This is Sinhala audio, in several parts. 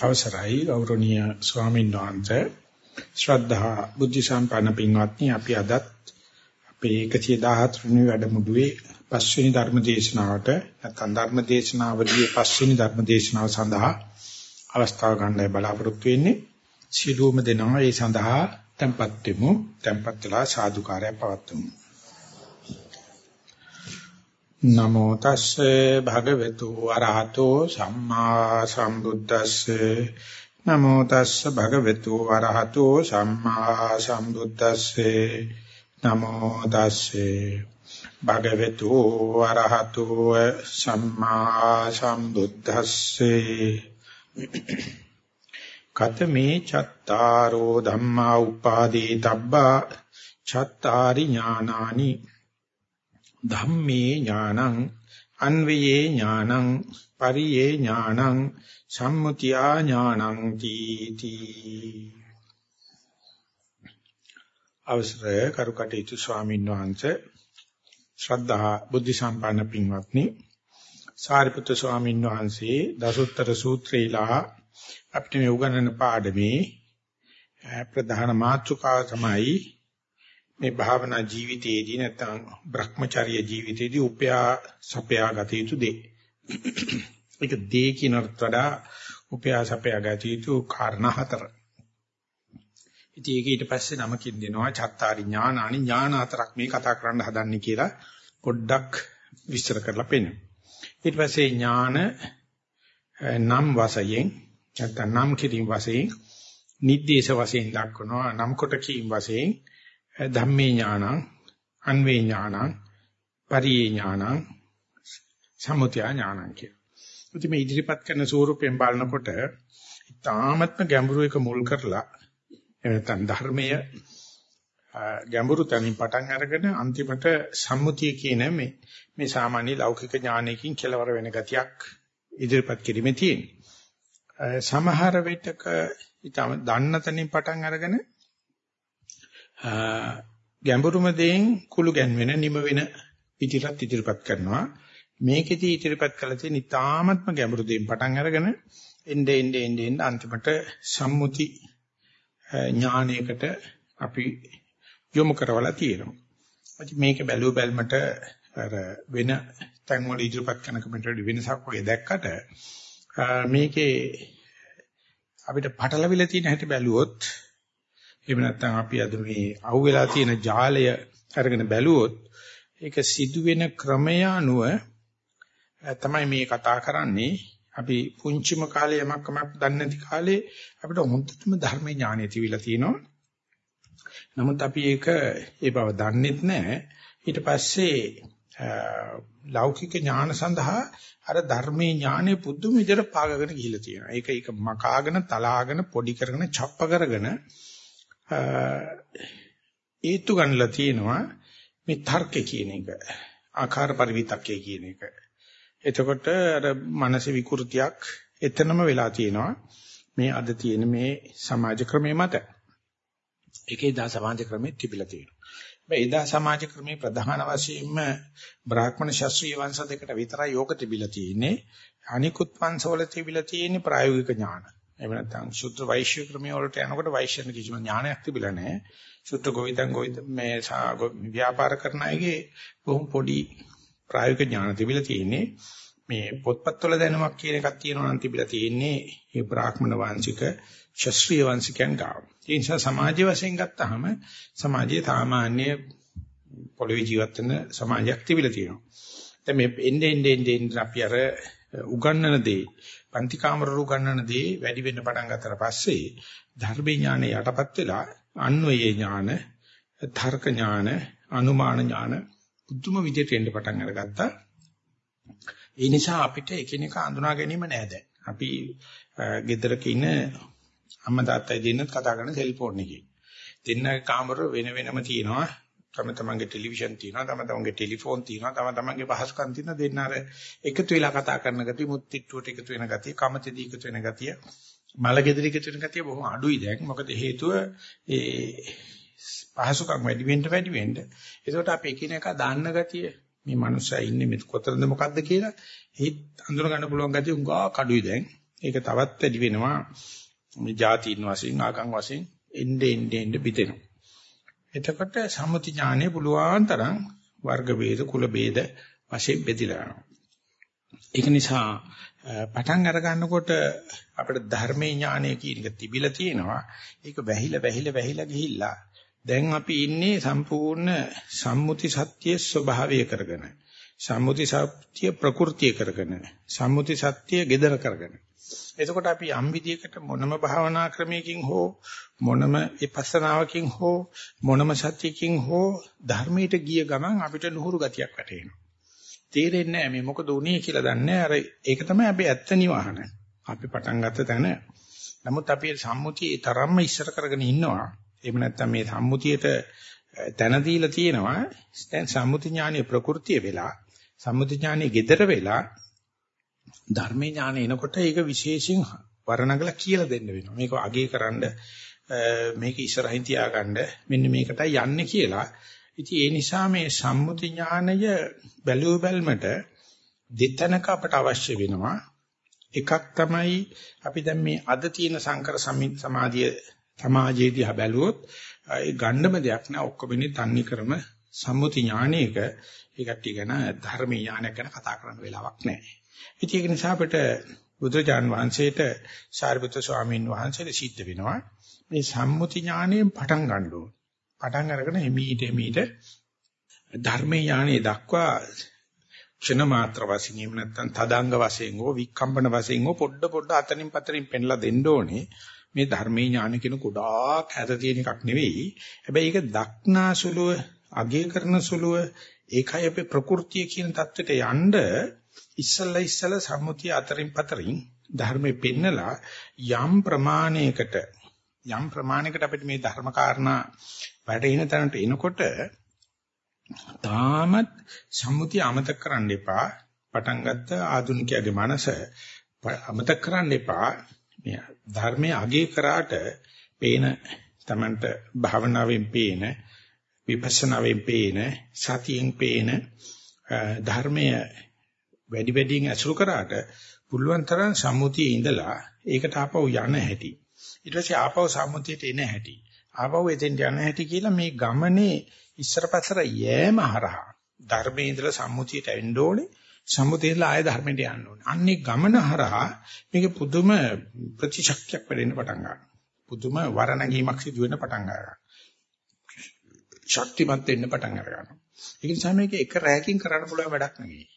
අවසරයි ගෞරවනීය ස්වාමීන් වහන්සේ. ශ්‍රද්ධා බුද්ධ සම්පන්න පින්වත්නි අපි අදත් අපේ 114 වෙනි වැඩමුළුවේ පස්වෙනි ධර්ම දේශනාවට නැත්නම් ධර්ම දේශනාවලියේ පස්වෙනි ධර්ම දේශනාව සඳහා අවස්ථාව ගන්නයි බලාපොරොත්තු වෙන්නේ. සිළුම දෙනවා ඒ සඳහා tempත් වෙමු. tempත් වෙලා සාදුකාරය පවත්වමු. නමෝ තස්සේ භගවතු වරහතෝ සම්මා සම්බුද්දස්සේ. නමෝ තස්සේ භගවතු වරහතෝ සම්මා සම්බුද්දස්සේ. නමෝ තස්සේ භගවතු වරහතෝ සම්මා සම්බුද්දස්සේ. කතමේ චත්තාරෝ ධම්මා උපාදී තබ්බා චත්තාරි ඥානානි ධම්මේ ඥානං අන්වයේ ඥානං පරියේ ඥානං සම්මුතියා ඥානං තීති. අවසරය කරුකටේතු ස්වාමීන් වහන්සේ ශ්‍රද්ධා බුද්ධ සම්පන්න පින්වත්නි සාරිපුත්‍ර ස්වාමීන් වහන්සේ දසුත්තර සූත්‍රයලා අපිට මේ උගන්වන පාඩමේ ප්‍රධාන මාතෘකාව තමයි මේ භාවනා ජීවිතයේදී නැත්නම් Brahmacharya ජීවිතයේදී උපයා සපයා ගත යුතු දේ. ඒක දේ කියනකට වඩා උපයා සපයා ගත යුතු කාරණා හතර. ඉතින් ඒක ඊට පස්සේ නමකින් දෙනවා චත්තාරි ඥානානි ඥාන හතරක් මේ කතා කරන්න හදන්නේ කියලා පොඩ්ඩක් විස්තර කරලා පෙන්නනවා. ඊට පස්සේ ඥාන නම් වශයෙන් නැත්නම් නම් කිරීම වශයෙන් නිද්දේශ වශයෙන් දක්වනවා නම් කොට කීම් වශයෙන් ධම්මේ ඥානං අන්වේ ඥානං පරියේ ඥානං සම්මුතිය ඥානං කිය. ඉතින් මේ ඉදිරිපත් කරන ස්වරූපයෙන් බලනකොට ඊ타මත්ම ගැඹුරු එක මුල් කරලා එනතන් ධර්මයේ ගැඹුරු තනින් පටන් අරගෙන අන්තිමට සම්මුතිය කියන මේ මේ සාමාන්‍ය ලෞකික ඥානයකින් කෙලවර වෙන ගතියක් ඉදිරිපත් කිරීමේ තියෙන. සමහර විටක ඊටම දන්න තනින් පටන් අරගෙන ගැඹුරුම දේෙන් කුළු ගැන්වෙන නිම වෙන පිටිරත් ඉදිරිපත් කරනවා මේකෙදි ඉදිරිපත් කළ තියෙන ඉතාමත්ම ගැඹුරු දේෙන් පටන් අරගෙන එnde ende ende ende අන්තිමට සම්මුති ඥානයකට අපි යොමු කරවලා තියෙනවා. මේක බැලුව බැලමට අර වෙන තැන් වල ඉදිරිපත් කරන කමෙන්ටරි වෙනසක් වගේ දැක්කට මේකේ අපිට පටලවිලා තියෙන හැටි බැලුවොත් එහෙම නැත්නම් අපි අද මේ අහුවෙලා තියෙන ජාලය අරගෙන බැලුවොත් ඒක සිදුවෙන ක්‍රමය අනුව තමයි මේ කතා කරන්නේ. අපි පුංචිම කාලේ යමක් කමක් දන්නේ නැති කාලේ අපිට හොඳටම ධර්ම ඥානය තිබිලා තියෙනවා. නමුත් අපි ඒක ඒ බව දන්නෙත් නැහැ. ඊට පස්සේ ලෞකික ඥාන සඳහා අර ධර්මයේ ඥානෙ පුදුම විදිහට පාගගෙන ගිහිල්ලා තියෙනවා. ඒක ඒක මකාගෙන තලාගෙන පොඩි කරගෙන ڇප්ප කරගෙන ඒතු ගන්නලා තියෙනවා මේ තර්කේ කියන එක ආකාර පරිවිතක්කේ කියන එක. එතකොට අර මානසික විකෘතියක් එතනම වෙලා තියෙනවා මේ අද තියෙන මේ සමාජ ක්‍රමයේ මත. ඒකේ දා සමාජ ක්‍රමයේ තිබිලා තියෙනවා. මේ එදා සමාජ ක්‍රමයේ ප්‍රධාන වශයෙන්ම බ්‍රාහ්මණ ශාස්ත්‍රීය වංශ දෙකට විතරයි යෝග තිබිලා තියෙන්නේ. අනිකුත් වංශවල තිබිලා තියෙන්නේ ප්‍රායෝගික ඥාන. එහෙම නැත්නම් සුද්ධ වෛශ්‍ය ක්‍රමයේ වලට යනකොට වෛශ්‍යන කිසිම ඥානයක් තිබිලා නැහැ. සුද්ධ ගෝවිතං ගෝවිත මේ ව්‍යාපාර කරන අයගේ බොහොම පොඩි ප්‍රායෝගික ඥාන තිබිලා තියෙන්නේ. මේ පොත්පත්වල දැනුමක් කියන එකක් තියෙනවා නම් තිබිලා තියෙන්නේ මේ බ්‍රාහ්මණ වංශික ශාස්ත්‍රීය වංශිකයන් ගාව. ඒ නිසා සමාජය වශයෙන් ගත්තාම සමාජයේ සාමාන්‍ය පොළවේ ජීවත් වෙන සමාජයක් තිබිලා තියෙනවා. දැන් මේ එන්නේ එන්නේ එන්නේ අපි අර උගන්නන දේ පන්ති කාමරවල ගන්නන දේ වැඩි වෙන්න පටන් ගත්තට පස්සේ ධර්ම ඥාන යටපත් වෙලා අන්වයේ ඥාන, තර්ක ඥාන, අනුමාන ඥාන පුදුම විදිහට එන්න පටන් අරගත්තා. ඒ නිසා අපිට එකිනෙක අඳුනා ගැනීම නෑ දැන්. අපි ගෙදරක ඉන්න අම්මා තාත්තයි දෙන්නත් කතා කරන සෙල්ෆෝන් එකේ. දෙන්නගේ කාමර වෙන වෙනම තියෙනවා. තම තමන්ගේ ටෙලිවිෂන් තියෙනවා තම තමන්ගේ ටෙලිෆෝන් තියෙනවා තම තමන්ගේ පහසුකම් තියෙනවා. දෙන්න අර එකතු වෙලා කතා කරන ගතිය මුත්තිට්ටුවට එකතු වෙන ගතිය කමතේදී එකතු වෙන ගතිය මලගෙදර එකතු වෙන ගතිය බොහොම අඩුයි දැන්. මොකද හේතුව ඒ පහසුකම් වැඩි වෙන්න වැඩි වෙන්න. ඒකට අපි එකිනෙක දාන්න ගතිය. මේ මනුස්සයා ඉන්නේ මෙත කොතනද මොකද්ද කියලා හිත අඳුර ගන්න පුළුවන් ගතිය උඟා කඩුයි දැන්. ඒක තවත් වැඩි වෙනවා. මේ ಜಾතින් වශයෙන් ආගම් වශයෙන් එnde ende ende බිතෙනවා. එතකොට සම්මුති ඥානය පුළුවන් තරම් වර්ග ભેද කුල ભેද වශයෙන් බෙදලා යනවා. ඒක නිසා පටන් අර ගන්නකොට අපිට ධර්මයේ ඥානය කියන එක තිබිලා තියෙනවා. ඒක වැහිලා වැහිලා වැහිලා ගිහිල්ලා දැන් අපි ඉන්නේ සම්පූර්ණ සම්මුති සත්‍යයේ ස්වභාවය කරගෙන. සම්මුති සත්‍ය ප්‍රകൃතිය කරගෙන. සම්මුති සත්‍ය gedara කරගෙන. එතකොට අපි යම් විදියකට මොනම භාවනා ක්‍රමයකින් හෝ මොනම විපස්සනාවකින් හෝ මොනම සත්‍යකින් හෝ ධර්මයට ගිය ගමන් අපිට නුහුරු ගතියක් වැටෙනවා. තේරෙන්නේ නැහැ මේ මොකද උනේ කියලා දන්නේ අර ඒක තමයි අපි ඇත්ත නිවහන. අපි පටන් ගත්ත තැන. නමුත් අපි සම්මුතියේ තරම්ම ඉස්සර කරගෙන ඉන්නවා. එහෙම නැත්නම් මේ සම්මුතියට තැන දීලා තියෙනවා. දැන් සම්මුති ඥානයේ ප්‍රകൃතිය වෙලා සම්මුති ඥානයේ gedara වෙලා ධර්මයේ ඥාන එනකොට ඒක විශේෂයෙන් වර්ණගල කියලා දෙන්න වෙනවා. මේක අගේ කරන්න මේක ඉස්සරහින් තියාගන්න මෙන්න මේකටයි යන්නේ කියලා. ඉතින් ඒ නිසා මේ සම්මුති ඥානය බැලුව බැලමට දෙතනක අපට අවශ්‍ය වෙනවා. එකක් තමයි අපි දැන් මේ අද තියෙන සංකර සමාධිය සමාජයේ දිහා බැලුවොත් ඒ ගණ්ඩම දෙයක් නෑ ඔක්කොම ඉන්නේ තන්නේ ක්‍රම සම්මුති ඥානයක ඒ කට්ටිය ගැන ධර්මීය ඥානයක් ගැන කතා කරන්න වෙලාවක් නෑ. ඉතින් ඒක නිසා අපිට බුදුරජාන් වහන්සේට සාරිපුත්‍ර ස්වාමීන් වහන්සේට සිද්ධ වෙනවා මේ සම්මුති ඥාණයෙන් පටන් ගන්න ඕන. පටන් අරගෙන එමීට එමීට ධර්මයේ ඥානෙ දක්වා ක්ෂණ මාත්‍ර වශයෙන් එහෙම නැත්නම් තදංග වශයෙන් හෝ වික්කම්පන වශයෙන් හෝ පොඩ පොඩ අතනින් පතරින් පෙන්ලා දෙන්න ඕනේ. මේ ධර්මයේ ඥාන කියන ගොඩාක් හැද තියෙන එකක් නෙවෙයි. හැබැයි ඒක දක්නාසුලුව, අගය කරන සුලුව ඒකයි අපේ ප්‍රകൃතිය කියන தත්වෙට යන්න ඉස්සල්ලා ඉස්සල්ලා සම්මුතිය අතරින් පතරින් ධර්මෙ පෙන්නලා යම් ප්‍රමාණයකට යම් ප්‍රමාණයකට අපිට මේ ධර්ම කාරණා වැඩින තැනට එනකොට තාමත් සම්මුතිය අමතක කරන්න එපා. පටන් ගත්ත ආධුනිකයාගේ මනස අමතක කරන්න එපා. මේ ධර්මයේ අගේ කරාට පේන තමන්ට භාවනාවෙන් පේන විපස්සනාවෙන් පේන සතියෙන් පේන ධර්මයේ වැඩි වැඩියෙන් ඇසුරු කරාට පුළුවන් තරම් සම්මුතියේ ඉඳලා ඒකට ආපහු යන හැටි. ඊට පස්සේ ආපහු සම්මුතියට එන හැටි. ආපහු එතෙන්ට යන හැටි කියලා මේ ගමනේ ඉස්සර පස්සර යෑම හරහා ධර්මයේ ඉඳලා සම්මුතියට එන්න ඕනේ. සම්මුතියේ ඉඳලා ආය ධර්මයට යන්න ඕනේ. අන්නේ ගමන හරහා මේක පුදුම ප්‍රතිශක්තියක් වෙන්න පටන් ගන්නවා. පුදුම වරණගීමක් සිදු වෙන්න පටන් ගන්නවා. ශක්තිමත් වෙන්න පටන් ගන්නවා. ඒ නිසා මේක එක රැයකින් කරන්න පුළුවන් වැඩක් නෙවෙයි.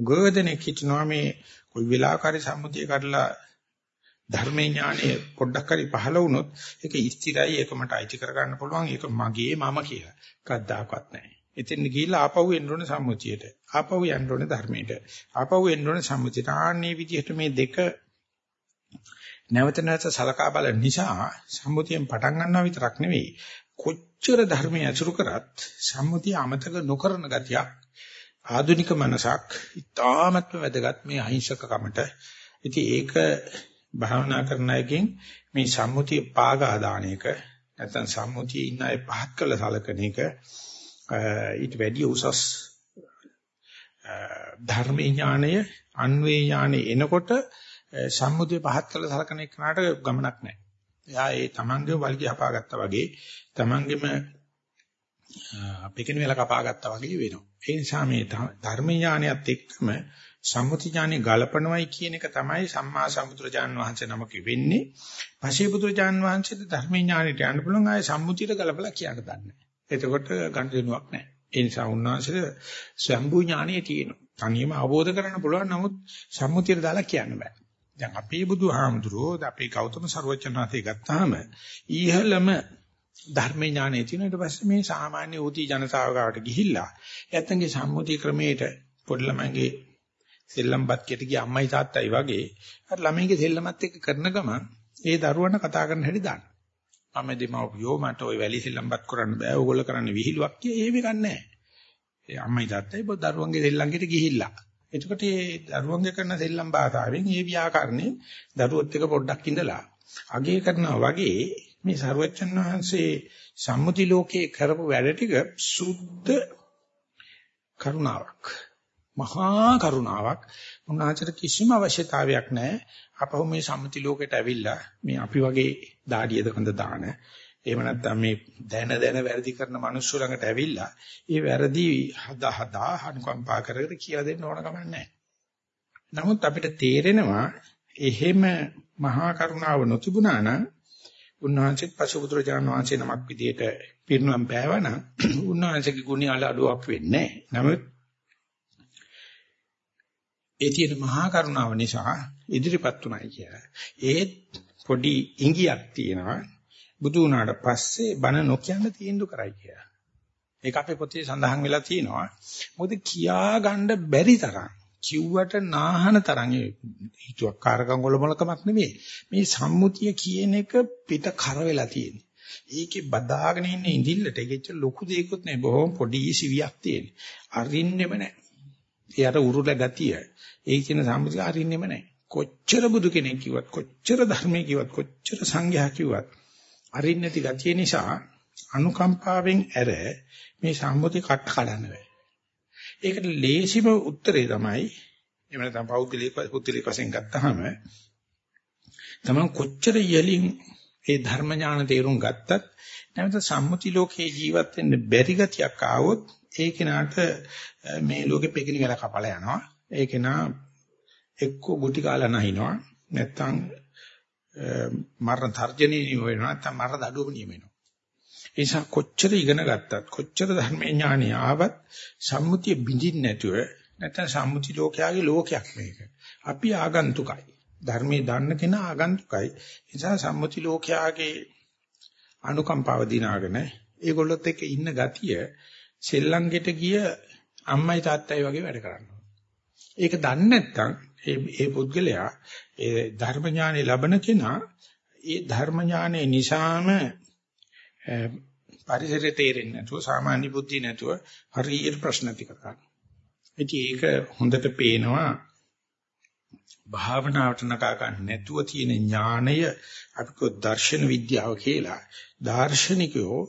ගොඩනෙක් හිටනවා මේ කොයි වෙලාවකරි සම්මුතිය කඩලා ධර්මයේ ඥානය පොඩ්ඩක් හරි පහළ වුණොත් ඒක ස්ථිරයි ඒක මට අයිති කර ගන්න පුළුවන් ඒක මගේ මම කියලා. කද්දාකවත් නැහැ. එතෙන් ගිහිල්ලා ආපහු එන්න ඕනේ සම්මුතියට. ආපහු යන්න ඕනේ ධර්මයට. ආපහු එන්න ඕනේ සම්මුතියට. ආන්නේ විදිහට මේ දෙක නැවත නැවත සලකා බලන නිසා සම්මුතියෙන් පටන් ගන්නවා විතරක් නෙවෙයි කොච්චර ධර්මයේ අසුරු කරත් සම්මුතිය අමතක නොකරන ගතියක් ආධුනික මනසක් ඉතාමත්ම වැදගත් මේ අහිංසකකමට. ඉතින් ඒක භාවනා කරන එකෙන් මේ සම්මුතිය පාගා දාන එක නැත්නම් සම්මුතියේ ඉන්න අය පහත් කළ සලකන එක ඊට වැඩි උසස් ධර්ම ඥානය අන්වේ ඥානය එනකොට සම්මුතිය පහත් කළ සලකන එකනට ගමනක් නැහැ. එයා ඒ තමන්ගේ වල්ගි හපාගත්තා වගේ තමන්ගේම පිටින් වෙලා කපාගත්තා වගේ වෙනවා. ඒ නිසා මේ ධර්ම ඥානයත් එක්කම සම්මුති ඥානෙ ගලපනවයි කියන එක තමයි සම්මා සම්බුදුරජාන් වහන්සේ නමක වෙන්නේ. පසේ බුදුරජාන් වහන්සේට ධර්ම ඥානෙට යන්න පුළුවන් ආයේ සම්මුතියට ගලපලා කියන්න දන්නේ. එතකොට ගණිතනුවක් නැහැ. ඒ නිසා උන්වහන්සේට ස්වම්භු ඥානෙ තියෙනවා. තනියම අවබෝධ කරගන්න පුළුවන් නමුත් සම්මුතියට දාලා කියන්න බෑ. දැන් අපේ බුදුහාමුදුරුවෝ අපේ ගෞතම සර්වචනාතේ ගත්තාම ඊහළම ධර්ම ඥානය තියෙන ඊට පස්සේ මේ සාමාන්‍ය උති ජනතාව ගාවට ගිහිල්ලා එයත්ගේ සම්මුති ක්‍රමයට පොඩි ළමයිගේ සෙල්ලම්පත් කියට ගිය අම්මයි තාත්තයි වගේ අර ළමයිගේ සෙල්ලමත් එක්ක කරන ගමන් ඒ දරුවන්ට කතා කරන්න හැටි දාන්න. මම දෙමව්පියෝ මට ওই වැලි සෙල්ලම්පත් කරන්න බෑ. ඕගොල්ලෝ කරන්නේ විහිළුවක් කිය එහෙම ගන්නෑ. ඒ අම්මයි තාත්තයි බෝ දරුවන්ගේ සෙල්ලම්ගෙට ගිහිල්ලා. එතකොට මේ දරුවන්ගේ කරන සෙල්ලම් භාෂාවෙන් මේ ව්‍යාකරණේ දරුවොත් එක පොඩ්ඩක් ඉඳලා අගය කරනවා වගේ මේ සරුවච්චන් වහන්සේ සම්මුති ලෝකයේ කරපු වැඩ ටික සුද්ධ කරුණාවක්. මහා කරුණාවක්. උන්වහන්සේට කිසිම අවශ්‍යතාවයක් නැහැ. අපහු මේ සම්මුති ලෝකයට ඇවිල්ලා මේ අපි වගේ දාඩියද කඳ දාන එහෙම නැත්නම් මේ දැන දැන වැරදි කරන මිනිස්සු ළඟට ඇවිල්ලා ඒ වැරදි හදා හදා අනුකම්පා කරගෙන කියලා දෙන්න ඕන කමක් නැහැ. නමුත් අපිට තේරෙනවා එහෙම මහා කරුණාව නොතිබුණා නම් උන්වහන්සේත් පසුබුදුරජාණන් වහන්සේ නමක් විදියට පිරිනුවම් පෑවනම් උන්වහන්සේගේ ගුණ අඩුවක් වෙන්නේ නැහැ. නමුත් ඒ තියෙන මහා කරුණාව නිසා ඉදිරිපත් උනායි කියලා. ඒත් පොඩි ඉඟියක් තියෙනවා. බුදු වුණාට පස්සේ බණ නොකියන්න තීන්දුව කරයි කියලා. ඒක අපේ පොතේ සඳහන් වෙලා තියෙනවා. මොකද කියා ගන්න බැරි තරම් කිව්වට නාහන තරම් හිතුවක් කාරකම් වලමලකමක් නෙමෙයි. මේ සම්මුතිය කියන එක පිට කර වෙලා තියෙන්නේ. ඒකේ බදාගෙන ඉන්න ඉඳිල්ලට ඒකෙච්ච ලොකු දෙයක්වත් නෙවෙයි. බොහොම පොඩි සිවියක් තියෙන්නේ. අරින්නෙම නැහැ. එයාට උරුල ගතිය. ඒ කියන සම්මුතිය අරින්නෙම නැහැ. කොච්චර බුදු කෙනෙක් කිව්වත් කොච්චර ධර්මයේ කිව්වත් කොච්චර සංඝයා කිව්වත් අරින්න නැති ගතිය නිසා අනුකම්පාවෙන් ඇර මේ සම්මුති කට කඩන්න බෑ. ඒකට ලේසිම උත්තරේ තමයි එහෙම නැත්නම් පෞද්ගලික පුද්ගලික වශයෙන් ගත්තාම තමන් කොච්චර යලින් ඒ ධර්ම ඥාන තේරුම් ගත්තත් නැවත සම්මුති ලෝකේ ජීවත් වෙන්න බැරි ගතියක් ආවොත් ඒ කෙනාට මේ ලෝකෙ පෙකිලි ගල කපලා යනවා. ඒ කෙනා එක්ක ගුටි කාලා නැහිනවා. නැත්නම් මරණ තර්ජනේ නිය වෙනවා. නැත්නම් මරණ දඩුවම නිය වෙනවා. ඒ නිසා කොච්චර ඉගෙන ගත්තත් කොච්චර ධර්මයේ ඥානය ආවත් සම්මුතිය බිඳින්න නැතුව නැත්නම් සම්මුති ලෝකයාගේ ලෝකයක් මේක. අපි ආගන්තුකයි. ධර්මයේ දන්න කෙනා ආගන්තුකයි. ඒ නිසා සම්මුති ලෝකයාගේ අනුකම්පාව දිනාගෙන ඒගොල්ලොත් එක්ක ඉන්න ගතිය සෙල්ලංගෙට ගිය අම්මයි තාත්තයි වගේ වැඩ කරනවා. ඒක දන්නේ නැත්නම් ඒ ඒ පුද්ගලයා ඒ ධර්ම ඥානෙ ලබන කෙනා ඒ ධර්ම ඥානෙ නිසාම පරිසරය තේරෙන්නේ නැතුව සාමාන්‍ය බුද්ධිය නැතුව හරියට ප්‍රශ්න ටික ගන්න. ඉතින් ඒක හොඳට පේනවා භාවනාවට නකා ගන්න නැතුව තියෙන ඥාණය අපි කෝ දර්ශන විද්‍යාව කියලා. දාර්ශනිකයෝ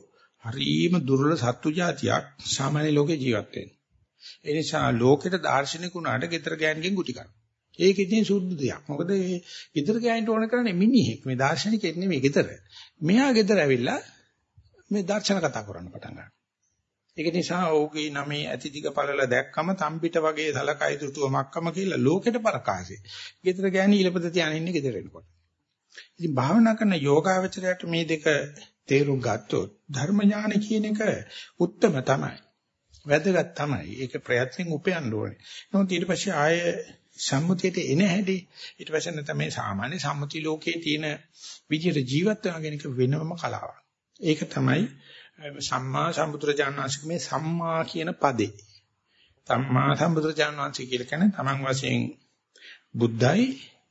හරීම දුර්වල සත්තු జాතියක් සාමාන්‍ය ලෝකේ ජීවත් වෙන්නේ. ඒ නිසා ලෝකෙට දාර්ශනික උනාට ගෙදර ගෑනකින් ගුටි කරනවා. ඒක ඉතින් සුද්ධ දෙයක්. මොකද මේ ගෙදර ගෑනට ඕන කරන්නේ මිනිහෙක්. මේ දාර්ශනිකෙක් නෙමෙයි ගෙදර. මෙහා ගෙදර ඇවිල්ලා මේ දර්ශන කතා කරන්න පටන් ගන්නවා. ඒක නිසා ඕකේ නමේ ඇතිදිග පළල දැක්කම තම්පිට වගේ සලකයි දුටුව මක්කම කියලා ලෝකෙට ප්‍රකාශය. ගෙදර ගෑණි ඉලපද තියාගෙන ඉන්නේ ගෙදර එනකොට. ඉතින් භාවනා කරන යෝගාවචරයට මේ දෙක තේරුම් ගත්තොත් ධර්ම ඥාන කියන එක උත්තරම තමයි. වැදගත් තමයි. ඒක ප්‍රයත්නෙන් උපයන්න ඕනේ. නමුත් ඊට පස්සේ ආය සම්මුතියට එන හැටි ඊට පස්සේ නැත්නම් මේ සාමාන්‍ය සම්මුති ලෝකයේ තියෙන විදිහට ජීවත් වෙන කෙනෙක් වෙනම කලාවක්. ඒක තමයි සම්මා සම්බුදුරජාණන් වහන්සේ මේ සම්මා කියන පදේ. සම්මා සම්බුදුරජාණන් වහන්සේ කියලා කියන්නේ තමන් වශයෙන් බුද්ධයි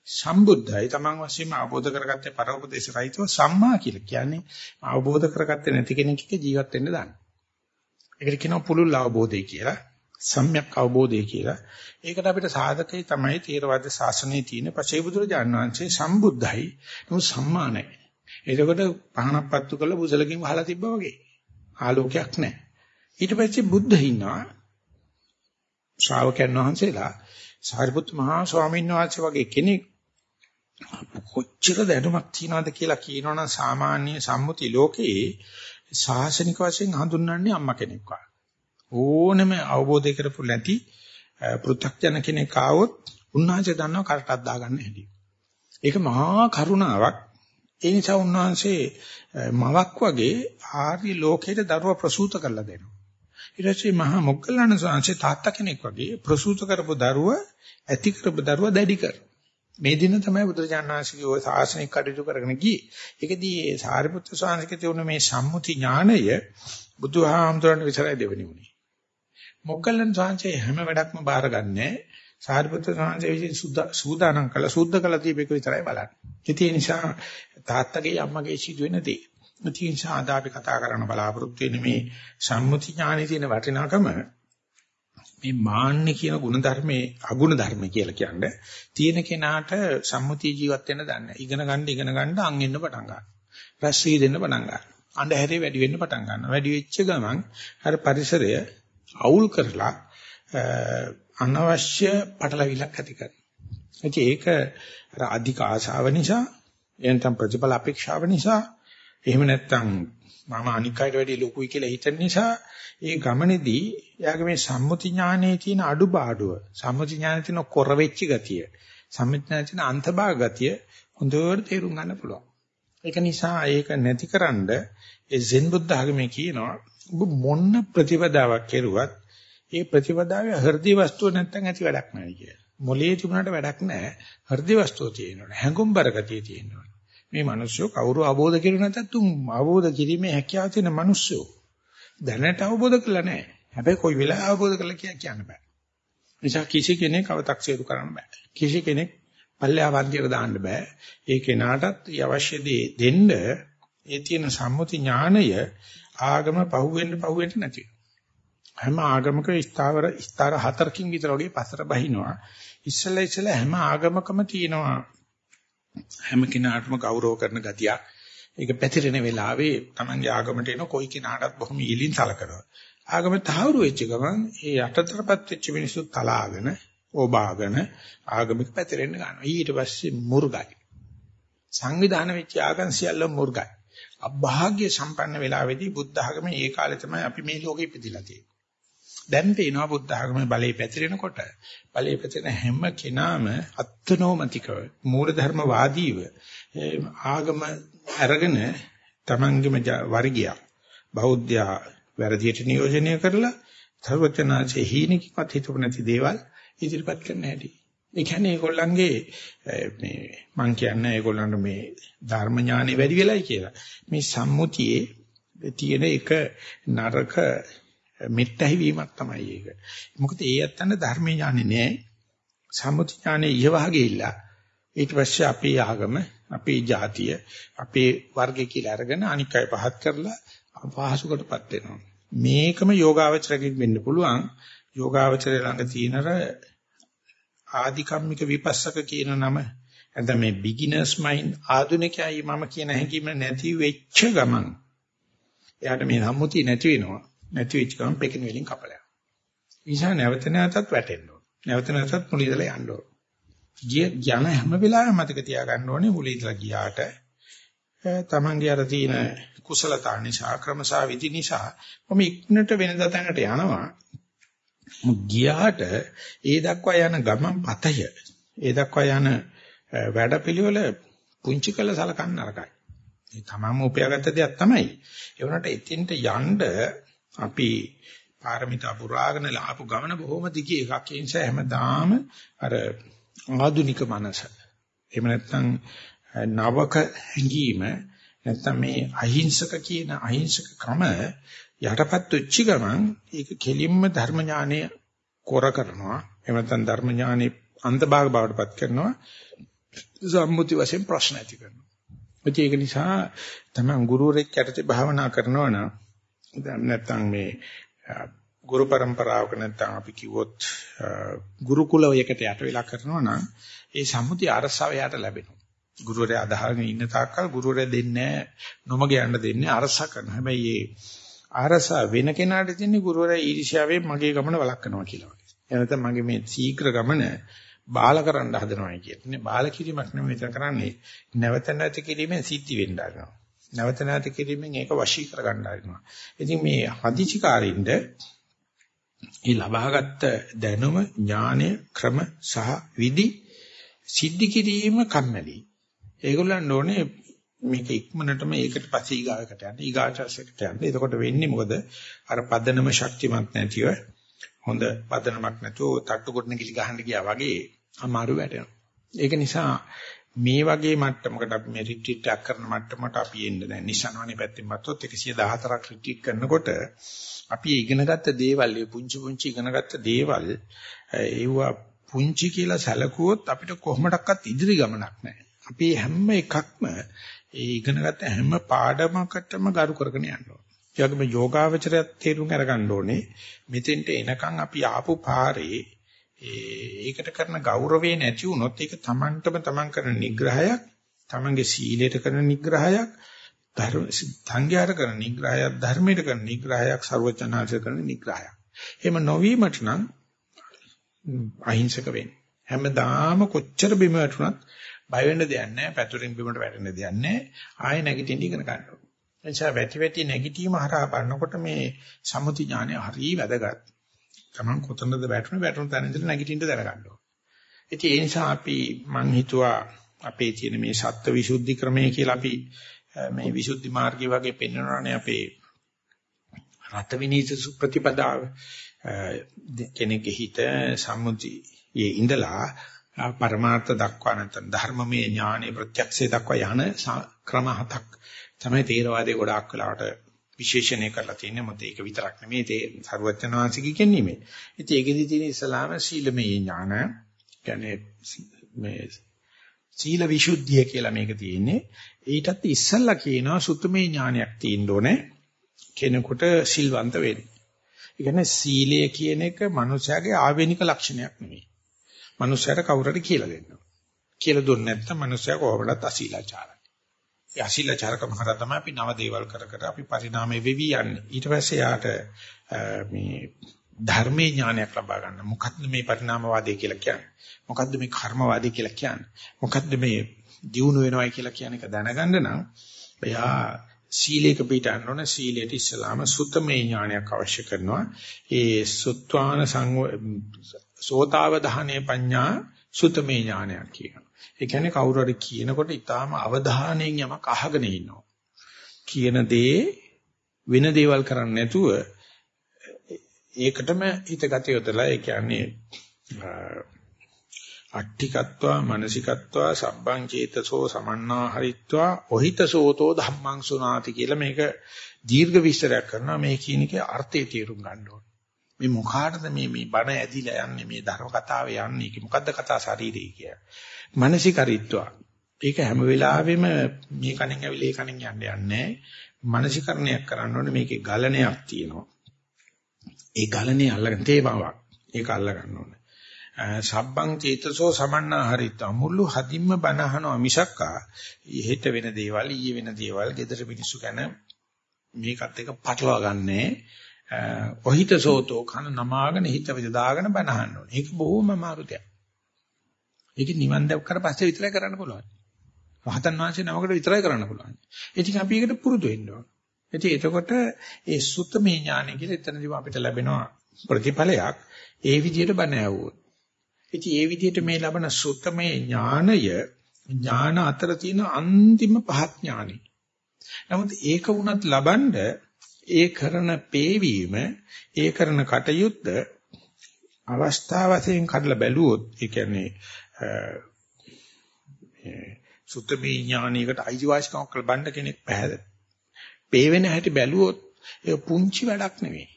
සම්බුද්ධයි තමන් වශයෙන්ම අවබෝධ කරගත්තේ පරෝපදේශයිතව සම්මා කියලා කියන්නේ අවබෝධ කරගත්තේ නැති කෙනෙක් එක්ක ජීවත් වෙන්න දාන්න. ඒකට කියනවා පුළුල් අවබෝධය කියලා. සම්‍යක් අවබෝධය කියලා. ඒකට අපිට සාධකයි තමයි තේරවාද ශාසනයේ තියෙන පසේබුදුරජාණන් වහන්සේ සම්බුද්ධයි. නමුත් සම්මා නැහැ. එතකොට පහනක් පත්තු කරලා බුසලකින් වහලා තිබ්බා වගේ. ආලෝකයක් නැහැ. ඊට පස්සේ බුද්ධ ඉන්නවා. ශ්‍රාවකයන් වහන්සේලා සාරිපුත් මහා ස්වාමීන් වහන්සේ වගේ කෙනෙක් කොච්චර දැනුමක් තියනවද කියලා කියනවනම් සාමාන්‍ය සම්මුති ලෝකයේ ශාසනික වශයෙන් හඳුන්වන්නේ අම්මා කෙනෙක් වගේ. ඕනෙම අවබෝධය කරපු නැති පෘථග්ජන කෙනෙක් ආවොත් උන්වහන්සේ දන්නවා කරටක් දාගන්න හැටි. ඒක මහා කරුණාවක්. ඒ නිසා උන්වහන්සේ මවක් වගේ ආර්ය ලෝකයට දරුවා ප්‍රසූත කරලා දෙනවා. ඊට පස්සේ මහා මොග්ගල්ලාන සංසේ තාත්තා කෙනෙක් වගේ ප්‍රසූත කරපු දරුවා ඇති කරපු දරුවා දැඩි කරනවා. මේ දින තමයි බුදුරජාණන් වහන්සේගේ ওই සාසනික කටයුතු කරගෙන ගියේ. ඒකදී ඒ සාරිපුත්‍ර ස්වාමීන් තිබුණ මේ සම්මුති ඥාණය බුදුහාමුදුරන් විතරයි දෙවෙනි උනේ. මොග්ගල්ලාන සංසේ හැම වැඩක්ම බාරගන්නේ සාරිපුත්‍ර ස්වාමීන් විසින් සූදානම් කළ සුද්ධ කළ දීපේක විතරයි බලන්නේ. ඒ නිසා තාත්තගේ අම්මගේ සිදුවෙන දේ. ඒ නිසා අද අපි කතා කරන්න බලාපොරොත්තු වෙන්නේ මේ සම්මුති ඥානයේ තියෙන වටිනාකම මේ මාන්නේ කියන ගුණ ධර්මයේ අගුණ ධර්ම කියලා කියන්නේ තියෙන කෙනාට සම්මුතිය ජීවත් වෙන්න දන්නේ. ඉගෙන ගන්න ඉගෙන ගන්න අන් එන්න පටන් ගන්නවා. රැස් වී දෙන්න පටන් ගන්නවා. අන්ධහැරේ වැඩි වෙන්න පටන් ගන්නවා. වැඩි වෙච්ච ගමන් අර පරිසරය අවුල් කරලා අනවශ්‍ය පටලවිලක් ඇති කරනවා. ඒක අර අධික ආශාව නිසා එනතම් ප්‍රතිඵල අපේක්ෂාව නිසා එහෙම නැත්නම් මම අනික් අයට වැඩිය ලොකුයි කියලා හිතන නිසා ඒ ගමනේදී එයාගේ මේ සම්මුති ඥානයේ තියෙන අඩුපාඩුව සම්මුති ඥානයේ තියෙන කොර වෙච්ච ගතිය සම්මුති ඥානයේ තියෙන අන්තභාග ගතිය හොඳට තේරුම් ගන්න පුළුවන්. ඒක නිසා ඒක නැතිකරන්න ඒ සෙන් බුද්ධ ආගමේ කියනවා ඔබ මොන්න ප්‍රතිපදාවක් කෙරුවත් ඒ ප්‍රතිපදාවේ හෘදි වස්තුව නැත්තම් ඇති වැඩක් නැහැ කියලා. මොලේ තිබුණාට වැඩක් නැහැ. හෘදි වස්තුව තියෙනවනේ. හැඟුම්බර ගතිය තියෙනවනේ. මේ මිනිස්සු කවුරු අවබෝධ කෙරුවේ නැත්නම් තුන් අවබෝධ කිරීමේ හැකියාව තියෙන මිනිස්සු. දැනට අවබෝධ කළා නැහැ. හැබැයි කොයි වෙලාවෙ අවබෝධ කළා කියලා කියන්න බෑ. නිසා කිසි කෙනෙක් අව탁සිරු කරන්න බෑ. කිසි කෙනෙක් පල්ලෙහා වන්දියට දාන්න බෑ. ඒ කෙනාටත් අවශ්‍ය දේ දෙන්න ඒ තියෙන සම්මුති ඥානය ආගම පහුවෙන්න පහුවෙන්න නැති හැම ආගමක ස්ථාවර ස්ථාර හතරකින් විතර වගේ පතර බහිනවා. ඉස්සෙල්ලා ඉස්සෙල්ලා හැම ආගමකම තියෙනවා හැම කෙනාටම ගෞරව කරන ගතියක්. ඒක පැතිරෙන වෙලාවේ Tamange ආගමට එන කොයි කෙනාටත් බොහොම ඊලින් සලකනවා. ආගම තහවුරු වෙච්ච ගමන් ඒ යටතරපත් වෙච්ච මිනිස්සු තලාගෙන ඕබාගෙන ආගමික පැතිරෙන්න ගන්නවා. ඊට පස්සේ මුර්ගයි. සංවිධාන වෙච්ච ආගම් සියල්ල මුර්ගයි. අභාග්‍ය සම්පන්න වෙලාවේදී බුද්ධ ආගමේ ඒ කාලේ තමයි අපි මේ ලෝකෙ ඉපදිලා තියෙන්නේ. දැන් පේනවා බුද්ධ ආගමේ බලේ පැතිරෙනකොට බලේ පැතිරෙන හැම කෙනාම අත්නෝමතිකව මූලධර්මවාදීව ආගම අරගෙන තමන්ගේම වර්ගියා බෞද්ධයා වැරදියට නියෝජනය කරලා සර්වචනාචේ හීනකින්වත් හිතුව නැති දේවල් ඉදිරිපත් කරන්න හැටි. ඒ කියන්නේ ඒගොල්ලන්ගේ මේ මං කියන්නේ ඒගොල්ලන්ට මේ ධර්ම ඥානෙ වැඩි වෙලයි කියලා. මේ සම්මුතියේ තියෙන එක නරක මෙත්තහි වීමක් තමයි ඒක. මොකද ඒ ඇත්තන්න ධර්ම ඥානෙ නෑ. සම්මුති ඥානෙ ඊවහගේ ඉල්ල. ඊට පස්සේ අපේ ආගම, අපේ ජාතිය, අපේ වර්ගය කියලා අරගෙන අනික් අය පහත් කරලා අපහසුකටපත් වෙනවා. මේකම යෝගාවචරකින් වෙන්න පුළුවන්. යෝගාවචරය ළඟ තියෙනර ආධිකම්මික විපස්සක කියන නම නැත්නම් මේ බිග්ිනර්ස් මයින්ඩ් ආධුනිකයයි මම කියන හැඟීම නැති වෙච්ච ගමන් එයාට මේ සම්මුතිය නැති වෙනවා නැති වෙච්ච ගමන් පෙකින වලින් කපලා නිසා නැවත නැවතත් වැටෙන්න ඕන නැවත නැවතත් මුල ඉඳලා යන්න ඕන ගිය යන හැම වෙලාවෙම මතක තියාගන්න ඕනේ මුල ඉඳලා ගියාට තමන්ගේ අර තියෙන කුසලතා නිසා ක්‍රමසා විදි නිසා මම ඉක්නට වෙනදා තැනකට යනවා ගියාට ඒ දක්වා යන ගමන් පතය ඒ දක්වා යන වැඩපිළිවෙල පුංචි කළ සලකන්න නරකයි. ඒ තමම උපයාගත්ත දෙයක් තමයි. ඒ වුණාට එතින්ට යන්න අපි පාරමිතා පුරාගෙන ලාපු ගමන බොහොම දිගී එකක්. ඒ නිසා හැමදාම අර ආධුනික මනස. එහෙම නැත්නම් නවක හැඟීම නැත්නම් මේ අහිංසක කියන අහිංසක ක්‍රම යටපත් වෙච්ච ගමන් ඒක කෙලින්ම ධර්ම ඥානය කොර කරනවා එහෙම නැත්නම් ධර්ම ඥානෙ අන්තභාග බවටපත් කරනවා සම්මුති වශයෙන් ප්‍රශ්න ඇති කරනවා ඒක නිසා තමයි ගුරුවරෙක් යටතේ භාවනා කරනවා නම් නැත්නම් මේ ගුරු પરම්පරාවක නැත්නම් අපි කිව්වොත් ගුරුකුලයකට යට වෙලා කරනවා නම් ඒ සම්මුති අරසාව යට ලැබෙනවා ගුරුවරයා අදහගෙන ඉන්න තාක්කල් ගුරුවරයා දෙන්නේ නොමග යන්න දෙන්නේ අරසා කරනවා හැබැයි ඒ ආරසා වෙන කෙනාට තියෙන්නේ ගුරුවරයා ඊර්ෂ්‍යාවෙන් මගේ ගමන වළක්වනවා කියලා වගේ. එහෙනම් මගේ මේ ශීඝ්‍ර ගමන බාල කරන්න හදනවායි කියන්නේ. බාල කිරීමක් නෙමෙයි මෙතන කරන්නේ. නැවත නැවත කිරීමෙන් සිද්ධි වෙන්න හදනවා. නැවත නැවත කිරීමෙන් ඒක වශී කර ගන්න හදනවා. ඉතින් මේ හදිචිකාරින්ද මේ ලබාගත් දැනුම, ඥානය, ක්‍රම සහ විදි සිද්ධි කිරීම කම්මැලි. ඒගොල්ලන් ඕනේ මේක ඉක්මනටම ඒකට පස්සේ ඊගාවකට යන්න ඊගාචාසයකට යන්න. එතකොට වෙන්නේ මොකද? අර පදනම ශක්තිමත් නැතිව හොඳ පදනමක් නැතුව තට්ටු කොටන කිලි ගහන්න ගියා වගේ අමාරු වැටෙනවා. ඒක නිසා මේ වගේ මට්ටමකට අපි මේ රිට්‍රීට් එකක් කරන මට්ටමට අපි එන්න දැන් නිසනවනේ පැත්තෙන් මත්තොත් 114ක් රිට්‍රීට් කරනකොට අපි ඉගෙනගත්ත දේවල්, පුංචි පුංචි ඉගෙනගත්ත දේවල් ඒවා පුංචි කියලා සැලකුවොත් අපිට කොහොමඩක්වත් ඉදිරි ගමනක් නැහැ. අපි හැම එකක්ම ඒ ඉගෙනගත්ත හැම පාඩමකටම ගරු කරගෙන යන්න ඕනේ. ඒ වගේම යෝගාවචරයත් තේරුම් අරගන්න ඕනේ. මෙතෙන්ට එනකන් අපි ආපු පාරේ ඒකට කරන ගෞරවේ නැති වුණොත් ඒක Tamanටම Taman කරන නිග්‍රහයක්, Tamanගේ සීලයට කරන නිග්‍රහයක්, ධර්ම සංඝයාට කරන නිග්‍රහයක්, ධර්මයට කරන නිග්‍රහයක්, ਸਰවචනාංශ කරන නිග්‍රහයක්. එහෙම නොවීමට නම් අහිංසක වෙන්නේ. හැමදාම කොච්චර බිම වැටුණත් බය වෙන්න දෙයක් නැහැ. පැතුරින් බිමට වැටෙන්න දෙයක් නැහැ. ආයෙ නැගිටින්න ඉගෙන ගන්න ඕනේ. එනිසා වැටි වැටි නැගිටීම හරහා බලනකොට මේ සම්මුති ඥානය හරිය වැදගත්. Taman කොතනද වැටුනේ වැටුණු තැන ඉඳලා නැගිටින්න දැනගන්න ඕනේ. ඉතින් ඒ නිසා අපි මං හිතුවා අපේ තියෙන මේ සත්ත්ව විසුද්ධි ක්‍රමය කියලා අපි මේ විසුද්ධි මාර්ගය වගේ පෙන්වනවානේ අපේ රත විනීත ප්‍රතිපදාව කෙනෙක්ගේ හිත සම්මුතියේ ඉඳලා පරමාර්ථ දක්වා නැත්නම් ධර්මමය ඥානෙ ප්‍රත්‍යක්ෂය දක්වා යන ක්‍රම හතක් තමයි තේරවාදයේ ගොඩාක් වෙලාවට විශේෂණය කරලා තියෙන්නේ මොකද ඒක විතරක් නෙමෙයි ඒ සරුවචනාංශික කියන්නේ. ඉතින් ඒකෙදි තියෙන ඉස්ලාම සීලමය ඥාන කියන්නේ මේ සීල විසුද්ධිය කියලා මේක තියෙන්නේ. ඊටත් ඉස්සල්ලා කියනවා සුත්තමේ ඥානයක් තියෙන්න ඕනේ කෙනෙකුට සිල්වන්ත වෙන්න. ඒ කියන්නේ සීලය කියන එක මනුෂයාගේ ආවේනික ලක්ෂණයක් නෙමෙයි. මනුෂයාට කවුරුහරි කියලා දෙන්නවා. කියලා දුන්නේ නැත්නම් මනුෂයා කොහොමදත් අසීලාචාරයි. ඒ අසීලාචාරකම හරහා තමයි අපි නව දේවල් කර කර අපි පරිණාමයේ වෙවි යන්නේ. ඊට පස්සේ යාට මේ ධර්මයේ ඥානයක් ලබා ගන්න. මොකක්ද මේ පරිණාමවාදය කියලා කියන්නේ? මොකක්ද මේ කර්මවාදය කියලා කියන්නේ? මොකක්ද මේ දියුණු වෙනවයි කියලා කියන එක දැනගන්න නම් එයා සීලයක පිටන්න ඕන සීලයට ඉස්සලාම සුත්තමේ ඥානයක් අවශ්‍ය කරනවා. ඒ සුත්වාන සංව සෝතාවධානයේ පඤ්ඤා සුත්තමේ ඥානයක් කියනවා. ඒ කියන්නේ කවුරු හරි කියනකොට ඊටාම අවධානයෙන් යමක් අහගෙන ඉන්නවා. කියන දේ වෙන දේවල් කරන්නේ නැතුව ඒකටම හිතගත යොදලා ඒ කියන්නේ අට්ඨිකත්වා මානසිකත්වා සබ්බං චේතසෝ සමන්නා හරිත්වා ඔහිතසෝතෝ ධම්මං සුනාති කියලා මේක දීර්ඝ විස්තරයක් කරනවා මේ කියන එකේ අර්ථය තේරුම් ගන්න ඕනේ. මේ මොකාටද මේ මේ බණ ඇදිලා යන්නේ මේ ධර්ම කතාවේ යන්නේ ඒක මොකද්ද කතා ශරීරය කිය. මානසිකරිත්වා. ඒක හැම වෙලාවෙම මේ කණෙන් ඇවිල්ලා ඒ කණෙන් යන්න යන්නේ. මානසිකරණයක් කරන්න ඕනේ මේකේ ගලණයක් තියෙනවා. ඒ ගලණේ අල්ලගෙන තේමාවක්. ඒක අල්ල ගන්න ඕනේ. සබ්බං චේතසෝ සමන්නා හරිත මුළු හදින්ම බනහනවා මිසක්කා හෙට වෙන දේවල් ඊයේ වෙන දේවල් gedara මිනිස්සු ගැන මේකත් එක පටලවා ගන්නෑ ඔහිත සෝතෝ කන නමාගෙන හිත විදාගෙන බනහන්න ඕනේ. ඒක බොහොම අමාරු දෙයක්. ඒක නිවන් දැක්කට පස්සේ විතරයි කරන්න පුළුවන්. රහතන් වහන්සේ නමකට විතරයි කරන්න පුළුවන්. ඒ ටික අපි ඒකට පුරුදු වෙන්න ඕන. ඉතින් එතකොට ඒ සුත්තමේ ඥානය කියලා එතනදී අපිට ලැබෙනවා ප්‍රතිඵලයක්. ඒ විදිහට බණ ඇහුවොත්. ඉතින් ඒ විදිහට මේ ලබන සුත්තමේ ඥානය ඥාන අතර තියෙන අන්තිම පහත් ඥානෙ. නමුත් ඒක වුණත් ලබනද ඒ කරන පේවීම ඒ කරන කටයුත්ත අවස්ථාව වශයෙන් කඩලා බැලුවොත් ඒ කියන්නේ සුත්තමේ ඥානයකට අයිතිවාසිකමක් කළ බණ්ඩ කෙනෙක් පැහැද. පේවෙන හැටි බැලුවොත් ඒ පුංචි වැඩක් නෙවෙයි.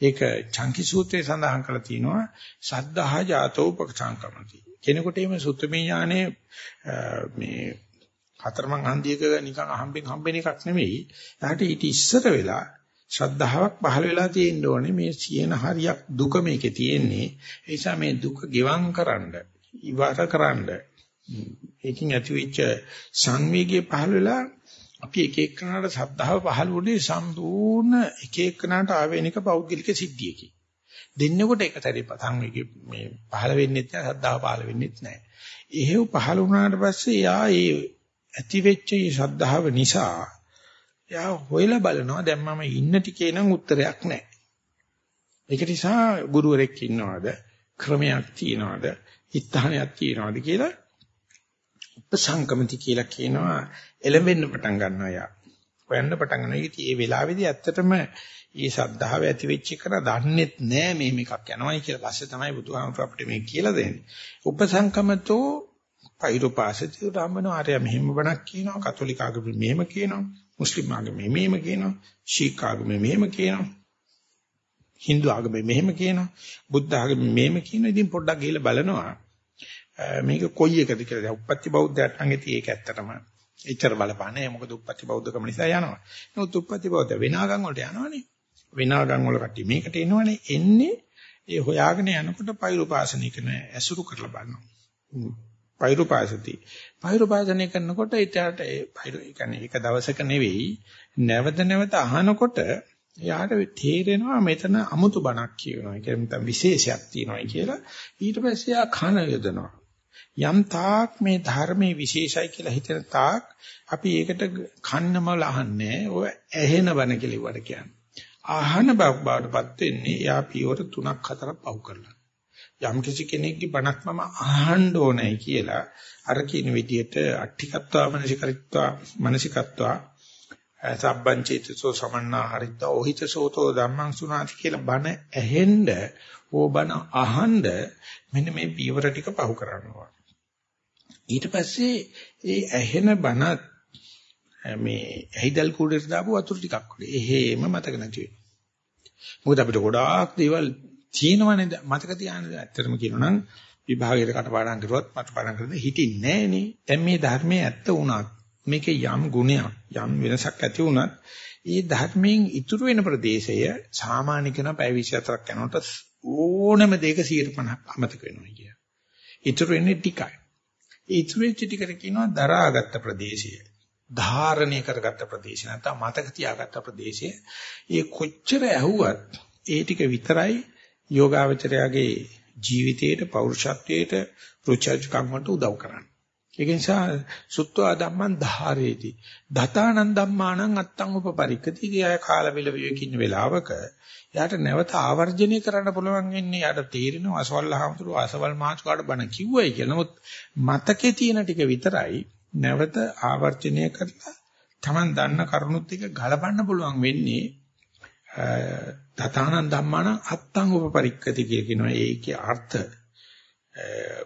ඒක චංකි සූත්‍රයේ සඳහන් කරලා තිනවා සද්ධා ජාතෝ උපසංකමති. කෙනෙකුට එහෙම සුත්තමේ ඥානේ මේ හතරමං හන්දියක නිකන් අහම්බෙන් හම්බෙන එකක් නෙමෙයි. එයාට ඊට ඉස්සර වෙලා ශ්‍රද්ධාවක් පහළ වෙලා තියෙන්න ඕනේ මේ සියන හරියක් දුක මේකේ තියෙන්නේ. ඒ නිසා මේ දුක ගෙවම් කරන්න, ඉවර කරන්න ඒකින් ඇතිවෙච්ච සංවේගය පහළ වෙලා අපි එක එක්කනට ශ්‍රද්ධාව පහළ වුණේ සම්පූර්ණ එක එක්කනට ආවේනික පෞද්ගලික සිද්ධියකින්. දෙන්නකොට එක සැරේ සංවේගය මේ පහළ වෙන්නේ නැහැ, ශ්‍රද්ධාව පහළ වෙන්නේ නැහැ. එහෙව් පහළ වුණාට පස්සේ යා ඒ ඇති වෙච්ච මේ ශ්‍රද්ධාව නිසා එයා හොයලා බලනවා දැන් මම ඉන්න ටිකේ නම් උත්තරයක් නැහැ. ඒක නිසා ගුරුවරෙක් ඉන්නවද ක්‍රමයක් තියනවද ඉත්තහනයක් තියනවද කියලා උපසංකමති කියලා කියනවා එළඹෙන්න පටන් ගන්නවා යා. හොයන්න පටන් ගන්නවා. ඉතින් මේ වෙලාවේදී ඇත්තටම මේ ශ්‍රද්ධාව ඇති වෙච්ච එක දන්නෙත් නෑ මේ මේකක් යනවායි කියලා. පස්සේ තමයි බුදුහාමුදුර අපිට මේ කියලා දෙන්නේ. උපසංකමතෝ පෛරුපාසති රාමන ආර්ය මෙහෙම බණක් කියනවා. කතෝලික ආගමේ මෙහෙම කියනවා. මුස්ලිම් ආගමේ මෙහෙම කියනවා. ශීඛ ආගමේ මෙහෙම කියනවා. Hindu ආගමේ මෙහෙම කියනවා. බුද්ධ ආගමේ මෙහෙම කියනවා. ඉතින් පොඩ්ඩක් ගිහලා බලනවා. මේක කොයි එකද කියලා. දැන් උප්පත්ති බෞද්ධයන්ට නම් ඉතින් ඒක ඇත්තටම එච්චර බලපාන්නේ මොකද උප්පත්ති බෞද්ධකම නිසා යනවා. නමුත් උප්පත්ති බෞද්ධ වෙනාගම් වලට යනවනේ. වෙනාගම් වල කට්ටිය මේකට එනවනේ. එන්නේ ඒ හොයාගෙන යනකොට පෛරුපාසනික නෑ ඇසුරු කරලා බලනවා. පෛරුපාසති. පෛරුපාසනය කරනකොට ඊටට ඒ පෛරු කියන්නේ එක දවසක නෙවෙයි නැවත නැවත අහනකොට එයාට තේරෙනවා මෙතන අමුතු බණක් කියනවා. ඒ කියන්නේ විශේෂයක් තියෙනවා කියලා. ඊට පස්සේ එයා කන යොදනවා. යම් තාක් මේ ධර්මයේ විශේෂයි කියලා හිතන තාක් අපි ඒකට කන්නම ලහන්නේ ඔය ඇහෙන බණ කියලා ඉවට කියන්නේ. අහන බවටපත් වෙන්නේ යා පියවර 3ක් 4ක් පහු කරලා. යම් කිසි කෙනෙක්ගේ බණක් මම අහන්න ඕනේ කියලා අර කියන විදිහට අට්ඨිකත්වා මනසිකරිත්වා මනසිකත්වා සබ්බංචේතසෝ සමන්නා හරිත්වා ඔහිතසෝතෝ ධම්මං සුනාති කියලා බණ ඇහෙන්න ඕ බණ අහන්න මෙන්න මේ පියවර ටික පහු කරනවා. ඊට පස්සේ ඒ ඇහෙන බණත් මේ ඇහිදල් කුඩේට දාපු වතුර ටිකක් වගේ. එහෙම මතක නැති වෙනවා. මොකද අපිට ගොඩාක් දේවල් තියෙනවනේ මතක තියාගන්න. ඇත්තටම කියනවා නම් විභාගයට කටපාඩම් කරුවත් මට පාඩම් කරන්න හිටින්නේ නෑනේ. දැන් මේ ධර්මයේ ඇත්ත වුණත් මේකේ යම් ගුණයක් යම් වෙනසක් ඇති වුණත් ඒ ධර්මයෙන් ඉතුරු වෙන ප්‍රදේශය සාමාන්‍ය කෙනා පැය 24ක් යනකොට ඕනම දෙයක 150ක් අමතක වෙනවා කිය. ඉතුරු වෙන්නේ ටිකයි. ඒ ඉතුරු වෙච්ච ටිකට කියනවා දරාගත් ප්‍රදේශය. ධාරණය කරගත්ත ප්‍රදේශය නැත්නම් මතක තියාගත්ත ප්‍රදේශය. ඒ කොච්චර ඇහුවත් ඒ ටික විතරයි යෝගාවචරයාගේ ජීවිතේට පෞරුෂත්වයට රුචර්ජකම් වලට උදව් කරන්නේ. ඒක නිසා සුත්වා ධම්මං ධාරේති. දතානං ධම්මානං අත්තං උපපරික්කති කිය කාල වේලවියක ඉන්න වෙලාවක යාට නැවත ආවර්ජනය කරන්න පුළුවන් වෙන්නේ යාට තේරෙනවා අසවල් හාමුදුරුව අසවල් මාචුකාට බණ කිව්වයි කියලා. නමුත් මතකේ තියෙන ටික විතරයි නැවත ආවර්ජනය කරලා Taman දන්න කරුණුත් එක්ක ගලපන්න පුළුවන් වෙන්නේ තථානං ධම්මාන අත්තං උපපරික්කති කියනවා ඒකේ අර්ථ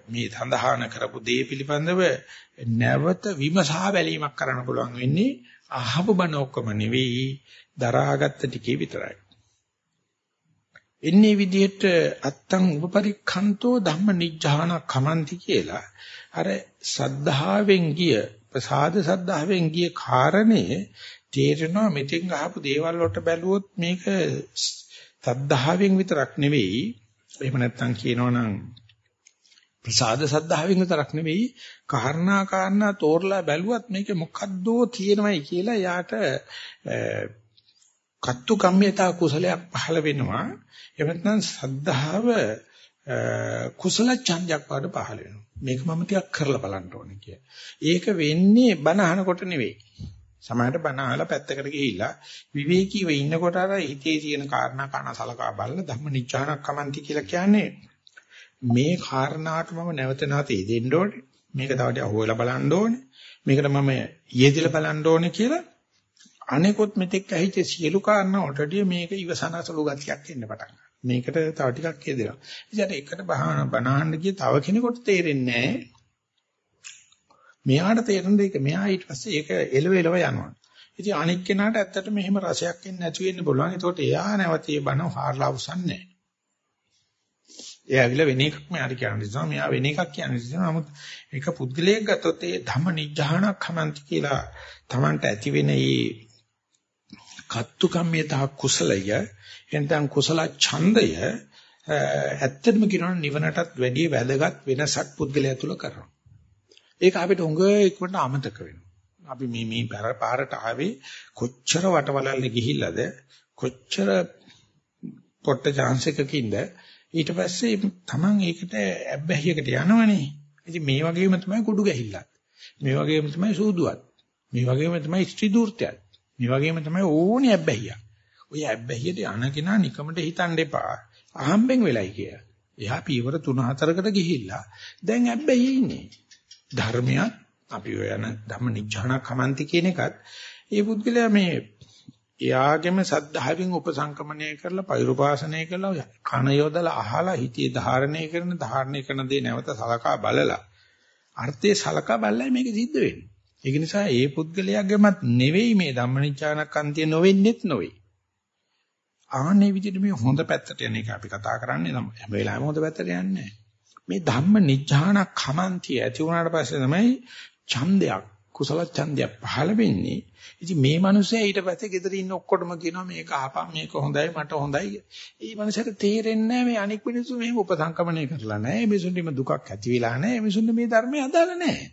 මේ සඳහාන කරපු දේ පිළිබඳව නැවත විමසා බැලීමක් කරන්න පුළුවන් වෙන්නේ අහපු බණ ඔක්කොම නෙවෙයි දරාගත්ත ටිකේ විතරයි. එන්නේ විදිහට අත්තං උපපරික්ඛන්තෝ ධම්ම නිජ්ජාන කමන්ති කියලා අර සද්ධාවෙන් ගිය ප්‍රසාද සද්ධාවෙන් ගිය කාරණේ තේරෙනවා මෙතෙන් අහපු දේවල් වලට බැලුවොත් මේක සද්ධාවෙන් විතරක් නෙවෙයි එහෙම නැත්නම් කියනවනම් ප්‍රසාද සද්ධාවෙන් විතරක් නෙවෙයි කාරණා කාරණා තෝරලා බැලුවත් මේක මොකද්දෝ තියෙනවයි කියලා යාට කත්තු කම්මිතා කුසලයක් පහළ වෙනවා එහෙම නැත්නම් සද්ධාව කුසල ඡන්දයක් වඩ පහළ වෙනවා මේක මම ටිකක් කරලා බලන්න ඕනේ කිය. ඒක වෙන්නේ බණ අහනකොට නෙවෙයි. සමහරට බණ අහලා පැත්තකට ගිහිල්ලා විවේකීව ඉන්නකොට අර හිතේ තියෙන කාරණා කන සලකා බලන ධම්ම නිච්ඡානක් කමන්ති කියලා කියන්නේ මේ කාරණාවට මම නැවත නැවත යෙදෙන්න ඕනේ. මේක තව ටික අහුවෙලා බලන්න ඕනේ. මේකට මම යෙදিলা බලන්න ඕනේ කියලා අනෙකොත් මෙතෙක් ඇහිච්ච සියලු කාරණා වලටදී මේක ඉවසනසලු ගතියක් එන්න පටන් ගන්නවා. මේකට තව ටිකක් යෙදෙනවා. ඉතින් ඒකට බනහන්න ගිය තව කෙනෙකුට තේරෙන්නේ නැහැ. මෙයාට තේරෙන දෙයක මෙයා ඊට පස්සේ ඒක එලව එලව යනවා. ඉතින් අනික් කෙනාට ඇත්තට මෙහෙම රසයක් එන්නේ නැති වෙන්න පුළුවන්. ඒකට එයා නැවත ඒ බන හාරලා අවසන්නේ එයා ඇවිල්ලා වෙන එකක් මෙයාට කියන්න දෙනවා. මෙයා වෙන එකක් කියන්න දෙනවා. නමුත් ඒක පුද්ගලයෙක් ගත්තොත් ඒ ධම්ම නිජ්ජානක් හමන්ති කියලා Tamanට ඇති වෙන මේ කත්තු කම්මිතා කුසලය එතෙන් කුසල ඡන්දය ඇත්තටම කියනවා නිවනටත් වැඩිය වැදගත් වෙනසක් පුද්ගලයා තුල කරනවා. ඒක අපිට උඟ ඉක්මනට අමතක වෙනවා. අපි මේ මේ පාරට ආවේ කොච්චර වටවලල්ලේ ගිහිල්ලාද කොච්චර පොට්ට chance එකකින්ද ඊට පස්සේ Taman ඒකට ඇබ්බැහියකට යනවනේ. ඉතින් මේ වගේම තමයි කුඩු ගැහිල්ලත්. මේ වගේම තමයි සූදුවත්. මේ වගේම තමයි ස්ත්‍රී දූර්තයත්. මේ වගේම තමයි ඕනේ ඇබ්බැහියක්. ඔය ඇබ්බැහියට යනකෙනා නිකමට හිතන්න එපා. අහම්බෙන් වෙලයි කිය. එයා පීවර 3-4කට ගිහිල්ලා දැන් ඇබ්බැහියේ ඉන්නේ. ධර්මයක් අපි ඔය යන ධම්ම නිච්ඡාන කමන්ති කියන එකත් ඒ පුද්ගලයා මේ එයාගෙම සද්ධාවෙන් උපසංකමණය කරලා පෛරුපාසනය කරලා කන යොදලා අහලා හිතේ ධාරණය කරන ධාරණය කරන දේ නැවත සලකා බලලා අර්ථයේ සලකා බලලා මේක සිද්ධ වෙන්නේ. ඒක නිසා ඒ පුද්ගලයාගෙමත් නෙවෙයි මේ ධම්මනිච්ඡානකන්තිය නොවෙන්නෙත් නොවේ. ආන්නේ විදිහට මේ හොඳ පැත්තට යන එක අපි කතා කරන්නේ නම් හැම වෙලාවෙම හොඳ පැත්තට යන්නේ මේ ධම්ම නිජ්ජාන කමන්තිය ඇති වුණාට පස්සේ තමයි ඡන්දයක් කුසල ඡන්දයක් පහළ වෙන්නේ. ඉතින් මේ මිනිස්සයා ඊට පස්සේ ගෙදර ඉන්න ඔක්කොටම කියනවා මේක අහපන් මේක හොඳයි මට හොඳයි. ඒ මිනිස්සට තේරෙන්නේ මේ අනික් මිනිස්සු මෙහෙම උපසංකමණය කරලා නැහැ. මේ මිනිසුන්ට දුකක් ඇති වෙලා නැහැ. මිනිසුන්ට මේ ධර්මය අදාළ නැහැ.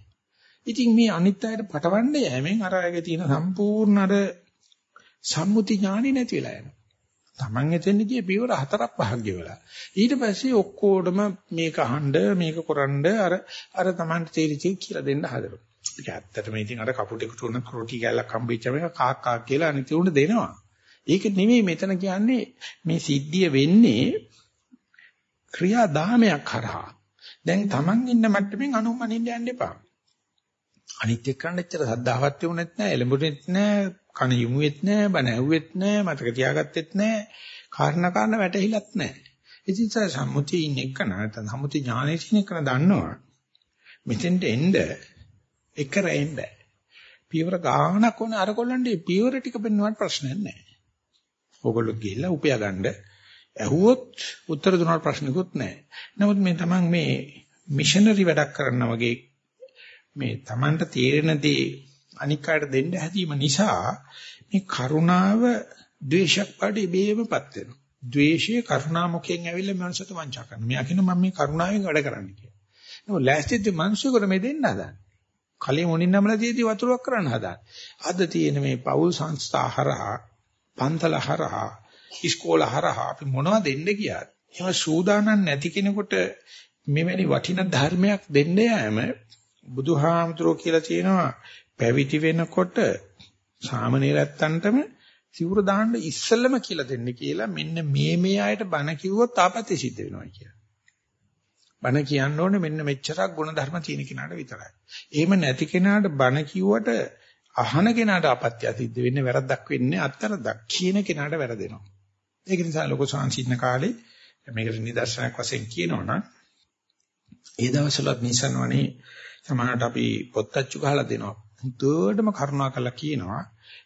ඉතින් මේ අනිත් අයට පටවන්නේ යෑමෙන් අර අයගේ තියෙන සම්පූර්ණ අර සම්මුති ඥානෙ නැති වෙලා යනවා. Taman එතෙන් ගියේ පියවර හතරක් පහක් ගෙවලා. ඊට පස්සේ ඔක්කොටම මේක අහන්න මේක කරන්න අර අර Tamanට තේරිචි කියලා දෙන්න හදනවා. ඒක ඇත්තටම ඉතින් අර කපුටෙකුට උන රොටි කෑල්ලක් හම්බෙච්චම එක කාක් කාක් කියලා අනිත් උන්ට දෙනවා. ඒක නෙමෙයි මෙතන කියන්නේ මේ සිද්ධිය වෙන්නේ ක්‍රියාදාමයක් කරහා. දැන් Taman ඉන්න මට්ටමින් අනුමනින්න යන්න එපා. අනිත් එක්කන්න එච්චර සද්ධාවත් තිබුණෙත් නැහැ, එළඹුණෙත් නැහැ, කන යමුවෙත් නැහැ, බණ ඇහුවෙත් නැහැ, මතක තියාගත්තෙත් නැහැ, කාරණා කාරණා වැටහිලත් නැහැ. ඉතින් සර සම්මුතිය ඉන්න එක නැත්නම් සම්මුති ඥානයේ ඉන්න එක දන්නවා. මෙතෙන්ට එන්න එක රැයෙන් බෑ. පියවර ගානක් ඕනේ අර කොල්ලන්ට පියවර ටික පෙන්වන්න ප්‍රශ්නයක් නැහැ. ඕගොල්ලෝ ගිහිල්ලා උපයා ගන්න ඇහුවොත් උත්තර දුන්නාට ප්‍රශ්නකුත් නැහැ. නමුත් මේ තමන් මේ මිෂනරි වැඩක් කරනා වගේ මේ තමන්ට තේරෙන දේ අනික් අයට දෙන්න හැදීම නිසා මේ කරුණාව ද්වේෂයක් පාඩේ ඉබේමපත් වෙනවා. ද්වේෂය කරුණා මුඛයෙන් ඇවිල්ලා මනසට වංචා කරනවා. මෙයා කියනවා මම මේ කරුණාවෙන් වැඩ කරන්න කියලා. නෝ ලෑස්තිද මිනිස්සුන්ට මේ දෙන්න හදන්නේ. කලින් මොනින් නමලා තියදී වතුරක් කරන්න හදන්නේ. අද තියෙන මේ පෞල් සංස්ථා හරහා, පන්තල හරහා, ඉස්කෝල හරහා අපි මොනවද දෙන්න කියාද? එහෙම සූදානම් නැති කෙනෙකුට මෙවැනි වටිනා ධර්මයක් දෙන්න යෑම බුදුහාමුදුරුවෝ කියලා තියෙනවා පැවිදි වෙනකොට සාමනීරයන්ටම සිවුර දාන්න ඉස්සෙල්ලම කියලා දෙන්න කියලා මෙන්න මේ මේ අයට බණ කිව්වොත් ආපත්‍ය සිද්ධ වෙනවා කියලා. බණ කියන්න ඕනේ මෙන්න මෙච්චරක් ಗುಣධර්ම තියෙන කෙනාට විතරයි. එහෙම නැති කෙනාට බණ කිව්වට අහන කෙනාට ආපත්‍ය සිද්ධ වෙන්නේ වැරද්දක් වෙන්නේ අත්තරදක් කියන කෙනාට වැරදෙනවා. ඒක නිසා ලොකු සංසින්න කාලේ මේකට නිදර්ශනයක් වශයෙන් කියනවනම් ඒ දවස්වලත් නිසන්වනේ සමහරට අපි පොත්තච්චු ගහලා දෙනවා. හුදුවටම කරුණා කළා කියනවා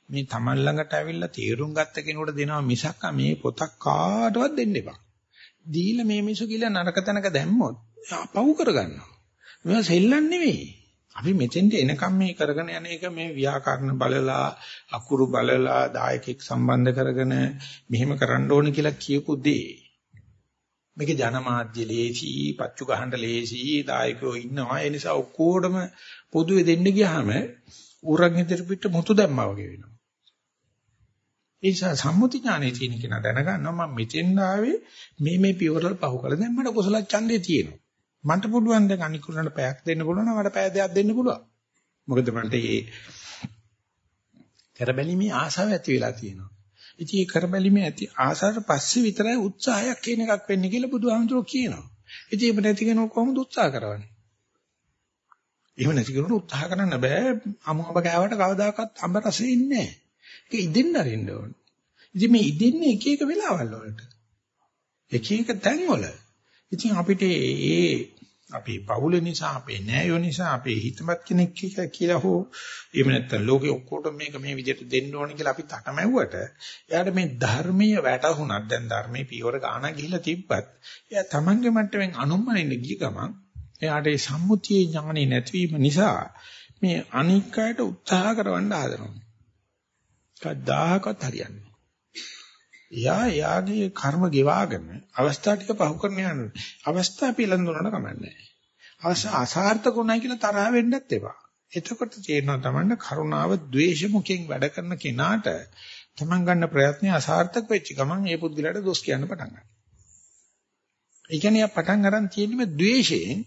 මේ Taman ළඟට ඇවිල්ලා තීරුම් ගත්ත කෙනෙකුට දෙනවා මිසක් මේ පොතක් කාටවත් දෙන්න එපා. දීලා මේ මිසු කියලා නරක තැනක දැම්මොත් අපව් කරගන්නවා. මේවා සෙල්ලම් නෙවෙයි. අපි මෙතෙන්ට එනකම් මේ කරගෙන යන එක මේ ව්‍යාකරණ බලලා අකුරු බලලා දායකෙක් සම්බන්ධ කරගෙන මෙහෙම කරන්න ඕන කියලා කියපු දේ මේක ජනමාධ්‍ය ලේසි, පච්චු ගහන්න ලේසි, දායකයෝ ඉන්නවා. ඒ නිසා ඔක්කොටම පොදුවේ දෙන්න ගියාම ඌරන් ඉදිරි පිට මුතු දැම්මා වගේ වෙනවා. ඒ නිසා සම්මුති ඥානයේ තියෙන කෙනා දැනගන්නවා මම මෙතෙන් ආවේ මේ මේ පියවරල් පහු කළා. දැන් මට කුසල ඡන්දේ තියෙනවා. මන්ට පුළුවන් දැන් අනිකුරන්ට පැයක් දෙන්න පුළුවන් නම් මට පැය දෙකක් දෙන්න පුළුවන්. මොකද මන්ට මේ කරබැලීමේ ආසාව ඇති වෙලා තියෙනවා. ඉතින් ඒ කරබැලීමේ ඇති ආසාවට පස්සේ විතරයි උත්සාහයක් කියන එකක් වෙන්නේ කියලා බුදුහාමුදුරුවෝ කියනවා. ඉතින් ඒක නැති කෙනෙකු කොහොමද උත්සාහ කරවන්නේ? එහෙම නැති කෙනෙකුට උත්සාහ කරන්න බෑ. අමුඹ කෑවට කවදාකවත් අඹ රසෙ ඉන්නේ නැහැ. ඒක ඉදෙන්න අරින්න ඕන. ඉතින් මේ ඉදෙන්නේ එක එක වෙලාවල් වලට. එක එක තැන් වල. ඉතින් අපිට ඒ අපේ පවුල නිසා අපේ නෑයෝ නිසා අපේ හිතමත් කෙනෙක් කියලා හෝ එහෙම නැත්නම් ලෝකේ ඔක්කොටම මේක මේ විදිහට දෙන්න ඕන කියලා අපි තටමැව්වට එයාට මේ ධර්මීය වැටහුණක් දැන් ධර්මයේ පියවර ගාන ගිහිලා තිබ්බත් එයා තමන්ගේ මට්ටමින් අනුම්මනින්න ගිය ගමන් එයාට ඒ සම්මුතියේ ඥානෙ නැතිවීම නිසා මේ අනික් අයට උත්සාහ කරවන්න හදනවා. කවදාකවත් හරියන්නේ එයා එයාගේ කර්ම ගෙවාගෙන අවස්ථා ටික පහු කරන යනවා. අවස්ථා පිළිඳුනට කමන්නේ. අවස්ථා අසාර්ථකුණයි කියලා තරහ වෙන්නත් එපා. එතකොට තේරෙනවා තමන්න කරුණාව ද්වේෂ මුඛයෙන් වැඩ කරන කෙනාට තමන් ගන්න ප්‍රයත්නය අසාර්ථක වෙච්ච ගමන් ඒ පුද්ගලයාට දොස් කියන්න පටන් ගන්නවා. ඒ කියන්නේ පටන් අරන් තියෙන්නේ ද්වේෂයෙන්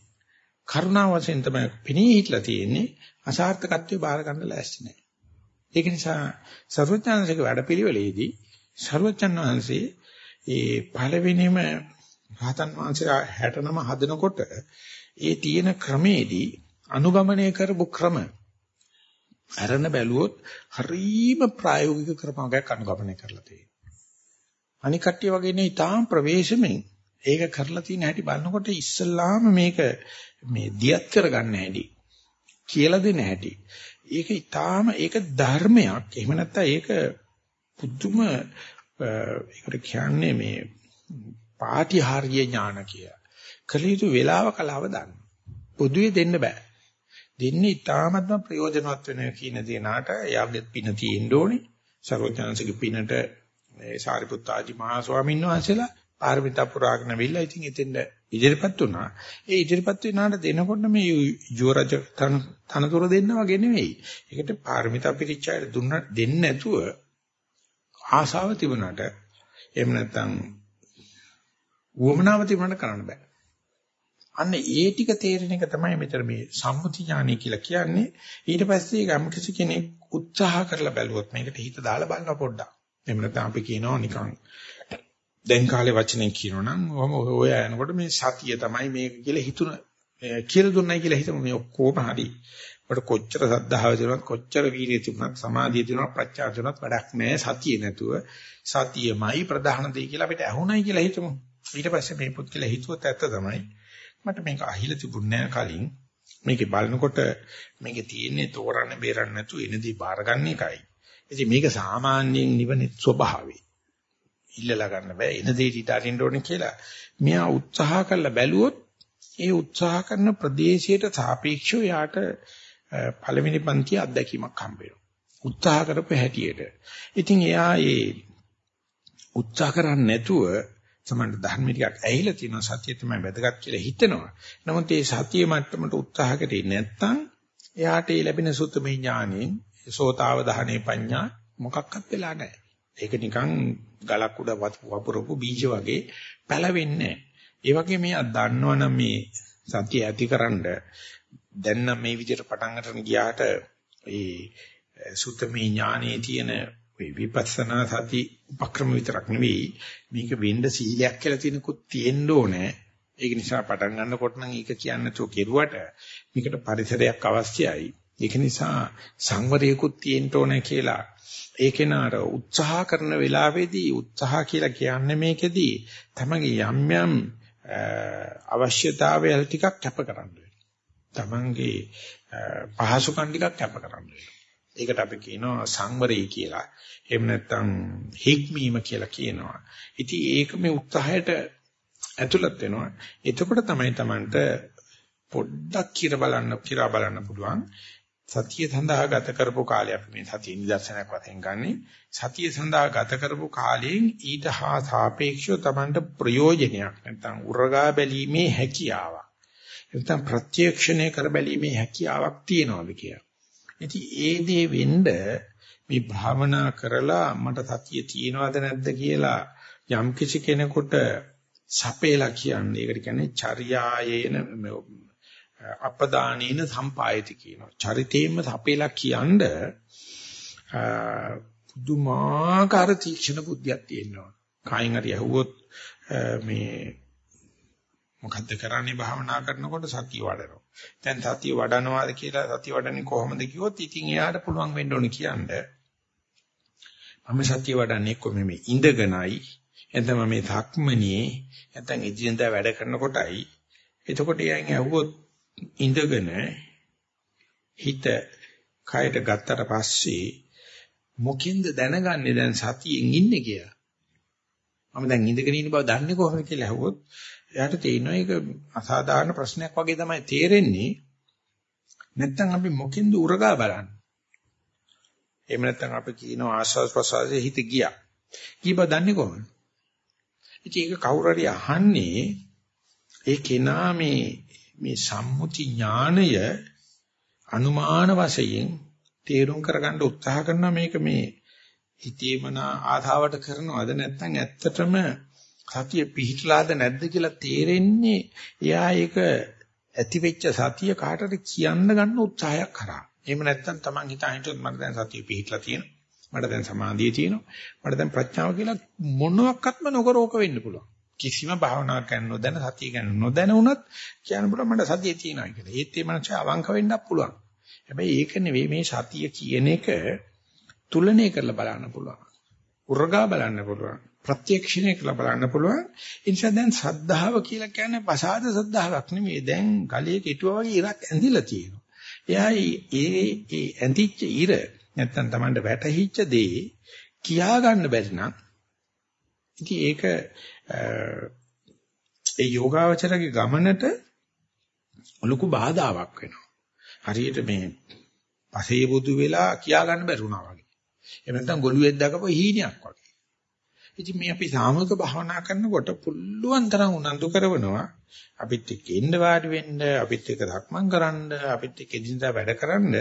කරුණාව වශයෙන් තමයි පිනී හිටලා තියෙන්නේ අසාර්ථකත්වය බාර ගන්න ලෑස්ති නැහැ. ඒක නිසා සර්වඥාන්සේක වැඩපිළිවෙලේදී සර්වචන් වහන්සේ ඒ පළවෙනිම රහතන් වහන්සේලා 69 හදනකොට ඒ තියෙන ක්‍රමේදී අනුගමනය කරපු ක්‍රම අරන බැලුවොත් හරීම ප්‍රායෝගික ක්‍රමයක් අනුගමනය කරලා තියෙනවා. අනික කට්ටිය වගේ නේ ඊටාම් ප්‍රවේශමෙන් ඒක කරලා තියෙන හැටි බලනකොට ඉස්සල්ලාම මේක මේ දියත් කරගන්න හැටි කියලා දෙන හැටි. ඒක ඊටාම ඒක ධර්මයක්. එහෙම නැත්නම් ඒක පුදුම ඒකට කියන්නේ මේ පාටිහාර්ය ඥාන කිය. කලියුතු වේලාව කලාව දාන්න. පොදුවේ දෙන්න බෑ. දෙන්නේ ඊටාත්ම ප්‍රයෝජනවත් වෙන කියන දේනාට යාගේ පින තියෙන්න ඕනේ. සර්වඥාන්සේගේ පිනට මේ සාරිපුත්ත ආදි මහා ස්වාමීන් වහන්සේලා පාරමිතා පුරාගෙන වෙලා ඉතින් එතෙන්ද ඉදිරිපත් වුණා. ඒ ඉදිරිපත් වෙනාට දෙනකොට මේ යුවරජ තනතුර දෙන්න වගේ නෙවෙයි. ඒකට පාරමිතා පිරිච්චායට දුන්න දෙන්නේ නැතුව ආශාව තිබුණාට එහෙම නැත්නම් උවමනාව තිබුණාට කරන්න බෑ. අන්න ඒ ටික තේරෙන එක තමයි මෙතන මේ සම්මුති ඥානය කියලා කියන්නේ. ඊට පස්සේ ගම් කිසි කෙනෙක් උත්සාහ කරලා බැලුවොත් මේකට හිත දාලා බලන්න පොඩ්ඩක්. එහෙම නැත්නම් අපි කියනවා නිකන් දැන් කාලේ වචනෙන් කියනොනම් ඔහම ඔය යනකොට මේ සතිය තමයි මේක කියලා හිතුන කියලා දුන්නයි කියලා හිතමු මේ ඔක්කොම හරි. අපිට කොච්චර සද්ධාව තිබුණත් කොච්චර වීර්යය තිබුණත් සමාධිය තිබුණත් ප්‍රඥා තිබුණත් වැඩක් නැහැ සතිය නැතුව සතියමයි ප්‍රධාන දෙය කියලා අපිට ඇහුණයි කියලා හිතමු. ඊට පස්සේ මේ පුත් කියලා හිතුවත් ඇත්ත තමයි. මට මේක අහිලා තිබුණේ කලින්. මේකේ බලනකොට මේකේ තියෙන්නේ තෝරන්න බේරන්න නැතුව එනදී බාරගන්න එකයි. ඉතින් මේක සාමාන්‍යයෙන් නිවනේ ස්වභාවය. ඉල්ලලා ගන්න බෑ එන දේ ඊට අරින්න ඕනේ කියලා. මෙයා උත්සාහ කරලා බැලුවොත් ඒ උත්සාහ කරන ප්‍රදේශයට සාපේක්ෂව යාට පළවෙනි පන්ති අත්දැකීමක් හම්බ වෙනවා. උත්සාහ කරපු හැටියට. ඉතින් එයා ඒ උත්සාහ කරන්නේ නැතුව සමහර ධර්ම ටිකක් ඇහිලා තියෙනවා සතිය තමයි වැදගත් කියලා හිතෙනවා. නමුත් ඒ සතිය මට්ටමට උත්සාහ කරේ නැත්නම් එයාට ඒ ලැබෙන සුත්තමේ ඥානෙන් සෝතාව දහනේ පඤ්ඤා මොකක්වත් වෙලා නැහැ. ඒක නිකන් ගලක් උඩ වපුරපු බීජ වගේ පැලවෙන්නේ නැහැ. ඒ වගේ මේ දන්නවනම් මේ සතිය ඇතිකරනද දැන් නම් මේ විදිහට පටන් ගන්න ගියාට ඒ සුත්තමේ ඥානයේ තියෙන විපස්සනා සති උපක්‍රම විතරක් නෙවෙයි මේක වෙන්න සීලයක් කියලා තියෙනකුත් තියෙන්න ඕනේ. ඒක නිසා පටන් ගන්නකොට නම් ඒක කියන්නේ තෝ කෙරුවට මේකට පරිසරයක් අවශ්‍යයි. ඒක නිසා සංවරයකුත් තියෙන්න ඕනේ කියලා ඒකේ නාර උත්සාහ කරන වෙලාවේදී උත්සාහ කියලා කියන්නේ මේකෙදී තමගේ යම් යම් අවශ්‍යතාවයල් ටිකක් කැප කරන්න තමන්ගේ පහසුකම් ටිකක් කැප කරන්න ඒකට අපි කියනවා සංවරය කියලා. එහෙම නැත්නම් හික්මීම කියලා කියනවා. ඉතින් ඒක මේ උත්සාහයට ඇතුළත් වෙනවා. එතකොට තමයි Tamanට පොඩ්ඩක් කිර බලන්න කිරා බලන්න පුළුවන්. සතිය සඳහා ගත කරපු කාලය අපි මේ සතිය නිදර්ශනයක් වශයෙන් ගන්නෙ. සතිය සඳහා ගත කරපු කාලයෙන් ඊට හා සාපේක්ෂව Tamanට ප්‍රයෝජනයක් නැත්නම් උරගා බැලීමේ හැකියාවක් නැත්නම් ප්‍රත්‍යක්ෂණය කර බැලීමේ හැකියාවක් තියනවාද කියලා. ඉතින් ඒ දේ වෙන්න මේ භාවනා කරලා මට සතිය තියෙනවද නැද්ද කියලා යම් කිසි කෙනෙකුට සපේලා කියන්නේ ඒකට කියන්නේ චර්යායේන අපදානේන සම්පායති කියනවා. චරිතේම සපේලා කියනද පුදුමාකාර තීක්ෂණ බුද්ධියක් තියෙනවා. කායින් හරි ඇහුවොත් මේ මොකද්ද කරන්නේ භාවනා කරනකොට සතිය වඩනවා. දැන් සතිය වඩනවාද කියලා සතිය වඩන්නේ කොහොමද කිව්වොත් ඉතින් එයාට පුළුවන් වෙන්න ඕනේ කියන්නේ. මම සතිය වඩන්නේ කොහොම මේ ඉඳගෙනයි එතන මේ ධක්මනියේ නැත්නම් ඉදින්දා වැඩ කරනකොටයි එතකොට යන් ඇහුවොත් ඉඳගෙන හිත කයට ගත්තට පස්සේ මොකෙන්ද දැනගන්නේ දැන් සතියෙන් ඉන්නේ කියලා. මම දැන් ඉඳගෙන ඉන්න බව දන්නේ කොහොමද කියලා ඇහුවොත් එයාට තේරෙනවා ඒක අසාධාරණ ප්‍රශ්නයක් වගේ තමයි තේරෙන්නේ. නැත්තම් අපි මොකින්ද උරගා බලන්නේ. එහෙම නැත්තම් අපි කියනවා ආස්වාද ප්‍රසවාසයේ හිත ගියා. කීප දන්නේ කොහොමද? ඉතින් ඒක කවුරු හරි අහන්නේ ඒ කෙනා මේ මේ සම්මුති ඥානය අනුමාන වශයෙන් තේරුම් කරගන්න උත්සාහ කරනවා මේක මේ හිතේමන ආධාවට කරනවද නැත්නම් ඇත්තටම සතිය පිහිටලාද නැද්ද කියලා තේරෙන්නේ එයා ඒක ඇති වෙච්ච සතිය කාටද කියන්න ගන්න උත්සාහයක් කරා. එහෙම නැත්නම් Taman හිතා හිටියොත් මට දැන් සතිය පිහිටලා තියෙනවා. මට දැන් සමාධිය තියෙනවා. මට දැන් ප්‍රඥාව කියලා මොනවත්ක්ම නොකර ඕක වෙන්න පුළුවන්. කිසිම භාවනාවක් කරන්න නොදැන සතිය ගන්න නොදැන වුණත් කියන්න පුළුවන් මට සතිය තියෙනවා කියලා. ඒත් ඒ මනස අවංක වෙන්නත් පුළුවන්. හැබැයි ඒක නෙවෙයි මේ සතිය කියන එක තුලනය කරලා බලන්න පුළුවන්. උරගා බලන්න පුළුවන්. ප්‍රත්‍යක්ෂණය කරලා බලන්න පුළුවන්. ඒ නිසා දැන් සද්ධාව කියලා කියන්නේ පසාද සද්ධාාවක් නෙමෙයි. දැන් ගලේ කෙටුවා වගේ ඉරක් ඇඳිලා තියෙනවා. එයා ඒ ඒ ඇඳිච්ච ඉර නැත්තම් Tamanට වැටහිච්ච දේ කියා ගන්න බැරි නම් ඉතින් ඒක ඒ යෝගාවචරගේ ගමනට ලොකු බාධාවක් වෙනවා. හරියට මේ පසේ බුදු වෙලා කියා ගන්න බැරුණා වගේ. එහෙම නැත්නම් ගොළුෙක් දකපු හීනයක් වගේ. ඉතින් මේ අපි සාමූහික භාවනා කරනකොට පුළුවන් තරම් උනන්දු කරනවා අපිත් එක්ක ඉන්න වාඩි වෙන්න අපිත් එක්ක ධක්මං කරන්න අපිත් එක්ක එදිනදා වැඩ කරන්න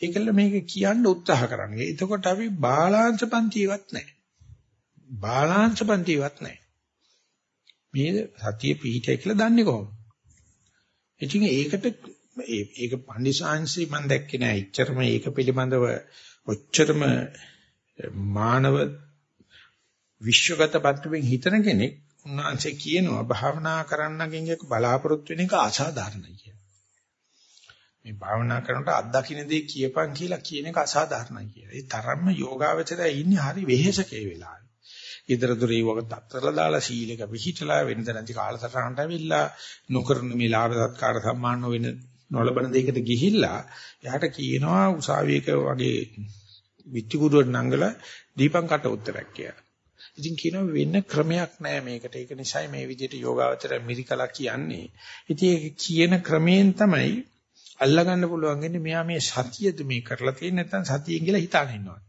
ඒකල මේක කියන්න උත්සාහ කරන්නේ. එතකොට අපි බාලාංශ පන්තිවත් නැහැ. බාලාංශ පන්තිවත් නැහැ. මේ සතිය පිහිටයි කියලා දන්නේ කොහොමද? ඉතින් ඒකට ඒක පන්දිසාංශي මම දැක්කේ නෑ. ඉච්චරම ඒක පිළිබඳව ඔච්චරම මානව විශ්වගත පත්‍රයෙන් හිතන කෙනෙක් උන්වහන්සේ කියනවා භාවනා කරන්නගෙන් එක බලාපොරොත්තු වෙන එක අසාධාරණයි කියලා. මේ භාවනා කරනකොට අත්දකින්න දේ කියපන් කියලා කියන එක අසාධාරණයි කියලා. ඒ තරම්ම යෝගාවචරය ඉන්නේ හරි වෙහෙසකේ වෙලාවේ. ඊතර දුරේ වගේ තත්තරලා දාලා සීලක පිහිටලා වෙනද නැති කාලසටහනට ඇවිල්ලා නොකරන මේ ලාභ සත්කාර සම්මාන වෙන නොලබන දෙයකට ගිහිල්ලා එයාට කියනවා උසාවියක වගේ විත්තිගුරුවට නංගලා දීපං කට උත්තරයක් කියලා. ඉතින් කියනවා වෙන ක්‍රමයක් නැහැ මේකට. ඒක නිසායි මේ විදිහට යෝගාවචර මිරිකලා කියන්නේ. ඉතින් ඒක කියන ක්‍රමයෙන් තමයි අල්ලගන්න පුළුවන් වෙන්නේ මෙයා මේ සතියද මේ කරලා තියෙන්නේ නැත්නම් සතියෙන් කියලා හිතාන ඉන්නවා.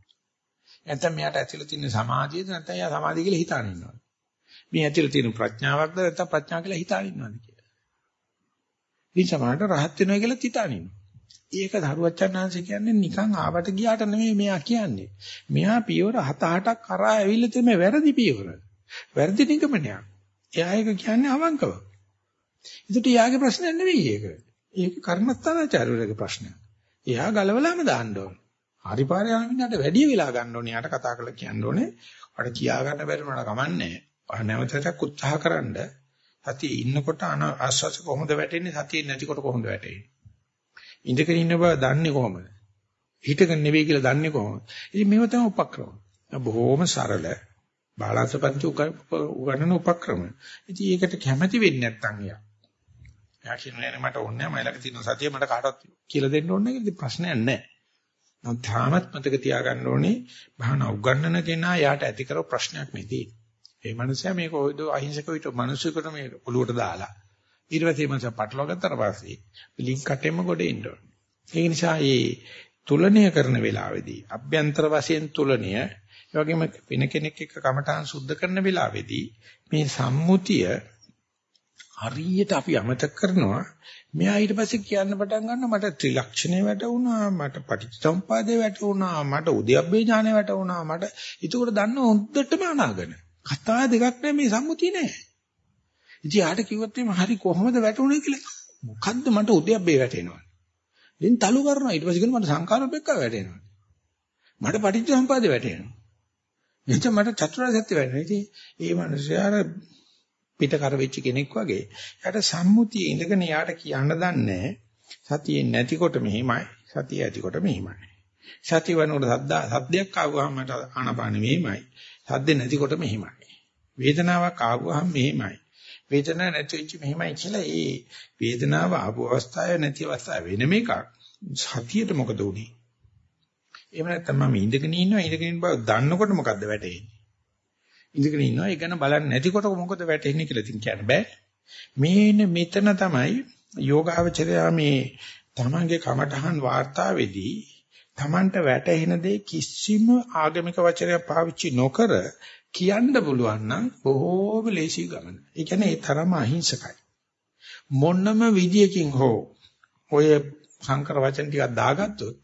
නැත්නම් මෙයාට ඇතුළේ තියෙන සමාධියද නැත්නම් එයා සමාධිය කියලා හිතාන ඉන්නවා. මේ ඇතුළේ තියෙන ප්‍රඥාවක්ද නැත්නම් ප්‍රඥාව කියලා හිතාන ඉන්නවද කියලා. ඉතින් සමහරට රහත් වෙනවා කියලා හිතාන ඉන්නවා. ඒක දරුවචන්හන්සේ කියන්නේ නිකන් ආවට ගියාට නෙමෙයි මෙයා කියන්නේ. මෙයා පියවර 7-8ක් කරා ඇවිල්ලා තියෙන වැරදි පියවර. වැරදි නිගමනයක්. එයා ඒක කියන්නේ අවංකව. ඒකට යාගේ ප්‍රශ්නයක් නෙවෙයි ඒක. ඒක කර්මස්ථානාචාර්යවලගේ ප්‍රශ්නයක්. එයා ගලවලාම දාන්න ඕන. හරි පාරේ යන මිනිහට වැඩි වෙලා ගන්න ඕනේ. යාට කතා කරලා කියන්න ඕනේ. අර කියා ගන්න බැරි වුණාට කමන්නේ. නැවතටක් උත්සාහකරනද සතියේ ඉන්නකොට ආස්වාස කොහොමද වැටෙන්නේ? සතියේ නැතිකොට කොහොමද වැටෙන්නේ? ඉඳගෙන ඉන්න බව දන්නේ කොහොමද? හිටගෙන නෙවෙයි කියලා දන්නේ කොහොමද? ඉතින් මේව තමයි උපක්‍රම. බොහොම සරල බාලාසපන්ති උගන්නන උපක්‍රම. ඉතින් ඒකට කැමැති වෙන්නේ නැත්නම් යා. එයා කියන්නේ මට ඕනේ නැහැ මයිලක තියෙන සතිය මට කාටවත් කියලා දෙන්න ඕනේ කියලා ප්‍රශ්නයක් නැහැ. නමුත් තාමත් මතක තියාගන්න ඕනේ භාවනා උගන්නන කෙනා යාට ඇති කරව ප්‍රශ්නයක් නෙදී. ඒ මනුස්සයා මේක ඔයද අහිංසක විතර මිනිස්සුකට මේ ඔලුවට දාලා ඊට පස්සේ මම පටලවා ගත්තට පස්සේ ලින්ක් කටෙම ගොඩ එන්න ඕනේ. ඒ නිසා මේ තුලණය කරන වෙලාවේදී අභ්‍යන්තර වශයෙන් තුලණය ඒ වගේම වෙන කෙනෙක් එක්ක කමඨාන් සුද්ධ කරන වෙලාවේදී මේ සම්මුතිය හරියට අපි අමතක කරනවා. මෙයා ඊට පස්සේ කියන්න පටන් ගන්නවා මට ත්‍රිලක්ෂණේ වැටුණා මට පටිච්චසමුපාදේ වැටුණා මට උද්‍යප්පේ ඥානෙ වැටුණා මට ඒක දන්න හොද්දටම අනාගන. කතා දෙකක් නෑ මේ සම්මුතිය නෑ. ඉතින් ආට කිව්වොත් එimhe හරි කොහොමද වැටුනේ කියලා මොකද්ද මට උද්‍යප්පේ වැටෙනවා දැන් තලු කරනවා ඊට පස්සේ කියනවා මට සංකාරපෙක්ක වැටෙනවා මට පටිච්චසමුපාදේ වැටෙනවා එතකොට මට චතුරාර්ය සත්‍ය වැටෙනවා ඉතින් ඒ මිනිස්යාර පිට කර වෙච්ච කෙනෙක් වගේ. එයාට සම්මුතිය ඉඳගෙන යාට කියන්න දන්නේ සතියේ නැතිකොට මෙහිමයි, සතිය ඇතිකොට මෙහිමයි. සතිය වනකොට සද්දා සද්දයක් ආවම මට ආනපාන මෙහිමයි. සද්ද නැතිකොට මෙහිමයි. වේදනාවක් ආවම මෙහිමයි. වේදනාවක් නැති වෙච්ච මෙහිමයි කියලා ඒ වේදනාව ආපු අවස්ථාවේ නැති අවස්ථාව වෙනම එකක්. සතියට මොකද උනේ? එහෙම නැත්නම් මම ඉඳගෙන ඉන්නවා ඉඳගෙන ඉන්න බව දන්නකොට මොකද්ද වැටෙන්නේ? ඉඳගෙන ඉන්නවා. ඒ ගැන බලන්නේ නැතිකොට මොකද වැටෙන්නේ කියලා ඉතින් කියන්න බෑ. මේන මෙතන තමයි යෝගාවචරයා මේ තමන්ගේ කමඨහන් වාර්තාවේදී තමන්ට වැටහෙන දේ කිසිම ආගමික වචනයක් පාවිච්චි නොකර කියන්න පුළුවන් නම් බොහෝම ලේසි ගමන. ඒ කියන්නේ ඒ තරම අහිංසකයි. මොන්නම විදියකින් හෝ ඔය සංකර වචන ටිකක් දාගත්තොත්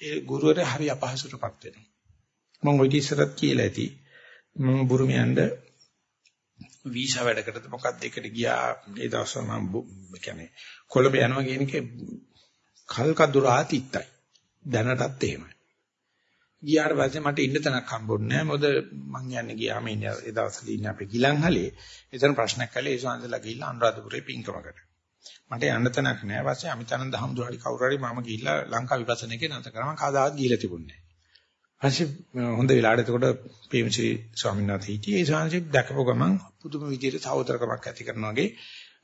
ඒ ගුරුවරයා හරි අපහසුටපත් වෙනවා. මම ඔය ඉස්සරත් කියලා ඇති. මම බුරුමයන්ද වීසා වැඩකටද මොකක්ද එකට ගියා ඒ දවස්වල මම කියන්නේ කොළඹ යනවා කියන එක කල්කදුරා තිත්තයි දැනටත් එහෙමයි ගියාට පස්සේ මට ඉන්න තැනක් හම්බුන්නේ නැහැ. මොකද මං යන්නේ ගියාම ඉන්නේ ඒ දවස්වල ඉන්නේ අපේ ගිලන්හලේ එතන ප්‍රශ්නයක් කළේ ඒ සඳහලා ගිහිල්ලා අනුරාධපුරේ පින්කමකට. මට යන්න තැනක් නැහැ. ඊපස්සේ අමිතානන්ද හම්දුරාලි කවුරු හරි මම ගිහිල්ලා ලංකා විපස්සනාකේ නැත කරම කවදාවත් ගිහිල්ලා තිබුණේ පස්සේ හොඳ වෙලාවට එතකොට පේමසි ස්වාමීන් වහන්සේ හිටියේ. ඒ ස්වාමීන් දැකපු ගමන් පුදුම විදිහට සහෝදරකමක් ඇති කරනවා වගේ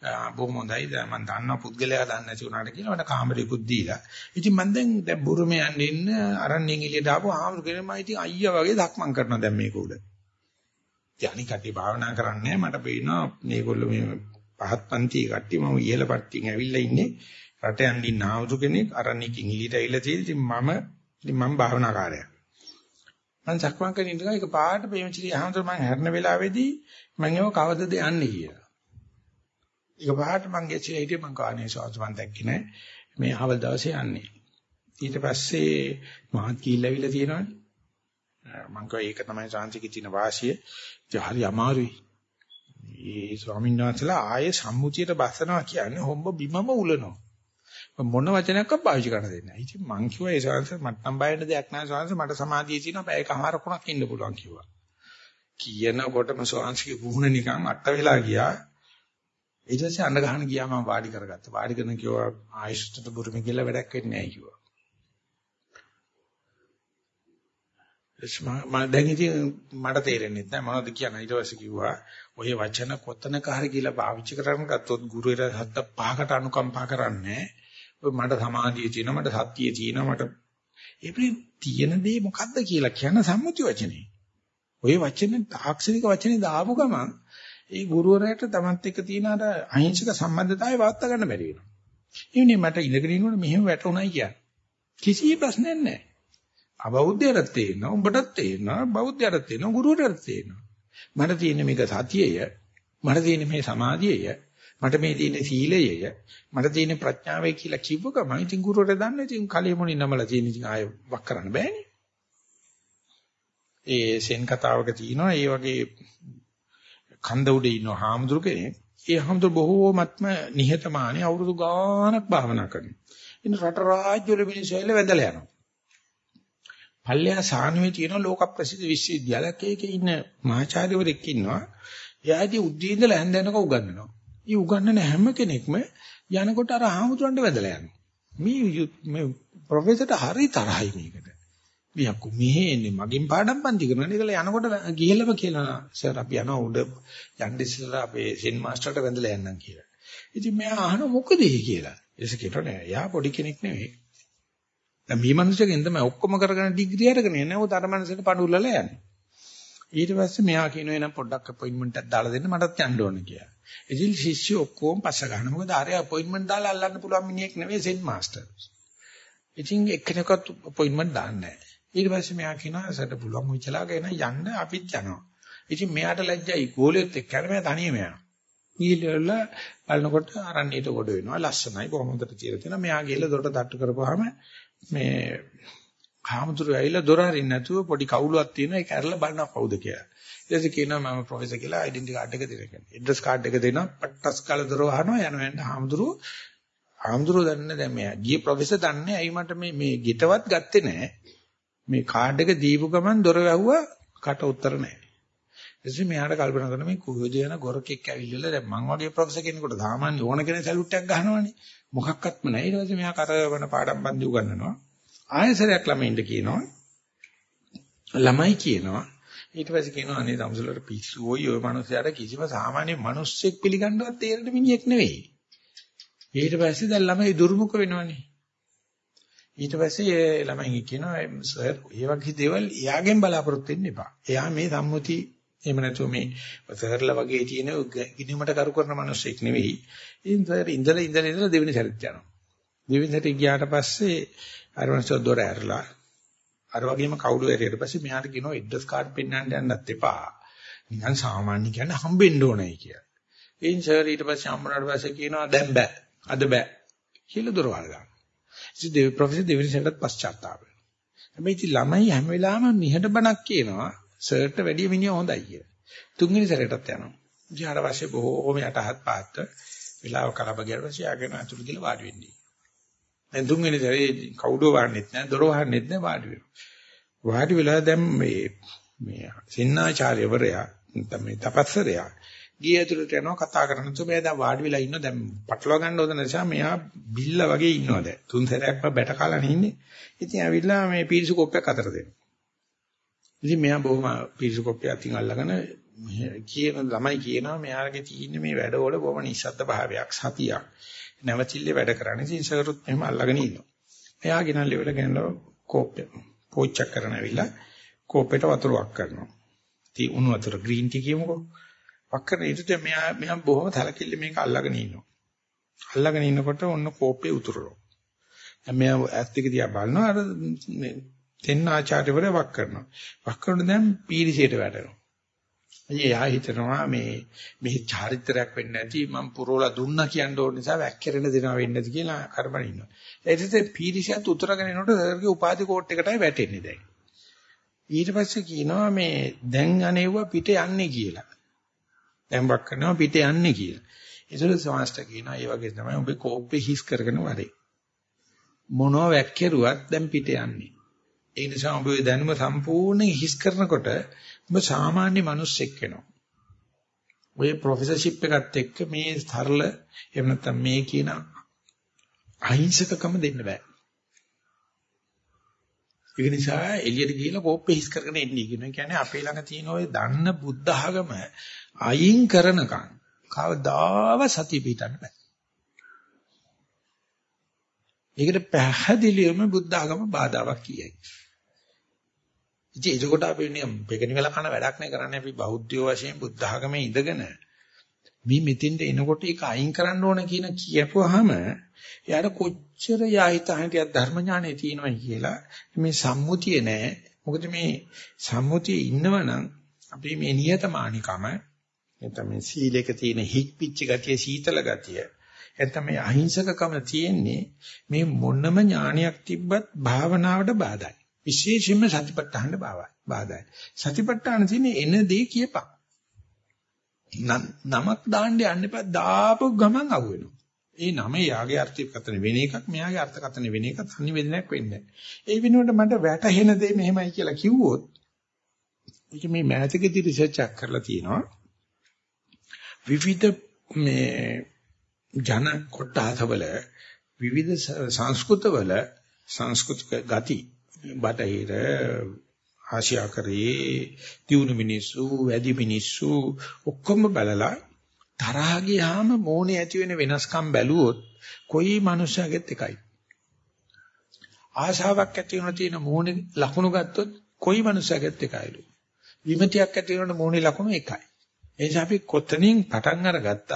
බොහොම හොඳයි. දැන් මම දන්නවා පුද්ගලයා දන්නේ නැති වුණාට කියලා මට කාමරේකුත් දීලා. ඉතින් මම දැන් දැන් බුරුමේ යන්න ඉන්න අරණියෙන් එළියට ආපු ආමුරු කෙනෙක් මම ඉතින් අයියා වගේ දක්මන් කරනවා දැන් මේක උඩ. යණි කටි භාවනා කරන්නේ මට පේනවා මේගොල්ලෝ මේ පහත් පන්ති කට්ටිය මම ඉහළ පන්තියෙන් ඇවිල්ලා ඉන්නේ. රට යන්න ඉන්න ආමුරු කෙනෙක් අරණියකින් එළියට ඇවිල්ලා තියෙන ඉතින් මම ඉතින් මම භාවනාකාරයා. මම සක්මන් කරන ඉඳලා ඒක පාට ප්‍රේමචිරි අහමතර මම හැරෙන වෙලාවේදී මම ඒව කවදද යන්නේ කියලා. ඒක පාට මම ගෙච්චිලා හිටියේ මම කාණේ සෝස් මම දැක්කේ නෑ. මේ අවල් දවසේ යන්නේ. ඊට පස්සේ මහත් කීල්ලවිලා තියෙනවනේ. මම කිව්වා ඒක තමයි සාංශිකේ තියෙන වාසිය. ඒ හරි අමාරුයි. ඒ ස්වාමීන් වහන්සේලා ආයේ සම්මුතියට බස්සනවා කියන්නේ හොම්බ බිමම උලනවා. මොන වචනයක්වත් පාවිච්චි කරන්න දෙන්නේ නැහැ. ඉතින් මං කිව්වා ඒ සාංශ මට නම් බය වෙන දෙයක් නැහැ සාංශ මට සමාධිය තියෙනවා පැයකමාරකුණක් ඉන්න පුළුවන් කිව්වා. කියනකොටම සාංශිකේ වුණ නිකන් අට වෙලා ගියා. ඊට පස්සේ අඬ ගහන ගියා මම වාඩි කරගත්තා. වාඩි කරන කිව්වා ආයුෂ්ඨට බුරුමේ කියලා වැඩක් වෙන්නේ නැහැ කිව්වා. මම දැන් ඉතින් මට තේරෙන්නේ නැහැ මොනවද කියන්නේ ඊට පස්සේ කිව්වා ඔය වචන කොතනක හරි කියලා පාවිච්චි කරගෙන ගත්තොත් ගුරුවරයා හත්ත පහකට අනුකම්පා කරන්නේ ඔය මට සමාධිය තියෙනවා මට සත්‍යය තියෙනවා මට ඒ තියෙන දේ මොකද්ද කියලා කියන සම්මුති වචනේ ඔය වචනේ තාක්ෂණික වචනේ දාපු ගමන් ඒ ගුරුවරයාට තමත් එක්ක තියෙන අර අහිංසක සම්බන්ධතාවය වාර්තා ගන්න බැරි වෙනවා. ඒ වෙන්නේ මට ඉඳගෙන ඉන්නකොට මෙහෙම වැටුණයි කියන්නේ. කිසි ප්‍රශ්නයක් නැහැ. අබෞද්ධයරත් තේරෙනවා, උඹටත් තේරෙනවා, බෞද්ධයරත් තේරෙනවා, ගුරුවරයාට තේරෙනවා. මට තියෙන මේක සතියය, මට තියෙන මේ සමාධියය, මට මේ තියෙන සීලයය, මට තියෙන ප්‍රඥාවයි කියලා කිව්ව ගමන් ඉතින් ගුරුවරයා දන්නේ ඉතින් කලිය මොනින් නමලා තියෙන ඉතින් ආයෙ වක් කරන්න බෑනේ. ඒ සෙන් කතාවක තියෙනවා ඒ වගේ කන්ද උඩේ ඉන්න හාමුදුරු කෙනෙක්. ඒ හාමුදුරු බොහෝමත්ම නිහතමානී අවුරුදු ගාණක් භාවනා කරනවා. ඉතින් රට රාජ්‍ය වල මිනිස්සු ඇවිල්ලා වැඳලා යනවා. පල්ලෙහා සානුවේ තියෙන ලෝක ප්‍රසිද්ධ විශ්වවිද්‍යාලයක ඒකේ ඉන්න මහාචාර්යවරයෙක් ඉන්නවා. එයාදී උද්දී ඉඳලා හැන්දැනක උගන්වනවා. ඊ උගන්වන හැම කෙනෙක්ම යනකොට අර හාමුදුරන්ට වැඳලා යනවා. මේ මේ ප්‍රොෆෙසර්ට හරි තරහයි මේකට. මියක්කු මෙහෙ එන්නේ මගෙන් පාඩම් පන්ති කරනවා ඒකල යනකොට ගිහලම කියලා සර් අපි යනවා උඩ යන්න ඉස්සෙල්ලා අපේ සෙන් මාස්ටර්ට වැඳලා යන්නම් කියලා. ඉතින් මෙයා අහන මොකද කියලා. එස කියනවා නෑ. යා පොඩි කෙනෙක් නෙවෙයි. දැන් මේ මිනිස්සුගෙන් තමයි ඔක්කොම කරගෙන ඩිග්‍රී අරගෙන යන්නේ. උත අර මිනිස්සුන්ට පණුල්ලලා යන්නේ. ඊට පස්සේ මෙයා කියනවා එනම් පොඩ්ඩක් අපොයින්ට්මන්ට් එකක් දාලා දෙන්න මටත් යන්න ඕන කියලා. ඉතින් ශිෂ්‍ය ඔක්කොම පස්ස ගන්න. මොකද අරයා අපොයින්ට්මන්ට් දාලා අල්ලන්න පුළුවන් මිනිහෙක් නෙවෙයි සෙන් මාස්ටර්. ඉතින් එක්කෙනෙක්වත් අපොයින්ට්මන්ට් දාන්නේ නැහැ. ඊට පස්සේ මෙයා කියනවා සට පුළුවන් මුචලාගෙන යන්න අපිත් යනවා. ඉතින් මෙයාට ලැජ්ජයි ගෝලියොත් එක්ක යන මෙයා තනියම යනවා. ඊළඟ බලනකොට අරණියට කොට වෙනවා ලස්සනයි බොහොම හොඳට තියලා තියෙනවා. මෙයා ගිහලා දොරට තට්ටු කරපුවාම මේ කාමතුරු ඇවිල්ලා දොර අරින්න නැතුව පොඩි කවුලුවක් තියෙනවා ඒක ඇරලා බලනවා කවුද කියලා. ඊට පස්සේ කියනවා මම ප්‍රොෆෙසර් කියලා ඩෙන්ටි කාඩ් එක දෙන්න කියලා. ඇඩ්‍රස් කාඩ් එක දෙනවා පට්ටස් කාල දොර වහනවා යනවා යන්න හාමුදුරු හාමුදුරු දන්නේ දැන් මෙයා ගිය ප්‍රොෆෙසර් දන්නේ ඇයි මට මේ මේ ගිටවත් ගත්තේ නැහැ. මේ කාඩ් එක දීපු ගමන් දොර වැහුවා කට උත්තර නැහැ. එසේ මෙයාට කල්පනා කරන මේ කුහුජ යන ගොරකෙක් ඇවිල්ලා දැන් මං වගේ ප්‍රොෆෙසර් කෙනෙකුට සාමාන්‍ය ඕන කෙනෙක් සැලුට් එකක් ගහනවනේ. මොකක්වත්ම නැහැ. ඊට පස්සේ මෙයා කරවන පාඩම් බන්දි උගන්වනවා. ආයෙසරයක් ළමයින්ට කියනවා. ළමයි කියනවා. ඊට පස්සේ කියනවා අනේ දම්සලට පිස්සු ඔයි ඔය මිනිස්සයාට කිසිම සාමාන්‍ය මිනිස්සෙක් පිළිගන්නවත් තේරෙන මිනිහෙක් නෙවෙයි. ඊට පස්සේ දැන් ළමයි දුර්මුඛ වෙනවනේ. ඊට පස්සේ ළමයි කියනවා සර් මේ වගේ දේවල් එයාගෙන් බලාපොරොත්තු වෙන්න එපා. එයා මේ සම්මුති එහෙම නැතුව මේ සර්ලා වගේ තියෙන ගිනිමට කරු කරන මිනිස්සෙක් නෙවෙයි. ඉතින් සර් ඉඳලා ඉඳලා ඉඳලා දෙවෙනි සැරේට යනවා. දෙවෙනි සැරේට ගියාට පස්සේ අර මිනිස්සු දොර ඇරලා අර වගේම කවුළු ඇරියට පස්සේ මෙයාට කියනවා ඇඩ්‍රස් කාඩ් පෙන්නන්න යන්නත් එපා. නිකන් සාමාන්‍ය කියන්නේ හම්බෙන්න ඕනයි කියලා. ඉතින් සර් ඊට පස්සේ හම්බුනාට පස්සේ කියනවා දැන් බෑ. අද බෑ. කියලා දොර වහලා ඉතින් දෙවි ප්‍රොෆෙසර් දෙවෙනි සැරේට පශ්චාත්තාප වෙනවා. හැබැයි ඉතින් ළමයි හැම වෙලාවෙම නිහඬ බණක් කියනවා සර්ට වැඩිය මිනිහ හොඳයි කියලා. තුන්වෙනි සැරේටත් යනවා. ඉතින් ආර වාසිය බොහෝම යටහත් පාත්ත වෙලාව කලබ ගියාට පස්සේ ආගෙන අතුරු කියලා වාඩි වෙන්නේ. දැන් තුන්වෙනි සැරේ කවුඩෝ වහන්නෙත් නැහැ දොර වහන්නෙත් නැහැ වාඩි වෙනවා. වාඩි වෙලා දැන් මේ මේ සින්නාචාර්යවරයා තමයි තපස්සරයා ගිය ඇතුළට යනවා කතා කරන තුම එයා දැන් වාඩි වෙලා ඉන්න දැන් පටලවා ගන්න හොඳ නිසා මෙයා බිල්ල වගේ ඉන්නවා දැන්. තුන් සැරයක්ම බැට කාලා ඉන්නේ. ඉතින් ඇවිල්ලා මේ පීරිසු කොප්පයක් අතර දෙනවා. ඉතින් මෙයා බොහොම පීරිසු කොප්පය අතින් අල්ලගෙන කියන ළමයි කියනවා මෙයාගේ තියෙන මේ වැඩවල බොහොම නිස්සද්ද භාවයක් සතියක්. නැවතිල්ලේ වැඩ කරන්නේ. ඉතින් සර්රුත් එහෙම අල්ලගෙන ඉන්නවා. එයා ගෙනල්ලි වල ගෙනල්ලා කෝප්පය පෝච්චක් කරන ඇවිල්ලා කෝප්පෙට වතුර වක් කරනවා. ඉතින් උණු වතුර ග්‍රීන් ටී කියමුකෝ. වක්කන ඊට මෙයා මෙයා බොහොම තලකිල්ල මේක අල්ලගෙන ඉන්නවා. අල්ලගෙන ඉන්නකොට ඔන්න කෝපේ උතුරනවා. දැන් මෙයා ඇස් දෙක දිහා බලනවා අර මේ තෙන්න ආචාර්යවරයා වක් කරනවා. වක් කරන දැන් පීරිසියට වැටෙනවා. එයා හිතනවා මේ මේ චාරිත්‍රාක් වෙන්නේ නැති මම පුරවලා දුන්නා කියන ඕන නිසා වැක්කිරෙන දෙනවා වෙන්නේ නැති කියලා කරබන ඉන්නවා. ඒ ඉතින් පීරිසියත් උතරගෙන එනකොට සර්ගේ උපාධි කෝට් එකටයි වැටෙන්නේ දැන්. ඊට පස්සේ කියනවා මේ දැන් අනේව පිට යන්නේ කියලා. දැන් වක් කරනවා පිට යන්නේ කියලා. ඒසල සමාස්ත කියනවා ඒ වගේ තමයි ඔබ කෝප්පේ හිස් කරගෙන වරේ. මොනව වැක්කිරුවත් දැන් පිට යන්නේ. ඒ නිසා ඔබ ඒ දැනුම සම්පූර්ණයෙන් හිස් කරනකොට ඔබ සාමාන්‍ය මිනිස්සෙක් වෙනවා. ඔය ප්‍රොෆෙසර්ෂිප් එකත් එක්ක මේ සරල එහෙම නැත්නම් මේ කියන අහිංසකකම දෙන්න බෑ. ඒක නිසා එළියට ගිහිල්ලා කෝප්පේ හිස් කරගෙන එන්නේ කියන. ඒ කියන්නේ අපේ ළඟ තියෙන ওই දන්න බුද්ධ ආගම අයින් කරනකම් කවදාව සතිය පිටන්න බෑ. ඒකට පැහැදිලිවම බුද්ධ ආගම බාධාවක් කියයි. ඉතින් ඒකට අපි පෙකණි වෙලා කන වැඩක් නේ කරන්නේ අපි බෞද්ධයෝ වශයෙන් බුද්ධ ආගමේ ඉඳගෙන මේ මෙතෙන්ට එනකොට ඒක අයින් කරන්න ඕන කියන කියපුවාම එයාට කොච්චර යහිතහිතියක් ධර්ම ඥානෙ තියෙනවයි කියලා මේ සම්මුතිය නෑ මොකද මේ සම්මුතියේ ඉන්නවනම් අපි මේ නියතමානිකම නැත්නම් මේ සීලයක තියෙන හික් පිච්ච ගතිය සීතල ගතිය. නැත්නම් මේ අහිංසකකම තියෙන්නේ මේ මොනම ඥානයක් තිබ්බත් භාවනාවට බාධායි. විශේෂයෙන්ම සතිපට්ඨාන බාධායි. සතිපට්ඨාන තියෙන්නේ එන දේ කියපක් නමක් දාන්න යන්න එපා දාපු ගමන් අහුවෙනවා. ඒ නම යාගේ අර්ථකථන වෙන එකක් මෙයාගේ අර්ථකථන වෙන එකක් සංනිවේදනයක් වෙන්නේ ඒ වෙනුවට මට වැටහෙන දේ මෙහෙමයි කියලා කිව්වොත් ඒක මේ මෑතකදී රිසර්ච් එකක් කරලා තියෙනවා. විවිධ මේ ජන කොටාතවල විවිධ සංස්කෘතවල සංස්කෘතික ගති බටහිර ආසියාකරේ තියුණු මිනිස්සු වැඩි මිනිස්සු ඔක්කොම බලලා තරහ ගියාම මෝනේ ඇති වෙන වෙනස්කම් බැලුවොත් කොයි මනුස්සයෙකුත් එකයි. ආශාවක් ඇති වෙන තියෙන මෝනේ ලකුණු ගත්තොත් කොයි මනුස්සයෙකුත් එකයිලු. විමතියක් ඇති වෙන මෝනේ ලකුණු එකයි. ඒ නිසා අපි කොතනින් පටන් අරගත්තත්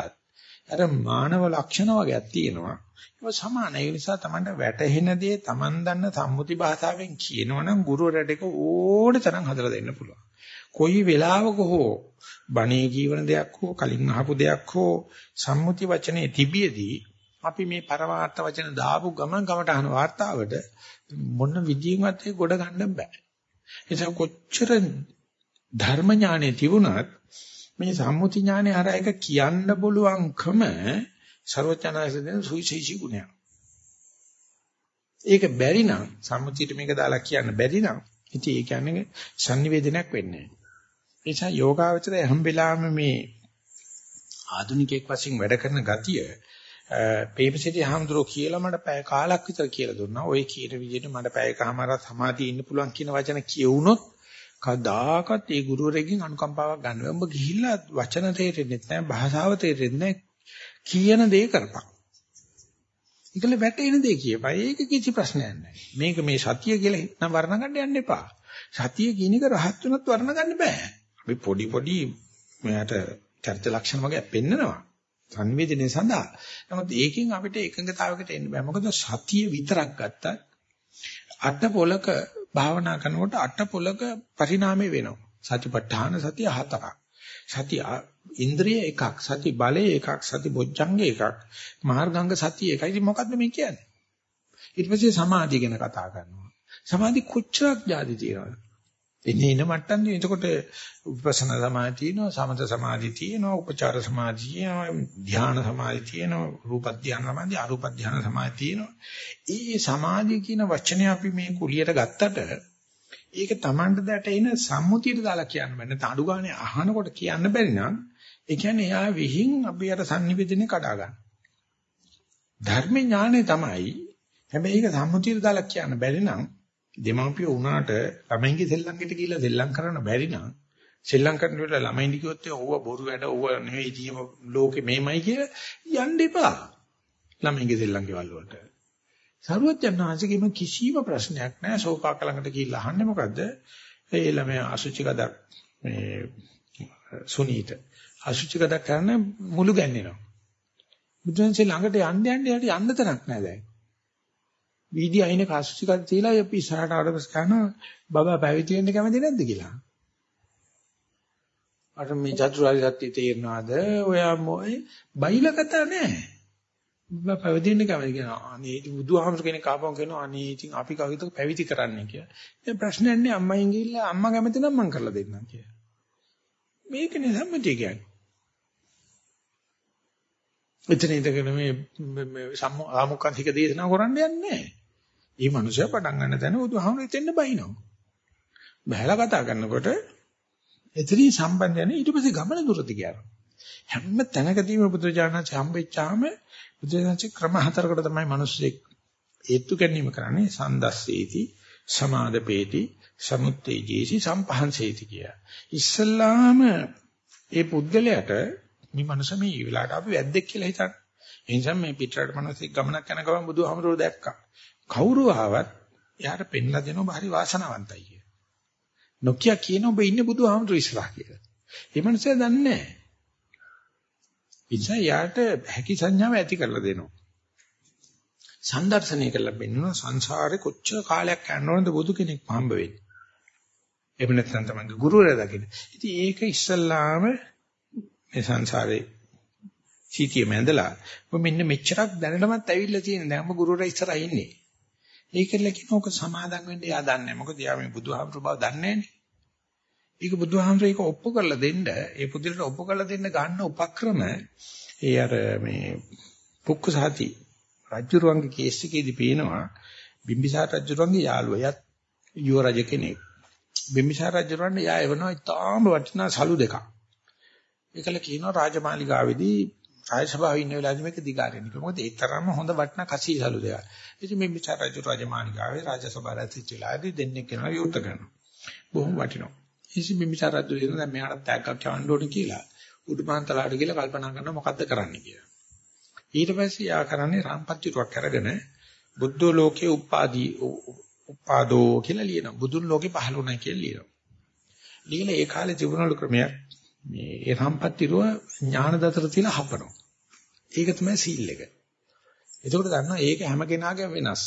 අර මානව ලක්ෂණ වගේක් තියෙනවා. ඒක සමාන ඒ නිසා Tamanට වැටහෙන දේ Taman දන්න සම්මුති භාෂාවෙන් කියනවනම් ගුරුවරට ඒක ඕන තරම් හදලා දෙන්න පුළුවන්. කොයි වෙලාවක හෝ බණේ ජීවන දෙයක් හෝ කලින් අහපු දෙයක් හෝ සම්මුති වචනේ තිබියදී අපි මේ පරමාර්ථ වචන දාපු ගමන් ගමට අහන වார்த்தාවට මොන විදිහකට ගොඩ ගන්න බෑ. ඒ නිසා කොච්චර ධර්ම ඥානෙ තිබුණත් මේ සම්මුති ඥානේ අර එක කියන්න බලුවන්කම ਸਰවඥාසයෙන් සුවිශේෂී ගුණයක්. ඒක බැරි නම් සම්මුතියට මේක දාලා කියන්න බැරි නම් ඉතින් ඒ කියන්නේ sannivedanayak වෙන්නේ නැහැ. ඒ නිසා යෝගාවචරය හැම වෙලාවෙම මේ ආධුනිකයෙක් වශයෙන් වැඩ කරන ගතිය පේපසිටි හාමුදුරුවෝ කියලා මට පැය කාලක් විතර කියලා දුන්නා. ওই කීර විදිහට මට පැයකමාරක් සමාධිය ඉන්න පුළුවන් කියන වචන කියවුනොත් කදාකත් ඒ ගුරුවරයෙක්ගෙන් අනුකම්පාවක් ගන්න බෑ. උඹ ගිහිල්ලා වචන තේරෙන්නේ නැහැ, භාෂාව තේරෙන්නේ නැහැ. කියන දේ කරපන්. ඒකල වැටෙන දේ කියපන්. ඒක කිසි ප්‍රශ්නයක් නැහැ. මේක මේ සතිය කියලා නම් වර්ණ ගන්න යන්න එපා. සතිය කියන එක රහත් වෙනත් වර්ණ ගන්න බෑ. අපි පොඩි පොඩි මෙයාට චර්ච ලක්ෂණ වගේ පෙන්නනවා. සංවේදනයේ සඳහා. නමුත් ඒකෙන් අපිට එකඟතාවයකට එන්න බෑ. මොකද සතිය විතරක් ගත්තත් අට පොලක භාවනා කරනකොට අට පොලක පරිණාමය වෙනවා. සතිපට්ඨාන සතිය හතරක්. සති ඉන්ද්‍රිය එකක්, සති බලය එකක්, සති බොජ්ජංග එකක්, මාර්ගංග සතිය එකයි. ඉතින් මොකද්ද මේ කියන්නේ? ඊට පස්සේ සමාධිය ගැන කතා කරනවා. සමාධි කොච්චරක් જાති තියෙනවද? එන්නේ ඉන මට්ටම් එතකොට විපස්සනා සමාධිය තියෙනවා සමත සමාධිය තියෙනවා උපචාර සමාධිය තියෙනවා ධ්‍යාන සමාධිය තියෙනවා රූප ධ්‍යාන සමාධිය අරූප ධ්‍යාන සමාධිය තියෙනවා. ඒ සමාධිය කියන වචනේ අපි මේ කුලියට ගත්තට ඒක Tamanට දැට එන සම්මුතියට දාලා කියන්න බෑ. නැත්නම් අඩු ගානේ අහනකොට කියන්න බැරි නම් ඒ කියන්නේ එයා විහිං අපි අර sannivedane කඩා ගන්න. ධර්ම ඥානෙ තමයි හැබැයි ඒක සම්මුතියට දාලා කියන්න බැරි නම් දෙමව්පිය වුණාට ළමයින්ගේ සෙල්ලම්කට ගිහිල්ලා සෙල්ලම් කරන්න බැරි නම් සෙල්ලම් කරන වෙලාව ළමයින්ට කිව්වොත් ඕව බොරු වැඩ ඕව නෙවෙයි ජීව ලෝකෙ මේමයි කියලා යන්න එපා. ළමයින්ගේ සෙල්ලම් ගෙවල් වලට. සරුවචනාංශකෙම කිසිම ප්‍රශ්නයක් නැහැ. සෝපාක ළඟට ගිහිල්ලා අහන්නේ මොකද්ද? ඒ ළමයා අසුචි ගදක් මේ සුනීත අසුචි ගදක් කරන මුළු ගැන්නෙනවා. බුදුන්සේ ළඟට යන්න යන්න යට යන්න තරක් නැහැ දැන්. වීදි අයින කස්සුසිකල් තියලා අපි ඉස්සරහට ආවදස් කරනවා බබා පැවිදි වෙන්න කැමති නැද්ද කියලා. අර මේ චතුරාර්ය සත්‍ය තේරෙනවද? ඔයා මොයි බයිල කතා නැහැ. බා පැවිදෙන්න කැමති කියනවා. අනේ බුදුහාමර කෙනෙක් ආපහු කියනවා අනේ ඉතින් අපි කවුද පැවිදි කරන්නේ කියලා. දැන් ප්‍රශ්නයක් නෑ අම්මයින් ගිහිල්ලා අම්මා කැමති නම් මං කරලා දෙන්නම් කියලා. මේකනේ සම්මතිය කියන්නේ. එතන ඉඳගෙන මේ සම්මුඛාන්තික දේශනා කරන්න යන්නේ නැහැ. මේ මනුස්සයා පටන් ගන්න තැන බුදුහාමර එතෙන්න බහිනවා. බහැලා කතා කරනකොට එතනින් සම්බන්ධ යන ඊට පස්සේ ගමන දුරට ගියා. හැම තැනකදීම බුදුජානක හම්බෙච්චාම බුදුජානක ක්‍රම හතරකට තමයි මිනිස්සෙක් ඒත්තු ගැනීම කරන්නේ සන්දස්සේති සමාදපේති සමුත්තේජේසි සම්පහන්සේති කිය. ඉස්සල්ලාම ඒ පුද්ගලයාට මේ මනුස්ස මේ ඊළාට අපි වැද්දෙක් කියලා හිතන්න. ඒ නිසා මේ පිටරට මිනිස්සෙක් ගමනක් යන ගමන් බුදුහාමරෝ දැක්කා. කවුරු ආවත් එයාට පෙන්ලා දෙනවා බහරි වාසනාවන්තයි කිය. නොකිය කියන ඔබ ඉන්නේ බුදුහාමරෝ ඉස්සරහ කියලා. ඒ මනුස්සයා දන්නේ නැහැ. ඉතින් යාට හැකි සංඥාව ඇති කරලා දෙනවා. සම්දර්ශනය කරලා බෙන්නවා සංසාරේ කොච්චර කාලයක් යනවද බුදු කෙනෙක් හම්බ වෙන්නේ. එහෙම නැත්නම් තමයි ගුරුවරයා දකින්න. ඉතින් ඒක ඉස්සල්ලාම මේ සංසාරේ සීතිය මැදලා ඔබ මෙන්න මෙච්චරක් දැනටමත් ඇවිල්ලා තියෙන දැන් ඔබ ගුරුවරයා ඉස්සරහා ඉන්නේ. ඒකල කියන ඕක සමාදම් වෙන්න එයා දන්නේ නැහැ. මොකද එයා මේ බුදුහාමුදුරු බව දන්නේ නැහැනේ. ඒක බුදුහාමුදුරු ඒක ඔප්පු කරලා දෙන්න, ඒ පුදුලට ඔප්පු කරලා දෙන්න ගන්න උපක්‍රම ඒ අර මේ පුක්කුසහති රජුරුවන්ගේ කේස් එකේදී පේනවා බිම්බිසාර රජුරුවන්ගේ යාළුවා. යත් යුව රජ කෙනෙක්. බිම්බිසාර රජුරවන්න යා එවනවා ඉතාම වටිනා සලු දෙකක්. ඒකල කියනවා රාජමාලිගාවේදී රාජසභාවේ ඉන්න වෙලාවදී මේක දිගාරින්න. මොකද ඒ තරම්ම හොඳ වටිනා කසී සලු දෙකක්. ඉතින් මේ බිම්බිසාර රජු රාජමාලිගාවේ රාජසභාව රැඳිච්ච වෙලාවේදී දෙන්නෙක් කරනවා විවෘත කරනවා. බොහොම වටිනවා. ඉතින් බිම්බිසාර රජු කියන දැන් මෙයාට තෑග්ගක් යවන්න ඕනේ කියලා උඩුපාන්තලාට ගිහලා කල්පනා කරනවා මොකද්ද කරන්න කියලා. ඊට පස්සේ යා කරන්නේ රාම්පත්තිරුවක් අරගෙන බුද්ධ ලෝකේ උපාදී උපාදෝ කියලා ලියනවා. බුදුන් ලෝකේ පහළුණා කියලා ලියනවා. ලියලා ඒ කාලේ තිබුණලු ක්‍රමයක් මේ ඒ සම්පත්තිරුව ඥාන දතර තියලා හපනවා. ඒක තමයි සීල් එක. එතකොට දන්නවා ඒක හැම කෙනාගේම වෙනස්.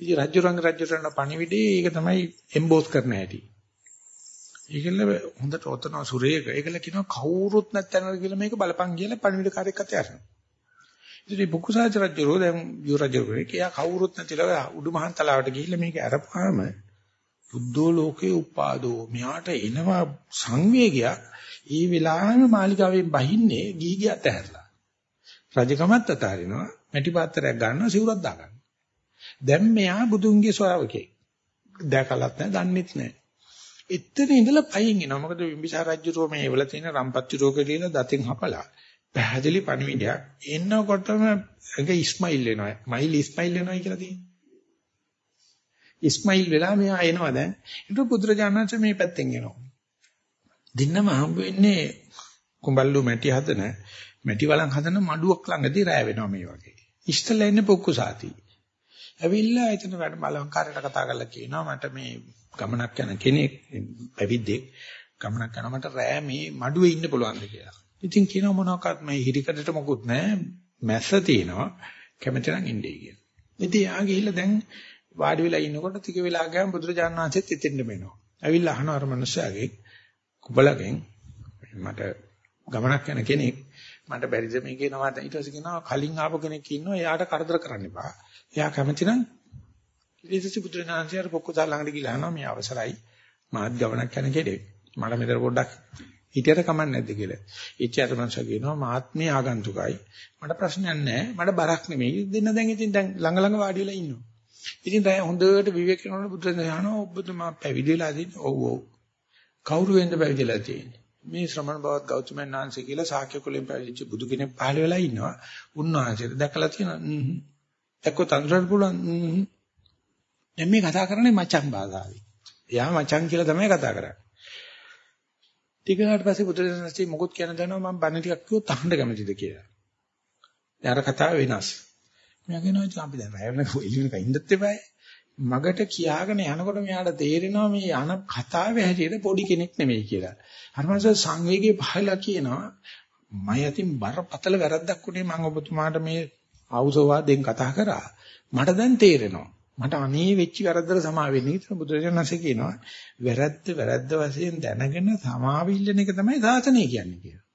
ඉතින් රජු රංග රජු රණ පණිවිඩේ ඒක තමයි එම්බෝස් කරන්න හැටි. ඒකල හොඳට ඔතන සුරේක ඒකල කියනවා කවුරුත් නැත්නම් කියලා මේක බලපං කියලා පණිවිඩ කාර්යයක් අත යනවා. ඉතින් බුකුසාච රජුරෝ දැන් යු රජුරෝ කියා කවුරුත් නැතිලා උඩු මහන් තලාවට ගිහිල්ලා මේක අරපුවාම බුද්ධෝ ලෝකේ උපාදෝ මෙයාට එනවා සංවේගයක් ඒ වෙලාවෙම මාලිකාවෙන් බහින්නේ ගිහි ගිය අතහැරලා රජකමත් අතාරිනවා මැටි පාත්‍රයක් ගන්නවා සිවුරක් දාගන්න දැන් මෙයා බුදුන්ගේ ශ්‍රාවකෙක් දැකලත් නැහැ දන්නෙත් නැහැ එතන ඉඳලා පයින් එනවා මොකද බිම්බිසාර රජුරෝ මේ වල තියෙන රම්පත්ති රෝග කියලා දතින් හපලා පැහැදිලි පණිවිඩයක් එන්නකොටම ඒක ඉස්මයිල් වෙනවා. මයිල් ඉස්මයිල් වෙනවා කියලා තියෙනවා. ඉස්මයිල් වෙලා මෙයා එනවා දැන්. ඊට පුදුරජානන්ත මේ පැත්තෙන් එනවා. දින්නම හම්බ වෙන්නේ කුඹල්ලු මැටි හදන මැටි වලන් හදන මඩුවක් ළඟදී රෑ වෙනවා මේ වගේ. ඉස්තලා ඉන්නේ පොක්කු සාති. ඇවිල්ලා එතන වැඩ බලංකාරයට කතා කරලා කියනවා මට මේ ගමනක් යන කෙනෙක් පැවිද්දෙක් ගමනක් යන මට රෑ මේ මඩුවේ ඉන්න පුළුවන්ද කියලා. ඉතින් කියනවා මොනවාක්වත් මේ හිරිකඩට මොකුත් නැහැ. මැස්ස තියෙනවා. කැමති නම් ඉන්නේ කියන. ඉතින් යා ගිහිල්ලා දැන් වාඩි වෙලා ඉන්නකොට ටික වෙලා ගියාම බුදුරජාණන් වහන්සේත් එතෙන්ට මෙනවා. ඇවිල්ලා අහන අර මනුස්සයාගේ කුබලගෙන් මට ගමනක් යන කෙනෙක් මට බැරිද මේ කියනවා ඊට පස්සේ කියනවා කලින් ආපු කෙනෙක් ඉන්නවා එයාට කරදර කරන්න එපා. එයා කැමති නම් ඊට පස්සේ බුදුරජාණන් වහන්සේ අර පොක්කසාර ළඟට ගිහලා අහනවා මේ අවසරයි මාත් ගමනක් යන කෙනෙක්. මට මෙතන පොඩ්ඩක් හිටියට කමක් නැද්ද කියලා. ඉච්ඡාත මනස කියනවා මාත්මේ ආගන්තුකයි. මට ප්‍රශ්නයක් නැහැ. මට බරක් නෙමෙයි. දෙන්න දැන් ඉතින් දැන් ළඟ ළඟ වාඩි වෙලා ඉන්නවා. ඉතින් දැන් හොඳට විවේක කරනකොට බුදුන් දහනවා ඔබතුමා පැවිදිලා තියෙන ඔව් ඔව්. කවුරු වෙන්ද පැවිදිලා තියෙන්නේ? මේ ශ්‍රමණ බවත් ගෞතමයන් වහන්සේ කියලා ශාක්‍ය කුලෙන් පැවිදිච්ච බුදු කෙනෙක් පහළ වෙලා ඉන්නවා. උන්වහන්සේට දැකලා තියෙනවා. හ්ම්. එක්ක තන්ත්‍රයට පුළුවන්. හ්ම්. දැන් මේ කතා කරන්නේ මචං භාෂාවෙන්. එයා මචං කියලා තමයි කතා කරන්නේ. ටිකකට පස්සේ බුදුරජාණන්සේ මොකොත් කියන දනවා මම බණ ටිකක් කිව්වොත් අහන්න කැමතිද කියලා. දැන් අර කතාව වෙනස්. මම කියනවා ඉතින් අපි දැන් රැය වෙනක එළිවෙනක ඉන්නත් එපායි. මගට කියාගෙන යනකොට මෙයාට තේරෙනවා මේ යන කතාවේ හැටියට පොඩි කෙනෙක් නෙමෙයි කියලා. අර මනස සංවේගයේ පහලා කියනවා මම යතින් බරපතල වැරද්දක් උනේ මම ඔබතුමාට මේ ආවුසෝවාදෙන් කතා කරා. මට දැන් තේරෙනවා. මට අනේ වෙච්ච වැරද්දට සමා වෙන්න කියලා බුදුරජාණන්සේ කියනවා වැරද්ද වැරද්ද වශයෙන් දැනගෙන සමාවිල්ලන එක තමයි සාසනය කියන්නේ කියලා.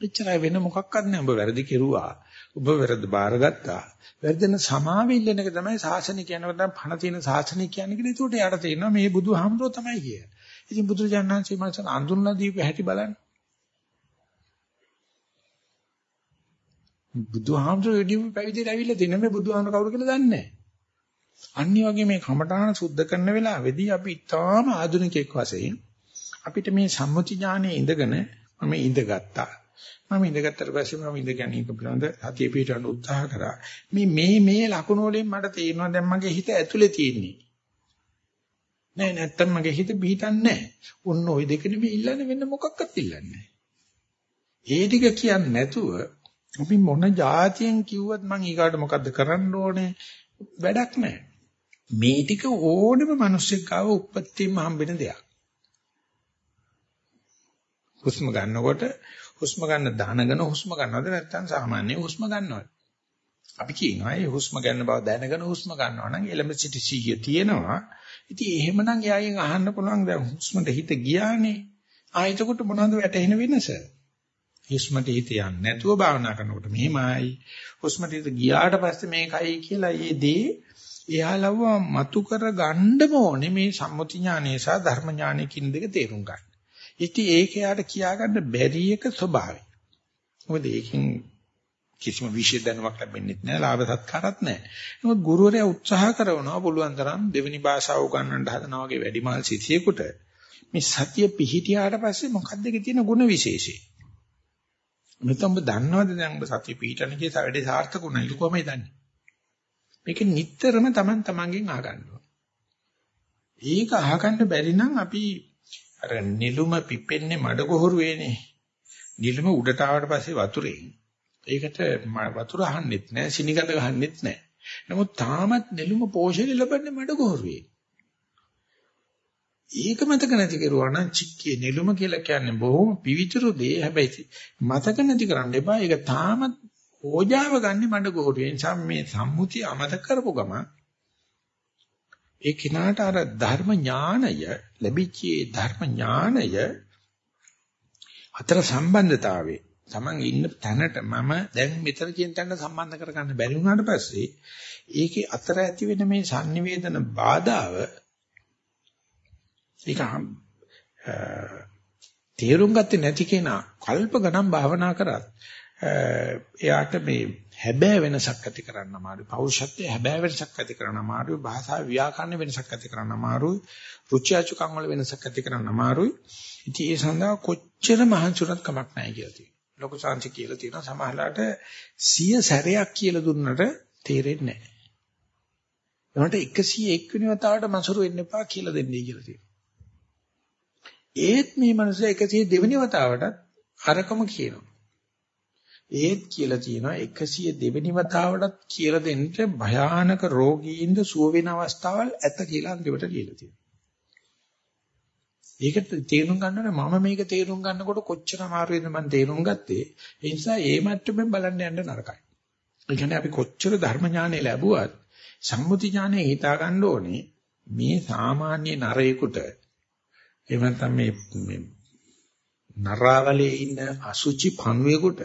එච්චරයි වෙන මොකක්වත් නැහැ. උඹ වැරදි කෙරුවා. උඹ වැරද්ද බාරගත්තා. වැරදෙන සමාවෙල්ලන එක තමයි ශාසනය කියනකොට දැන් පණ තියෙන ශාසනය කියන්නේ කියලා. ඒකට යාට තේරෙනවා මේ බුදුහාමුදුරුවෝ තමයි කියන්නේ. ඉතින් බුදුරජාණන්සේ මනසට අඳුන්ලා දීපු හැටි බලන්න. බුදුහාමුදුරුවෝ ඉදීම පැවිදිලා ඇවිල්ලා තියෙන මේ බුදුහාමුදුරුවෝ කවුරු කියලා දන්නේ නැහැ. අනිත් වගේ මේ කමඨාන සුද්ධ කරන වෙලාවේදී අපි ඊටාම ආධුනිකෙක් වශයෙන් අපිට මේ සම්මුති ඥානයේ ඉඳගෙන මම ඉඳගත්තා. මම ඉඳගත්තට පස්සේ මම ඉඳ ගැනීම පිළිබඳ සතිය පිටවන්න උත්සාහ කරා. මේ මේ මේ ලකුණු වලින් මට තේරෙනවා දැන් මගේ හිත ඇතුලේ තියෙන්නේ. නෑ නැත්තම් මගේ හිත පිටින්නේ නෑ. ඔන්න ওই දෙක නෙමෙයි ඉල්ලන්නේ වෙන මොකක්වත් ඉල්ලන්නේ ඒ ටික කියන්නේ නැතුව අපි මොන જાතියෙන් කිව්වත් මං ඊගාට මොකද්ද කරන්න ඕනේ වැඩක් නෑ. මේ ටික ඕනෙම මිනිස්සෙක් ගාව උපත්තියම හම්බෙන දෙයක්. හුස්ම ගන්නකොට හුස්ම ගන්න දානගෙන හුස්ම ගන්නවද නැත්නම් සාමාන්‍ය හුස්ම ගන්නවද? අපි කියනවා ඒ හුස්ම ගන්න බව දැනගෙන හුස්ම ගන්නවා නම් එලෙම සිටි සීය තියෙනවා. ඉතින් එහෙමනම් එයාගෙන් අහන්න පුළුවන් දැන් හුස්මට හිත ගියානේ. ආයෙතකොට මොනවද වැටෙන වෙනස? හුස්මට හිත යන්නේ නැතුව භාවනා කරනකොට මෙහෙමයි. හුස්මට හිත ගියාට පස්සේ මේකයි කියලා ඒ දේ එයාලව මතු කර ගන්නම ඕනේ මේ සම්මුති ඥානය සහ ධර්ම ඥානය කියන දෙක තේරුම් ගන්න. ඉතින් ඒක යාට කියාගන්න බැරි එක ස්වභාවය. මොකද ඒකෙන් කිසිම විශේෂ දැනුමක් ලැබෙන්නේ නැහැ, ලාභ සත්කාරත් නැහැ. නමුත් ගුරුවරයා උත්සාහ කරනවා පුළුවන් තරම් දෙවෙනි භාෂාව උගන්වන්න හදනවා වගේ වැඩිමහල් සිටියෙකුට මේ සතිය පිහිටියාට පස්සේ මොකක්ද ඒකේ තියෙන ಗುಣ විශේෂය? මෙතන ඔබ දන්නවද දැන් ඔබ සතිය පිහිටන කිය වැඩේ සාර්ථකුණයි කොහොමද දන්නේ? මේක නිටතරම Taman tamanගෙන් අහගන්නවා. ඒක අහගන්න බැරි නම් අපි අර නිලුම පිපෙන්නේ මඩ ගොහරුවේනේ. නිලුම උඩට ආවට පස්සේ වතුරේ. ඒකට වතුර අහන්නෙත් නැහැ, සිනිගඳ ගහන්නෙත් නැහැ. නමුත් තාමත් නිලුම පෝෂණය ලැබන්නේ මඩ ගොහරුවේ. ඒක මතක නැති කරුවා නම් චික්කේ නිලුම කියලා කියන්නේ බොහොම පිවිතුරු දේ. හැබැයි මතක නැති කරන්න එපා. ඒක තාමත් ඕජාව ගන්න මඩ ගොහරුවේ. නිසා මේ සම්මුතිය අමතක කරපු ගම ඒ කිනාට අර ධර්ම ඥානය ලැබිච්ච ධර්ම ඥානය අතර සම්බන්ධතාවයේ Taman ඉන්න තැනට මම දැන් මෙතන කියන තැනට සම්බන්ධ කරගන්න බැරි වුණාට පස්සේ ඒකේ අතර ඇති වෙන මේ sannivedana බාධාව ඒක තේරුම් ගත්තේ නැති කෙනා කල්ප ගණන් භාවනා කරත් එයාට මේ හැබෑ වෙනසක් ඇති කරන්න අමාරුයි. පෞරුෂත්වයේ හැබෑ වෙනසක් ඇති කරන්න අමාරුයි. භාෂා ව්‍යාකරණ වෙනසක් ඇති කරන්න අමාරුයි. රුචි අචුකම් වල වෙනසක් ඇති කරන්න අමාරුයි. ඉතින් ඒ සඳහා කොච්චර මහන්සිුණත් කමක් නැහැ කියලා තියෙනවා. ලොකු සංසි කියලා තියෙනවා. සමහරලාට සිය සැරයක් කියලා දුන්නට තේරෙන්නේ නැහැ. ඒකට 101 වෙනි වතාවට මසුරු වෙන්න එපා කියලා දෙන්නේ කියලා තියෙනවා. ඒත් මේ මනුස්සයා 102 වෙනි වතාවටත් අරකම කියනවා. ඒත් කියලා තියෙනවා 102 වෙනි වතාවටත් කියලා දෙන්න භයානක රෝගීන්ද සුව වෙන අවස්ථාවල් ඇත කියලා අන්තිමට කියලා තියෙනවා. ඒක තේරුම් ගන්නකොට මම මේක තේරුම් ගන්නකොට කොච්චර අමාරුද මම තේරුම් ගත්තේ. ඒ නිසා ඒ මට්ටමෙන් බලන්න යන්න නරකයි. ඒ කියන්නේ අපි කොච්චර ධර්ම ඥානෙ ලැබුවත් සම්මුති ඥානෙ හිතා ගන්න ඕනේ මේ සාමාන්‍ය නරයෙකුට එහෙම නැත්නම් මේ නරාවලේ ඉන්න අසුචි පණුවෙකුට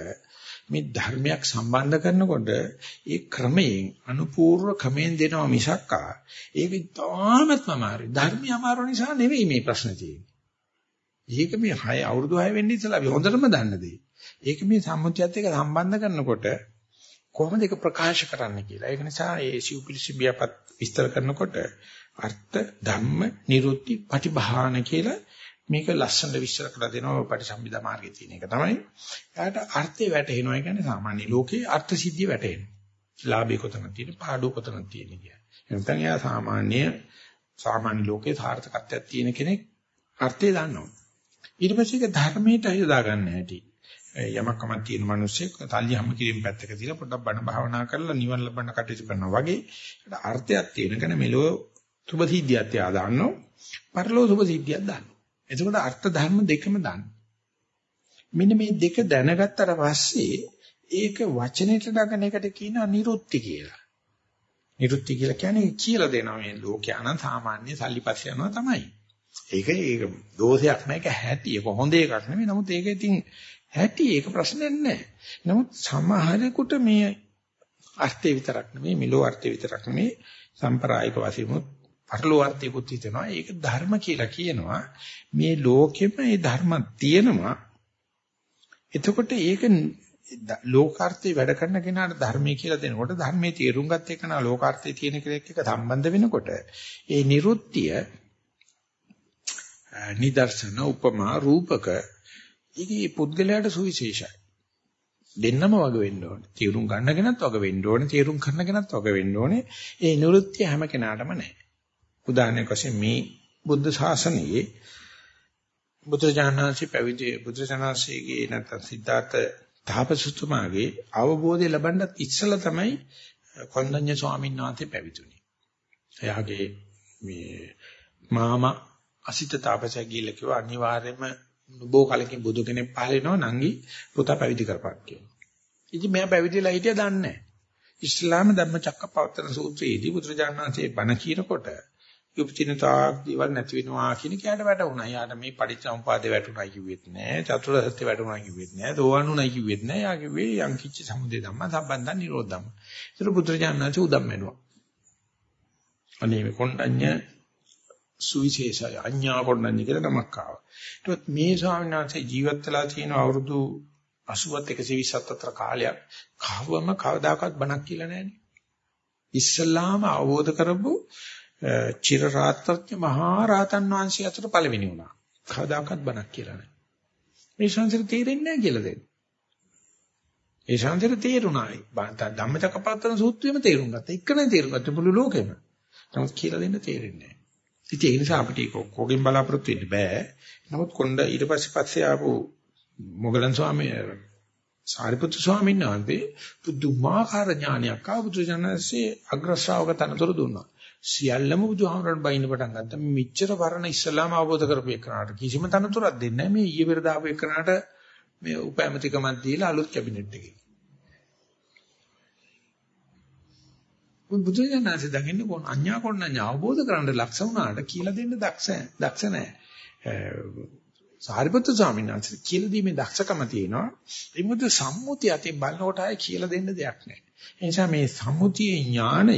මේ ධර්මයක් සම්බන්ධ කරනකොට ඒ ක්‍රමයෙන් අනුපූර්ව ක්‍රමයෙන් දෙනවා මිසක්කා ඒක තාමත්ම අමාරුයි ධර්මය අමාරු නිසා නෙවෙයි මේ ප්‍රශ්නේ තියෙන්නේ. ඒක මේ 6 අවුරුදු 6 වෙන්න ඉස්සලා අපි හොඳටම දන්න දේ. ඒක මේ සම්මුතියත් එක්ක සම්බන්ධ කරනකොට කොහොමද ඒක ප්‍රකාශ කරන්න කියලා. ඒක නිසා ඒ සිව්පිලිසිබියපත් විස්තර කරනකොට අර්ථ ධම්ම නිරුත්ති පටිභාන කියලා මේක ලස්සනට විස්තර කරලා දෙනවා පටිසම්භිදා මාර්ගයේ තියෙන එක තමයි. එයාට අර්ථය වැටහෙනවා. ඒ කියන්නේ සාමාන්‍ය ලෝකේ අර්ථ සිද්ධිය වැටහෙනවා. ලාභය කොතනද තියෙන්නේ, පාඩුව කොතනද තියෙන්නේ කියන්නේ. එතන එයා සාමාන්‍ය සාමාන්‍ය ලෝකේ සාර්ථකත්වයක් තියෙන කෙනෙක් අර්ථය දන්නවා. ඊට පස්සේ ඒක ධර්මයට හදා ගන්න හැටි. යමක් කමක් තියෙන මිනිස්සෙක් තල්ලි හැම කිරීම පැත්තක තියලා පොඩ්ඩක් බණ භාවනා කරලා නිවන් ලබන්න කටයුතු කරනවා වගේ ඒකට අර්ථයක් තියෙන කෙන මෙලෝ සුභ සිද්ධියක් තියා දාන්නෝ පරලෝ සුභ සිද්ධියක් දාන්න. එතකොට අර්ථ ධර්ම දෙකම දාන්න. මෙන්න මේ දෙක දැනගත්තට පස්සේ ඒක වචනෙට නගන එකට කියනවා නිරුත්ති කියලා. නිරුත්ති කියලා කියන්නේ කියලා දෙනවා මේ ලෝකයා නම් සාමාන්‍ය සල්ලිපස්ස යනවා තමයි. ඒක ඒක දෝෂයක් නෑ ඒක හැටි ඒක හොඳ එකක් නෙමෙයි. නමුත් ඒක ඉතින් හැටි ඒක ප්‍රශ්නයක් නැහැ. නමුත් සමහරෙකුට මේ අර්ථය විතරක් නෙමෙයි මිලෝ අර්ථය විතරක් නෙමෙයි සම්ප්‍රායික වශයෙන්ම පරලෝ අර්ථයකුත් හිතෙනවා. ඒක ධර්ම කියලා කියනවා. මේ ලෝකෙම මේ ධර්ම තියෙනවා. එතකොට ඒක ලෝකාර්ථේ වැඩ කරන කෙනාට ධර්මයේ කියලා දෙනකොට ධර්මයේ තේරුම් ගත්ත එකනා ලෝකාර්ථයේ තියෙන කෙනෙක් එක්ක සම්බන්ධ වෙනකොට ඒ නිරුත්තිය නිදර්ශන උපමා රූපක ඒකේ පුද්ගලයාට සුවිශේෂයි. දෙන්නම වග වෙන්න ඕනේ. තීරුම් ගන්න කෙනත් වග වෙන්න ඕනේ. තීරුම් කරන කෙනත් වග වෙන්න ඕනේ. ඒ නිරුත්තිය හැම කෙනාටම නැහැ. උදාහරණයක් වශයෙන් මේ බුද්ධ ශාසනයේ බුදුජානනාංශي පැවිදි බුදුජානනාංශයේ නැත්නම් සිද්ධාර්ථ තාපසතුමාගේ අවබෝධය ලබන්නත් ඉස්සලා තමයි කොණ්ඩඤ්ඤ ස්වාමීන් වහන්සේ පැවිදුනේ. එයාගේ මේ මාමා අසිත තාපසයා ගිහිල්ලා කිව්වා අනිවාර්යයෙන්ම බොහෝ කලකින් බුදු කෙනෙක් පහල වෙනවා නංගි පුතා පැවිදි කරපන් කියලා. ඉතින් මෙයා පැවිදිලා හිටිය දන්නේ නැහැ. ඉස්ලාම ධම්මචක්කපවත්තන සූත්‍රයේදී බුදුරජාණන් වහන්සේ බණ කියනකොට යුක්තිනතාක් දේවල් නැති වෙනවා කියන කයට වැටුණා. යාට මේ පටිච්චසමුපාදේ වැටුණා කිව්වෙත් නෑ. චතුරාර්ය සත්‍ය වැටුණා කිව්වෙත් නෑ. දෝවන්ුණා කිව්වෙත් නෑ. යා කිව්වේ යම් කිච්ච සමුදේ ධම්ම සම්බන්ධන් නිරෝධ ධම්ම. ඒක බුදුරජාණන් වහන්සේ උදම් වෙනවා. අනේ මේ කොණ්ඩඤ්ඤ සුවිශේෂය අඤ්ඤා කොණ්ඩඤ්ඤ කියලා නමක් ආවා. ඊට මේ ස්වාමීන් වහන්සේ ජීවත් වෙලා තියෙන අවුරුදු 80ත් 120ත් අතර කාලයක් කවවම කවදාකවත් බණක් කියලා නැහැනේ. ඉස්සල්ලාම අවබෝධ කරපු චිර රාත්‍රඥ මහා රාතන් වහන්සේ අතර පළවෙනි වුණා. කවදාකවත් බණක් කියලා නැහැ. මේ සංසාරේ තේරෙන්නේ නැහැ කියලා දෙන්න. ඒ සංසාරේ තේරුණා. ධම්මචක්කපවත්තන සූත්‍රයේම තේරුම් ගත්තා. එක්කනේ තේරුම් ගත්තා මුළු ලෝකෙම. නමුත් කියලා දෙන්න තේරෙන්නේ නැහැ. ඉතින් ඒ නිසා අපිට ඒක ඔක්කොගෙන් බලාපොරොත්තු වෙන්න බෑ. නමුත් කොණ්ඩ ඊට පස්සේ පස්සේ ආපු මොගලන් ස්වාමීන් සාරිපුත්තු ස්වාමීන් වහන්සේ පුදුමාකාර ඥානයක් ආවුතු ජනසේ අග්‍ර ශ්‍රාවක තනතුරු දුන්නා. සියල්ලම බුදුහාමරණ බයින්න පටන් ගත්තා. මේ මෙච්චර වරණ ඉස්ලාම අවබෝධ කරපු එකනට කිසිම තනතුරක් දෙන්නේ නැහැ. මේ ඊයේ පෙර දාපු එකනට මේ උපැමතිකමක් දීලා අලුත් කැබිනට් එකේ. බුදුජානනාංශ දකින්න කොන් අඤ්ඤා කොණ්ණඤ්ඤා අවබෝධ කරගන්න ලක්ෂ වුණාට කියලා දෙන්න දක්ෂ දක්ෂ නැහැ. සාරිපුත්තු ස්වාමීන් වහන්සේ කියලා දීමේ දක්ෂකම තියෙනවා. ඒ මොකද සම්මුතිය අතින් බලනකොට ආයේ කියලා දෙන්න දෙයක් නැහැ. ඒ නිසා මේ සම්මුතියේ ඥාණය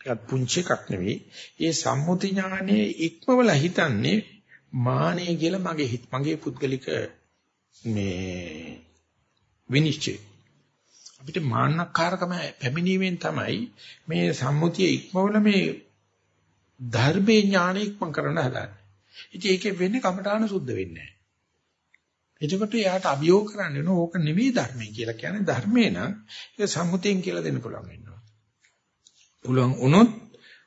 ඒත් පුංචි එකක් නෙවෙයි. ඒ සම්මුති ඥානයේ ඉක්මවල හිතන්නේ මානෙ කියලා මගේ හිත මගේ පුද්ගලික මේ විනිශ්චය අපිට මාන්නකාරකම පැමිණීමෙන් තමයි මේ සම්මුතිය ඉක්මවල මේ ධර්මයේ ඥාන ඉක්මන් කරන්න හදන්නේ. ඉතින් ඒකේ වෙන්නේ කමඨාන සුද්ධ වෙන්නේ නැහැ. එතකොට යාට අභියෝග කරන්න වෙන ඕක නෙවෙයි ධර්මය කියලා කියන්නේ ධර්මේ නම් ඒක සම්මුතියෙන් කියලා දෙන්න පුළුවන් වෙනවා. පුළුවන් වුණොත්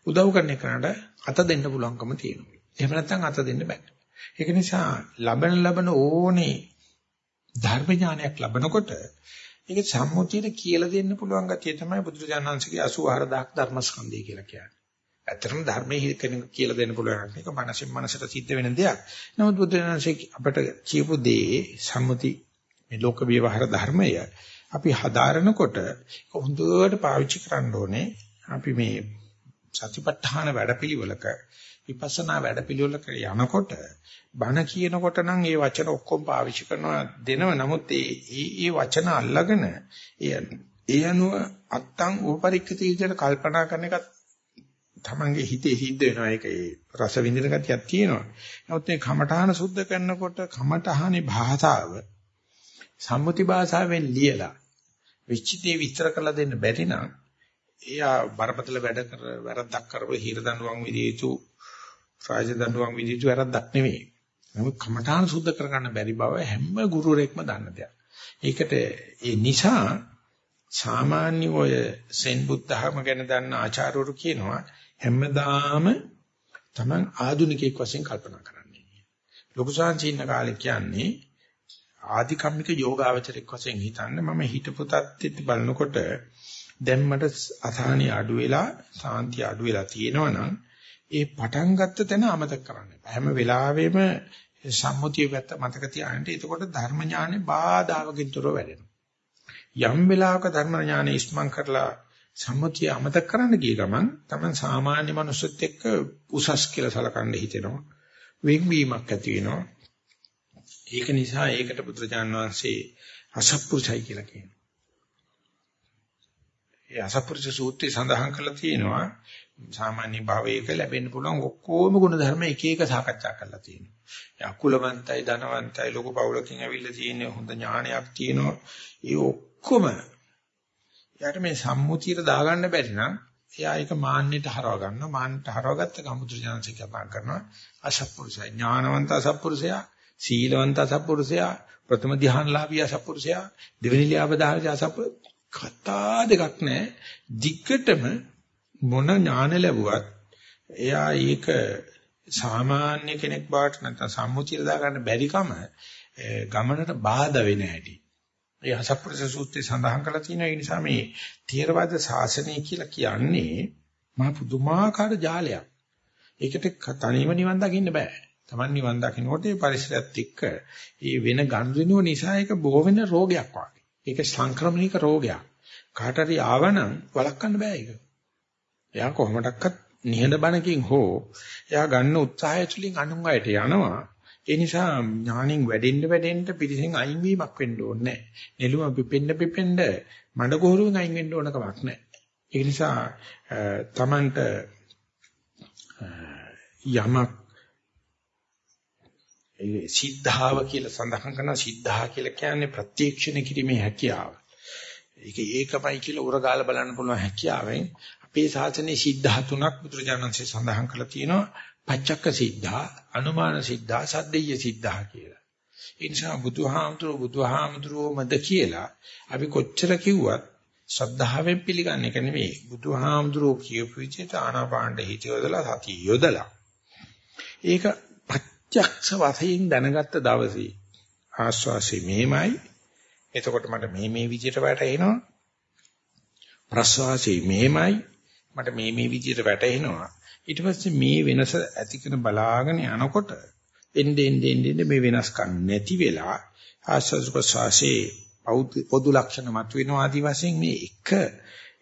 උදව් කරන එකට අත දෙන්න පුළුවන්කම තියෙනවා. එහෙම නැත්නම් අත දෙන්න බෑ. ඒක නිසා ලබන ලබන ඕනේ ධර්ම ඥානයක් ලබනකොට ඒක සම්මුතියට කියලා දෙන්න පුළුවන් ගතිය තමයි බුදුරජාණන්සේගේ 84000ක් ධර්මස්කන්ධය කියලා කියන්නේ. ඇත්තටම ධර්මයේ කෙනෙක් කියලා දෙන්න පුළුවන් එක මනසින් මනසට සිද්ධ වෙන දෙයක්. නමුත් බුදුරජාණන්සේ අපට කියපු දේ සම්මුති මේ ලෝක විවහාර ධර්මය අපි හදාරනකොට හොඳට පාවිච්චි කරන්න ඕනේ. අපි මේ සතිපට්ඨාන වැඩපිළිවෙලක විපස්සනා වැඩපිළිවෙලක යනකොට බණ කියනකොට නම් ඒ වචන ඔක්කොම පාවිච්චි කරනවා දෙනව. නමුත් ඒ ඒ වචන අල්ලගෙන ඒ ඒ අනුව අත්තං උපපරික්කිත විදිහට කල්පනා කරන එකත් තමන්ගේ හිතේ සිද්ධ වෙනවා. ඒක ඒ රස විඳින ගතියක් තියෙනවා. නමුත් මේ කමඨහන සුද්ධ කරනකොට කමඨහනේ භාෂාව සම්මුති භාෂාවෙන් ලියලා විචිතේ විස්තර කරලා දෙන්න බැරි නම් එයා බරපතල වැඩ කර වැරද්දක් කරපු හිර දඬුවම් විදිය යුතු රාජ දඬුවම් විදිය යුතු වැරද්දක් නෙවෙයි නමුත් කමඨාන සුද්ධ කරගන්න බැරි බව හැම ගුරුවරයෙක්ම දන්න දෙයක්. ඒකට ඒ නිසා සාමාන්‍ය ඔය සෙන් බුද්ධහම ගැන දන්න ආචාර්යවරු කියනවා හැමදාම Taman ආධුනිකයෙක් වශයෙන් කල්පනා කරන්නේ. ලොකු සංචින්න කාලේ කියන්නේ ආධිකම්මික යෝගාවචරයක් වශයෙන් හිතන්න මම හිතපු තත්ත්වෙත් බලනකොට දැන් මට අසහනිය අඩු වෙලා සාන්තිය අඩු වෙලා තියෙනවනම් ඒ පටන් ගත්ත තැන අමතක කරන්න එපා. හැම වෙලාවෙම සම්මුතිය පැත්ත මතක තියාගන්න. එතකොට ධර්ම ඥානෙ බාධාවකින් තොරව වැඩෙනවා. යම් වෙලාවක ධර්ම ඥානෙ ඉස්මන් කරලා සම්මුතිය අමතක කරන්න ගිය ගමන් තමයි සාමාන්‍ය මනුස්සෙත් එක්ක උසස් කියලා සලකන්න හිතෙනවා. වෙන්වීමක් ඇති වෙනවා. ඒක නිසා ඒකට බුදුරජාන් වහන්සේ අසත්පුරුෂයි කියලා කියනවා. ඒ අසත්පුරුෂ සූත්‍රයේ සඳහන් කරලා තියෙනවා සාමාන්‍ය භාවයක ලැබෙන්න පුළුවන් ඔක්කොම ගුණ ධර්ම එක එක සාකච්ඡා කරලා තියෙනවා. අකුලවන්තයි ධනවන්තයි ලොකු පවුලකින් ඇවිල්ලා තියෙන හොඳ ඥානයක් තියෙනවා. ඒ ඔක්කොම යාට මේ සම්මුතියට දාගන්න බැරි නම් එයා ඒක මාන්නයට හරව ගන්නවා. මාන්නයට හරවගත්ත ගමුතු ඥානසික කතා කරනවා. අසත්පුරුෂය ඥානවන්ත අසත්පුරුෂයා, සීලවන්ත අසත්පුරුෂයා, ප්‍රථම ධ්‍යානලාභී අසත්පුරුෂයා, දෙවෙනි ලාභදාහය අසත්පුරුෂයා කතා දෙකක් නැහැ. දිග්ගටම මොන ඥාන ලැබුවත් එයා ඒක සාමාන්‍ය කෙනෙක් බවට නැත්නම් සම්මුතියට දාගන්න බැරිකම ගමනට බාධා වෙන හැටි. ඒ අසප්පුරුෂ සූත්‍රයේ සඳහන් කරලා තියෙනවා ඒ නිසා මේ තේරවාද ශාසනය කියලා කියන්නේ මහා පුදුමාකාර ජාලයක්. ඒකට තනියම නිවන් දකින්න බෑ. Taman නිවන් දකින්නකොට ඒ පරිසරයත් එක්ක ඒ වෙන ගනුදෙනුව නිසා ඒක බොහෝ වෙන රෝගයක් වගේ. ඒක සංක්‍රමණික රෝගයක්. කාට හරි ආවනම් වළක්වන්න බෑ ඒක. එයා කොහොමඩක්වත් නිහඬ බණකින් හෝ එයා ගන්න උත්සාහය තුළින් අනුන් අයට යනවා. ඒ නිසා ඥාණින් වැඩෙන්න වැඩෙන්න පිටින් අයින් වීමක් වෙන්න ඕනේ නැහැ. නෙළුම පිපෙන්න පිපෙන්න මඩ ගොහරුවෙන් අයින් වෙන්න ඕන කමක් නැහැ. ඒ නිසා තමන්ට යමක් ඒ සිද්ධාව කියලා සඳහන් කරන සිද්ධා කියලා කියන්නේ ප්‍රත්‍යක්ෂණ කිරීමේ හැකියාව. ඒක ඒකමයි කියලා උරගාල බලන්න පුළුවන් හැකියාවෙන් අපේ ශාසනයේ සිද්ධා තුනක් බුදුරජාණන්සේ සඳහන් කරලා තියෙනවා. පච්චක්ක සිද්ධා, අනුමාන සිද්ධා, සද්දේය සිද්ධා කියලා. ඒ නිසා බුදුහාමුදුරුවෝ බුදුහාමුදුරුවෝ මද කියලා අපි කොච්චර කිව්වත් ශ්‍රද්ධාවෙන් පිළිගන්න එක නෙමෙයි. බුදුහාමුදුරුවෝ කියපු විදිහට ආනාපානට හිත යොදලා සතිය යොදලා ඒක ප්‍රත්‍යක්ෂ වශයෙන් දැනගත්ත දවසේ ආස්වාසි මෙහෙමයි එතකොට මට මේ මේ විදිහට වැටෙනවා ප්‍රස්වාසි මෙහෙමයි මට මේ මේ විදිහට වැටෙනවා ඊට පස්සේ මේ වෙනස ඇති කරන බලාගෙන යනකොට එන්නේ එන්නේ එන්නේ මේ වෙනස්කම් නැති වෙලා ආස්වාද ප්‍රසවාසයේ පොදු ලක්ෂණ මතුවෙනවා ආදි වශයෙන් මේ එක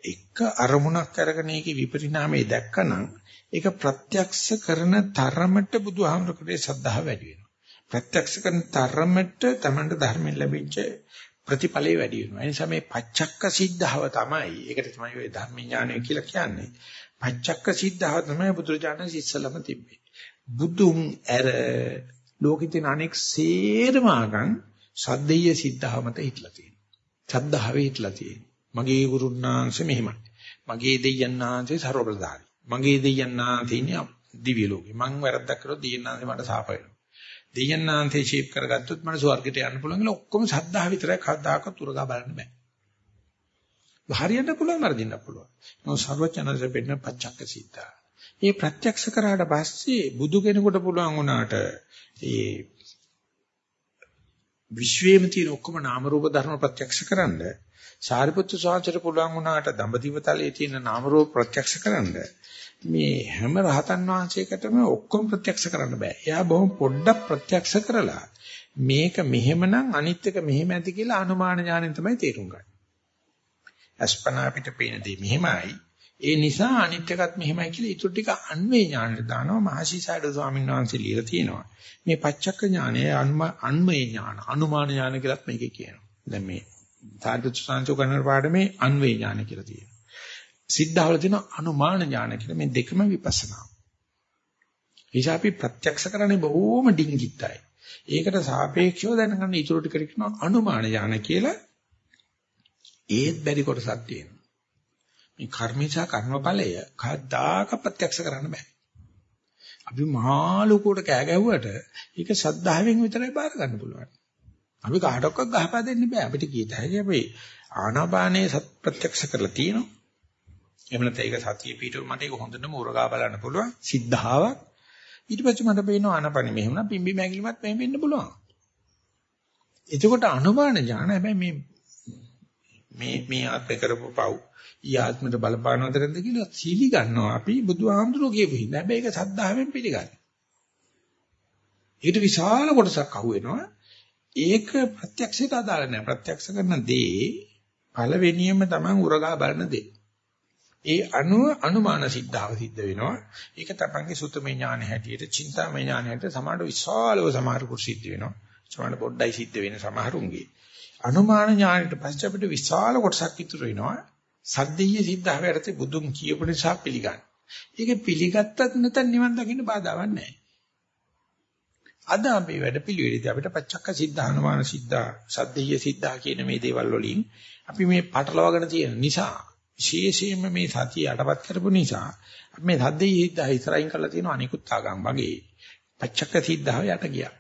එක අරමුණක් අරගෙන ඒකේ විපරිණාමය දැක්කනම් ඒක ප්‍රත්‍යක්ෂ කරන තරමට බුදුහාමුදුරේ සද්ධාව වැඩි වෙනවා. ප්‍රත්‍යක්ෂ කරන තරමට තමන්ට ධර්මයෙන් ලැබිච්ච ප්‍රතිඵලේ වැඩි වෙනවා. ඒ නිසා මේ පච්චක්ක සිද්ධාව තමයි. ඒකට තමයි ඔය ධර්ම ඥානය කියලා කියන්නේ. පච්චක්ක සිද්ධාව තමයි බුදුරජාණන් ඉස්සලම තිබ්බේ. බුදුන් ඇර ලෝකිතින අනෙක් සේරම ආගම් සද්දේය සිද්ධාව මත හිටලා තියෙනවා. සද්ධාවේ හිටලා තියෙනවා. මගේ ගුරුනාංශ මෙහෙමයි. මගේ දෙයයන්ාංශේ ਸਰවබලධාරි. මගේ දෙයයන්ාංශේ ඉන්නේ දිව්‍ය ලෝකේ. මං වැරද්දක් කරොත් දෙයයන්ාංශේ මට සාප වෙනවා. දෙයයන්ාංශේ ෂේප් කරගත්තොත් මට ස්වර්ගයට යන්න පුළුවන් කියලා ඔක්කොම සද්ධා විතරයි කවදාකවත් උරගා බලන්න බෑ. හරියන්න පුළුවන් වර්ධින්න පුළුවන්. නෝ සර්වචනස පෙන්න පච්චක්ක සීතා. මේ ප්‍රත්‍යක්ෂ කරාට පස්සේ බුදු කෙනෙකුට පුළුවන් වුණාට ඒ විශ්වයේම තියෙන ඔක්කොම නාම රූප ධර්ම ප්‍රත්‍යක්ෂ කරන්න සාරිපුත්තු සාංශයට පුළුවන් වුණාට දඹදිව තලයේ තියෙන නාම රූප ප්‍රත්‍යක්ෂ කරන්න මේ හැම රහතන් වහන්සේකටම ඔක්කොම ප්‍රත්‍යක්ෂ කරන්න බෑ. එයා බොහොම පොඩ්ඩක් ප්‍රත්‍යක්ෂ කරලා මේක මෙහෙමනම් අනිත් එක මෙහෙම ඇති කියලා අනුමාන ඥාණයෙන් තමයි තේරුම් ගන්නේ. අස්පනා අපිට පේන දේ මෙහෙමයි. ඒ නිසා අනිත් එකත් මෙහෙමයි කියලා ඊටු ටික අන්වේ ඥානෙට දානවා මහසිසාරද ස්වාමීන් වහන්සේ ලියලා තියෙනවා. මේ පච්චක්ක ඥානය අන්වේ ඥාන අනුමාන ඥාන කියලාත් මේකේ කියනවා. දැන් මේ සාරිපුත්‍ර සාංශෝ කරන පාඩමේ අන්වේ ඥාන කියලා තියෙනවා. සිද්ධාවල තියෙන අනුමාන ඥාන කියලා මේ දෙකම විපස්සනා. ඒසා අපි ප්‍රත්‍යක්ෂ කරන්නේ බොහෝම ඩිංගිත්තයි. ඒකට සාපේක්ෂව දැනගන්න ඊටු ටික කියනවා අනුමාන ඥාන කියලා ඒත් බැරි කොටසක් තියෙනවා. මේ කර්මේශා කර්මඵලය කවදාක ප්‍රත්‍යක්ෂ කරන්න බෑ. අපි මහා ලෝකෝට කෑ ගැහුවට ඒක සද්ධාවෙන් විතරයි බාර ගන්න පුළුවන්. අපි කාටවත් ගහපා දෙන්න බෑ. අපිට කීත හැකි අපි ආනාපානේ සත් ප්‍රත්‍යක්ෂ කරලා තියෙනවා. එහෙම නැත්නම් ඒක සතිය පිටු මට ඒක හොඳටම උරගා බලන්න පුළුවන්. සිද්ධාවක්. ඊට පස්සේ මට පේනවා ආනාපානේ මෙහෙම නම් පිම්බි මැගිලිමත් මෙහෙම වෙන්න පුළුවන්. එතකොට අනුමාන ඥාන හැබැයි මේ මේ මේ ආත්මේ කරපු පව් ඊ ආත්මෙට බලපානවද නැද්ද කියලා සීලි ගන්නවා අපි බුදුහාමුදුරුවෝ කියපු හින්දා. හැබැයි ඒක සද්ධාවෙන් පිළිගන්න. ඊට විශාල කොටසක් අහුවෙනවා. ඒක ප්‍රත්‍යක්ෂයට අදාළ නැහැ. ප්‍රත්‍යක්ෂ කරන දේ පළවෙනියම තමයි උරගා බලන දේ. ඒ අනුව අනුමාන සිද්ධාව සිද්ධ වෙනවා. ඒක තමන්ගේ සුතමේ ඥාන හැටියට, චින්තාමේ ඥාන හැටියට සමාඩ විශාලව සමහරකුට සිද්ධ වෙනවා. සමහර පොඩ්ඩයි සිද්ධ වෙන සමහරුන්ගේ. අනුමාන ඥානෙට පස්සේ අපිට විශාල කොටසක් ඉතුරු වෙනවා. සද්දීය සිද්ධාව යටතේ බුදුන් කියපු නිසා පිළිගන්න. ඒක පිළිගත්තත් නැත්නම් නිවන් දකින්න බාධාවක් නැහැ. අද අපි වැඩ පිළිවෙලදී අපිට පච්චක්ක සිද්ධානුමාන සිද්ධා සද්දීය සිද්ධා කියන මේ දේවල් වලින් අපි මේ පටලවාගෙන තියෙන නිසා විශේෂයෙන්ම මේ සතිය යටපත් කරපු නිසා අපි මේ සද්දීය සිද්ධා ඉස්සරහින් කරලා තියෙන අනිකුත් ආගම් වගේ පච්චක්ක සිද්ධාව යට ගියා.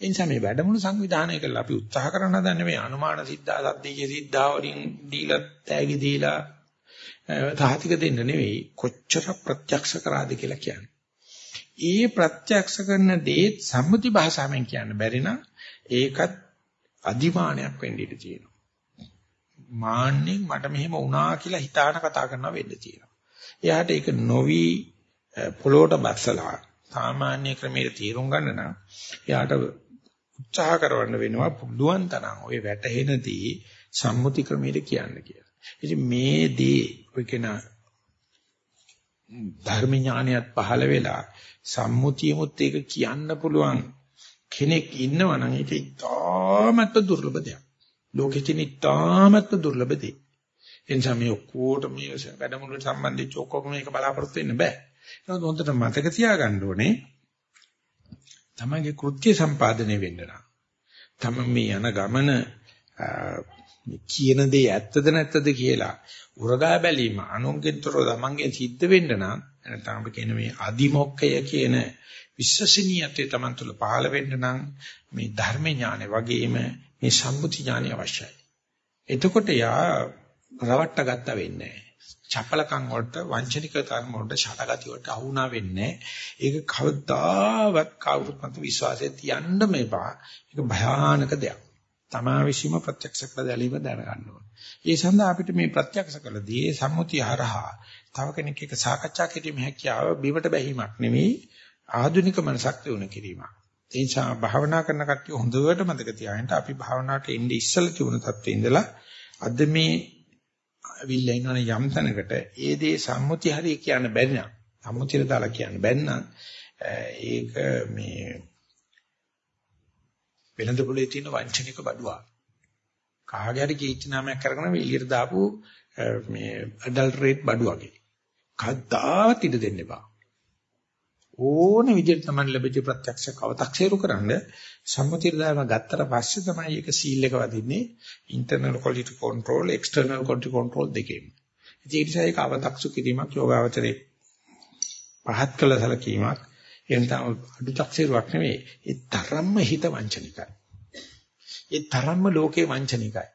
ඒ නිසා මේ වැඩමුළු සංවිධානය කරලා අපි උත්සාහ කරන හදන්නේ මේ අනුමාන සිද්ධා සද්දීය සිද්ධා වලින් දීලා තෑගි දීලා තාතික දෙන්න නෙවෙයි කොච්චර ප්‍රත්‍යක්ෂ කරාද කියලා කියන්නේ. ඒ ප්‍රත්‍යක්ෂ කරන දේ සම්මුති භාෂාවෙන් කියන්න බැරි නම් ඒකත් අදිමානයක් වෙන්න ඉඩ තියෙනවා. මාන්නෙන් මට මෙහෙම වුණා කියලා හිතාන කතා කරනවා වෙන්න තියෙනවා. එයාට ඒක නොවි පොළොවට බස්සලා සාමාන්‍ය ක්‍රමයට තීරුම් ගන්න නම් එයාට උත්සාහ කරවන්න වෙනවා පුළුවන් තරම් ওই වැටහෙනදී සම්මුති ක්‍රමයට කියන්න කියලා. ඉතින් මේ දේ ඔය කෙන ධර්ම ඥානියත් පහළ වෙලා සම්මුතියමුත් ඒක කියන්න පුළුවන් කෙනෙක් ඉන්නවා නම් ඒක ඉතාමත් දුර්ලභ දෙයක්. ලෝකෙ තියෙන ඉතාමත් දුර්ලභ දෙයක්. එනිසා මේ ඔක්කොට මේ වැඩමුළුවට සම්බන්ධිච්ච ඔක්කොම මේක බලාපොරොත්තු වෙන්න බෑ. ඒක හොඳට මතක තියාගන්න ඕනේ. තමගේ කෘත්‍ය සම්පාදනය වෙන්න නම් තම මේ යන ගමන කියන දේ ඇත්තද නැත්තද කියලා උරගා බැලීම අනුන්ගෙන්තරෝ තමන්ගෙන් සිද්ධ වෙන්න නම් නැත්නම් අපි කියන මේ අදිමොක්කය කියන විශ්වසනීයත්වය තමන් තුළ පහළ වෙන්න නම් මේ ධර්ම ඥානෙ වගේම මේ සම්මුති ඥානෙ අවශ්‍යයි. එතකොට යා රවට්ට ගත්ත වෙන්නේ නැහැ. චපලකම් වලට වංචනික කර්ම වලට ෂටගති වලට අහුණා වෙන්නේ ඒක කවදාවත් කවුරුත් මත විශ්වාසය තියන්න මේපා ඒක භයානක දෙයක් තමා විශ්ීම ප්‍රත්‍යක්ෂ කළ දැලීම දැනගන්න ඕනේ. ඒ සඳහා අපිට මේ ප්‍රත්‍යක්ෂ කළදී ඒ සම්මුතිය හරහා තව කෙනෙක් එක්ක සාකච්ඡා කිරීමේ හැකියාව බිමට බැහිමක් නෙවෙයි ආධුනික මනසක් දිනු කිරීමක්. ඒ නිසා භාවනා කරන කට්ටිය හොඳට මතක තියාගන්න අපි භාවනාවට එන්නේ ඉස්සෙල්ලා තිබුණ තත්ත්වේ ඉඳලා අද මේ අවිල්ල ඉන්නවනේ යම් තැනකට ඒ දේ සම්මුති හරිය කියන්න බැරි නම් සම්මුතියට දාලා කියන්න බැරි නම් ඒක මේ වෙළඳ පොලේ තියෙන වංචනික බඩුවා. කාගේ හරි කීච්ච නාමයක් කරගෙන මේ එළියට දාපු මේ ඇඩල්ටරේට් බඩුවගේ කද්දාවත් ඉඩ දෙන්න එපා. ඕනේ විදිහට තමයි ලැබිච්ච ප්‍රත්‍යක්ෂ කවතක්සේරු කරන්න සම්මුතිය දාම ගත්තට පස්සේ තමයි ඒක සීල් එක වදින්නේ internal quality control external quality control දෙකේම. ඒ නිසා ඒක අවතක්සු කිරීමක් යෝගාවචරේ පහත් කළ සැලකීමක්. එතන අදුක්සේරුවක් නෙවෙයි ඒ තරම්ම හිත වංචනිකයි. ඒ තරම්ම ලෝකේ වංචනිකයි.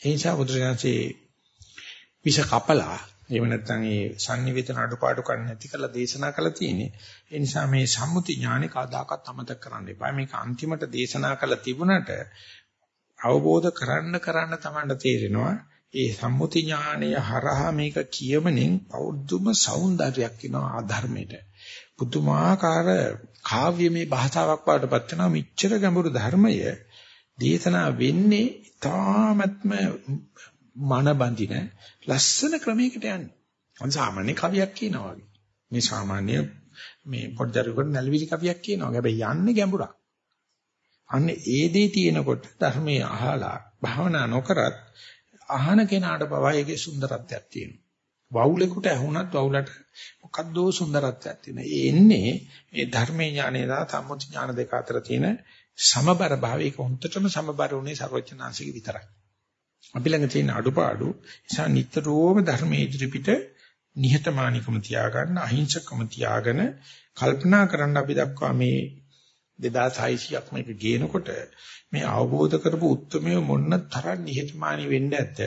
ඒ නිසා බුදුරජාණන්සේ විෂ කපලා එහෙම නැත්නම් ඒ sannivedana අඩුපාඩු කන්නේ නැති කරලා දේශනා කළා තියෙන්නේ. ඒ නිසා මේ සම්මුති ඥානෙ කවදාකවත් අමතක කරන්න එපා. මේක අන්තිමට දේශනා කළා තිබුණට අවබෝධ කරන්න කරන්න තමයි තේරෙනවා. ඒ සම්මුති ඥානය හරහා මේක කියමනින් පෞද්දුම సౌందර්යයක් වෙනවා ආධර්මයට. පුදුමාකාර කාව්‍යමය භාෂාවක් වඩපත් වෙනවා. මිච්ඡර ගැඹුරු ධර්මය දේශනා වෙන්නේ තාමත්ම මන බඳින ලස්සන ක්‍රමයකට යන්නේ. අන් සාමාන්‍ය කවියක් කියනවා වගේ. මේ සාමාන්‍ය මේ පොඩ්ඩරුකට නැලවිලි කවියක් කියනවා. හැබැයි යන්නේ ගැඹුරක්. අන්න ඒ දේ තියෙනකොට ධර්මයේ අහලා භාවනා නොකරත් අහන කෙනාට පවා ඒකේ සුන්දරත්වයක් තියෙනවා. වවුලෙකුට ඇහුණත් වවුලට මොකද්දෝ සුන්දරත්වයක් තියෙනවා. ඒ එන්නේ මේ ධර්මයේ ඥානය සහ සම්මුති ඥාන දෙක අතර තියෙන සමබර භාවයක හොන්තටම සමබර උනේ ਸਰවඥාන්සික විතරයි. අපි ළඟ තියෙන අඩුපාඩු නිසා නිතරම ධර්මයේ ඉදිරිපිට නිහතමානීකම තියාගන්න අහිංසකම තියාගෙන කල්පනා කරන්න අපි දක්වා මේ 2600ක් මේක ගේනකොට මේ අවබෝධ කරපු උත්මය මොන්න තරම් නිහතමානී වෙන්න ඇද්ද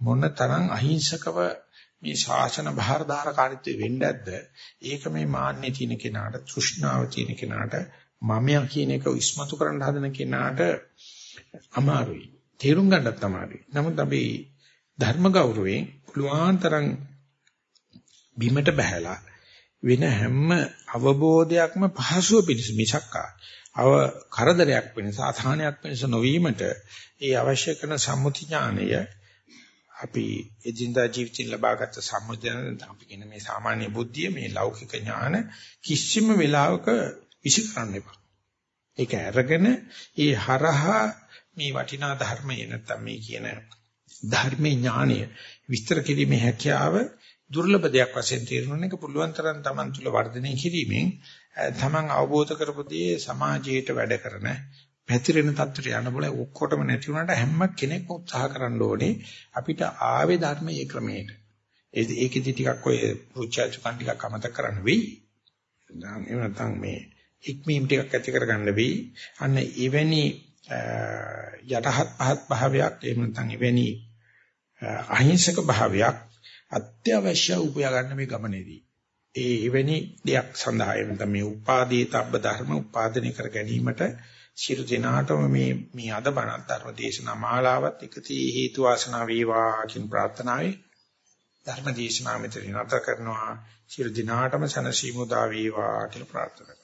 මොන තරම් අහිංසකව මේ ශාසන බාහිරධාරකාරීත්වය වෙන්න ඇද්ද ඒක මේ මාන්නේ තියෙන කෙනාට තෘෂ්ණාව තියෙන කෙනාට මමයා කියන එක ඉස්මතු කරන්න හදන කෙනාට අමාරුයි තේරුම් ගන්නත් තමයි. නමුත් අපි ධර්ම ගෞරවයෙන් පුළුවන් තරම් බිමට බහැලා වෙන හැම අවබෝධයක්ම පහසුව පිණිස මිසක්කා අව කරදරයක් වෙනස අසහනයක් වෙනස නොවීමට ඒ අවශ්‍ය කරන සම්මුති ඥානය අපි එදිනදා ජීවිතේ ලබාගත් සම්මුතියන අපි කියන මේ සාමාන්‍ය බුද්ධිය මේ ලෞකික ඥාන කිසිම වෙලාවක විසිකරන්න එපා. ඒක අරගෙන ඒ හරහා මේ වටිනා ධර්මය නැත්තම් මේ කියන ධර්මයේ ඥානය විස්තර කිරීමේ හැකියාව දුර්ලභ දෙයක් වශයෙන් තේරුම් එක පුළුවන් තරම් Taman තුල වර්ධනය කිරීමෙන් Taman අවබෝධ කරපොදී සමාජයට වැඩ කරන පැතිරෙන තත්ත්වයට යන්න බල ඔක්කොටම නැති වුණාට හැම කෙනෙක්ම උත්සාහ කරන්න ඕනේ අපිට ආවේ ධර්මයේ ක්‍රමයට. ඒකෙදි ටිකක් ඔය රුචර්ජකන් ටිකක් අමතක කරන්න වෙයි. එහෙම නැත්නම් මේ ඉක්මීම් ටිකක් ඇති කරගන්න වෙයි. අන්න එවැනි යටහත් පහත් භාවයක් එහෙම නැත්නම් එවැනි අහිංසක භාවයක් අත්‍යවශ්‍ය උපයා ගන්න මේ ගමනේදී. ඒ එවැනි දෙයක් සඳහා එනත මේ උපාදී තබ්බ ධර්ම උපාදනය කර ගැනීමට සියලු දෙනාටම මේ මේ අද බණත් ධර්ම දේශනා මාලාවත් එකතී හේතු වාසනා වේවා කියන ප්‍රාර්ථනාවයි ධර්ම දේශනාව මෙතන නැත කරනවා. සියලු දෙනාටම සනසීමු දා වේවා කියලා ප්‍රාර්ථනා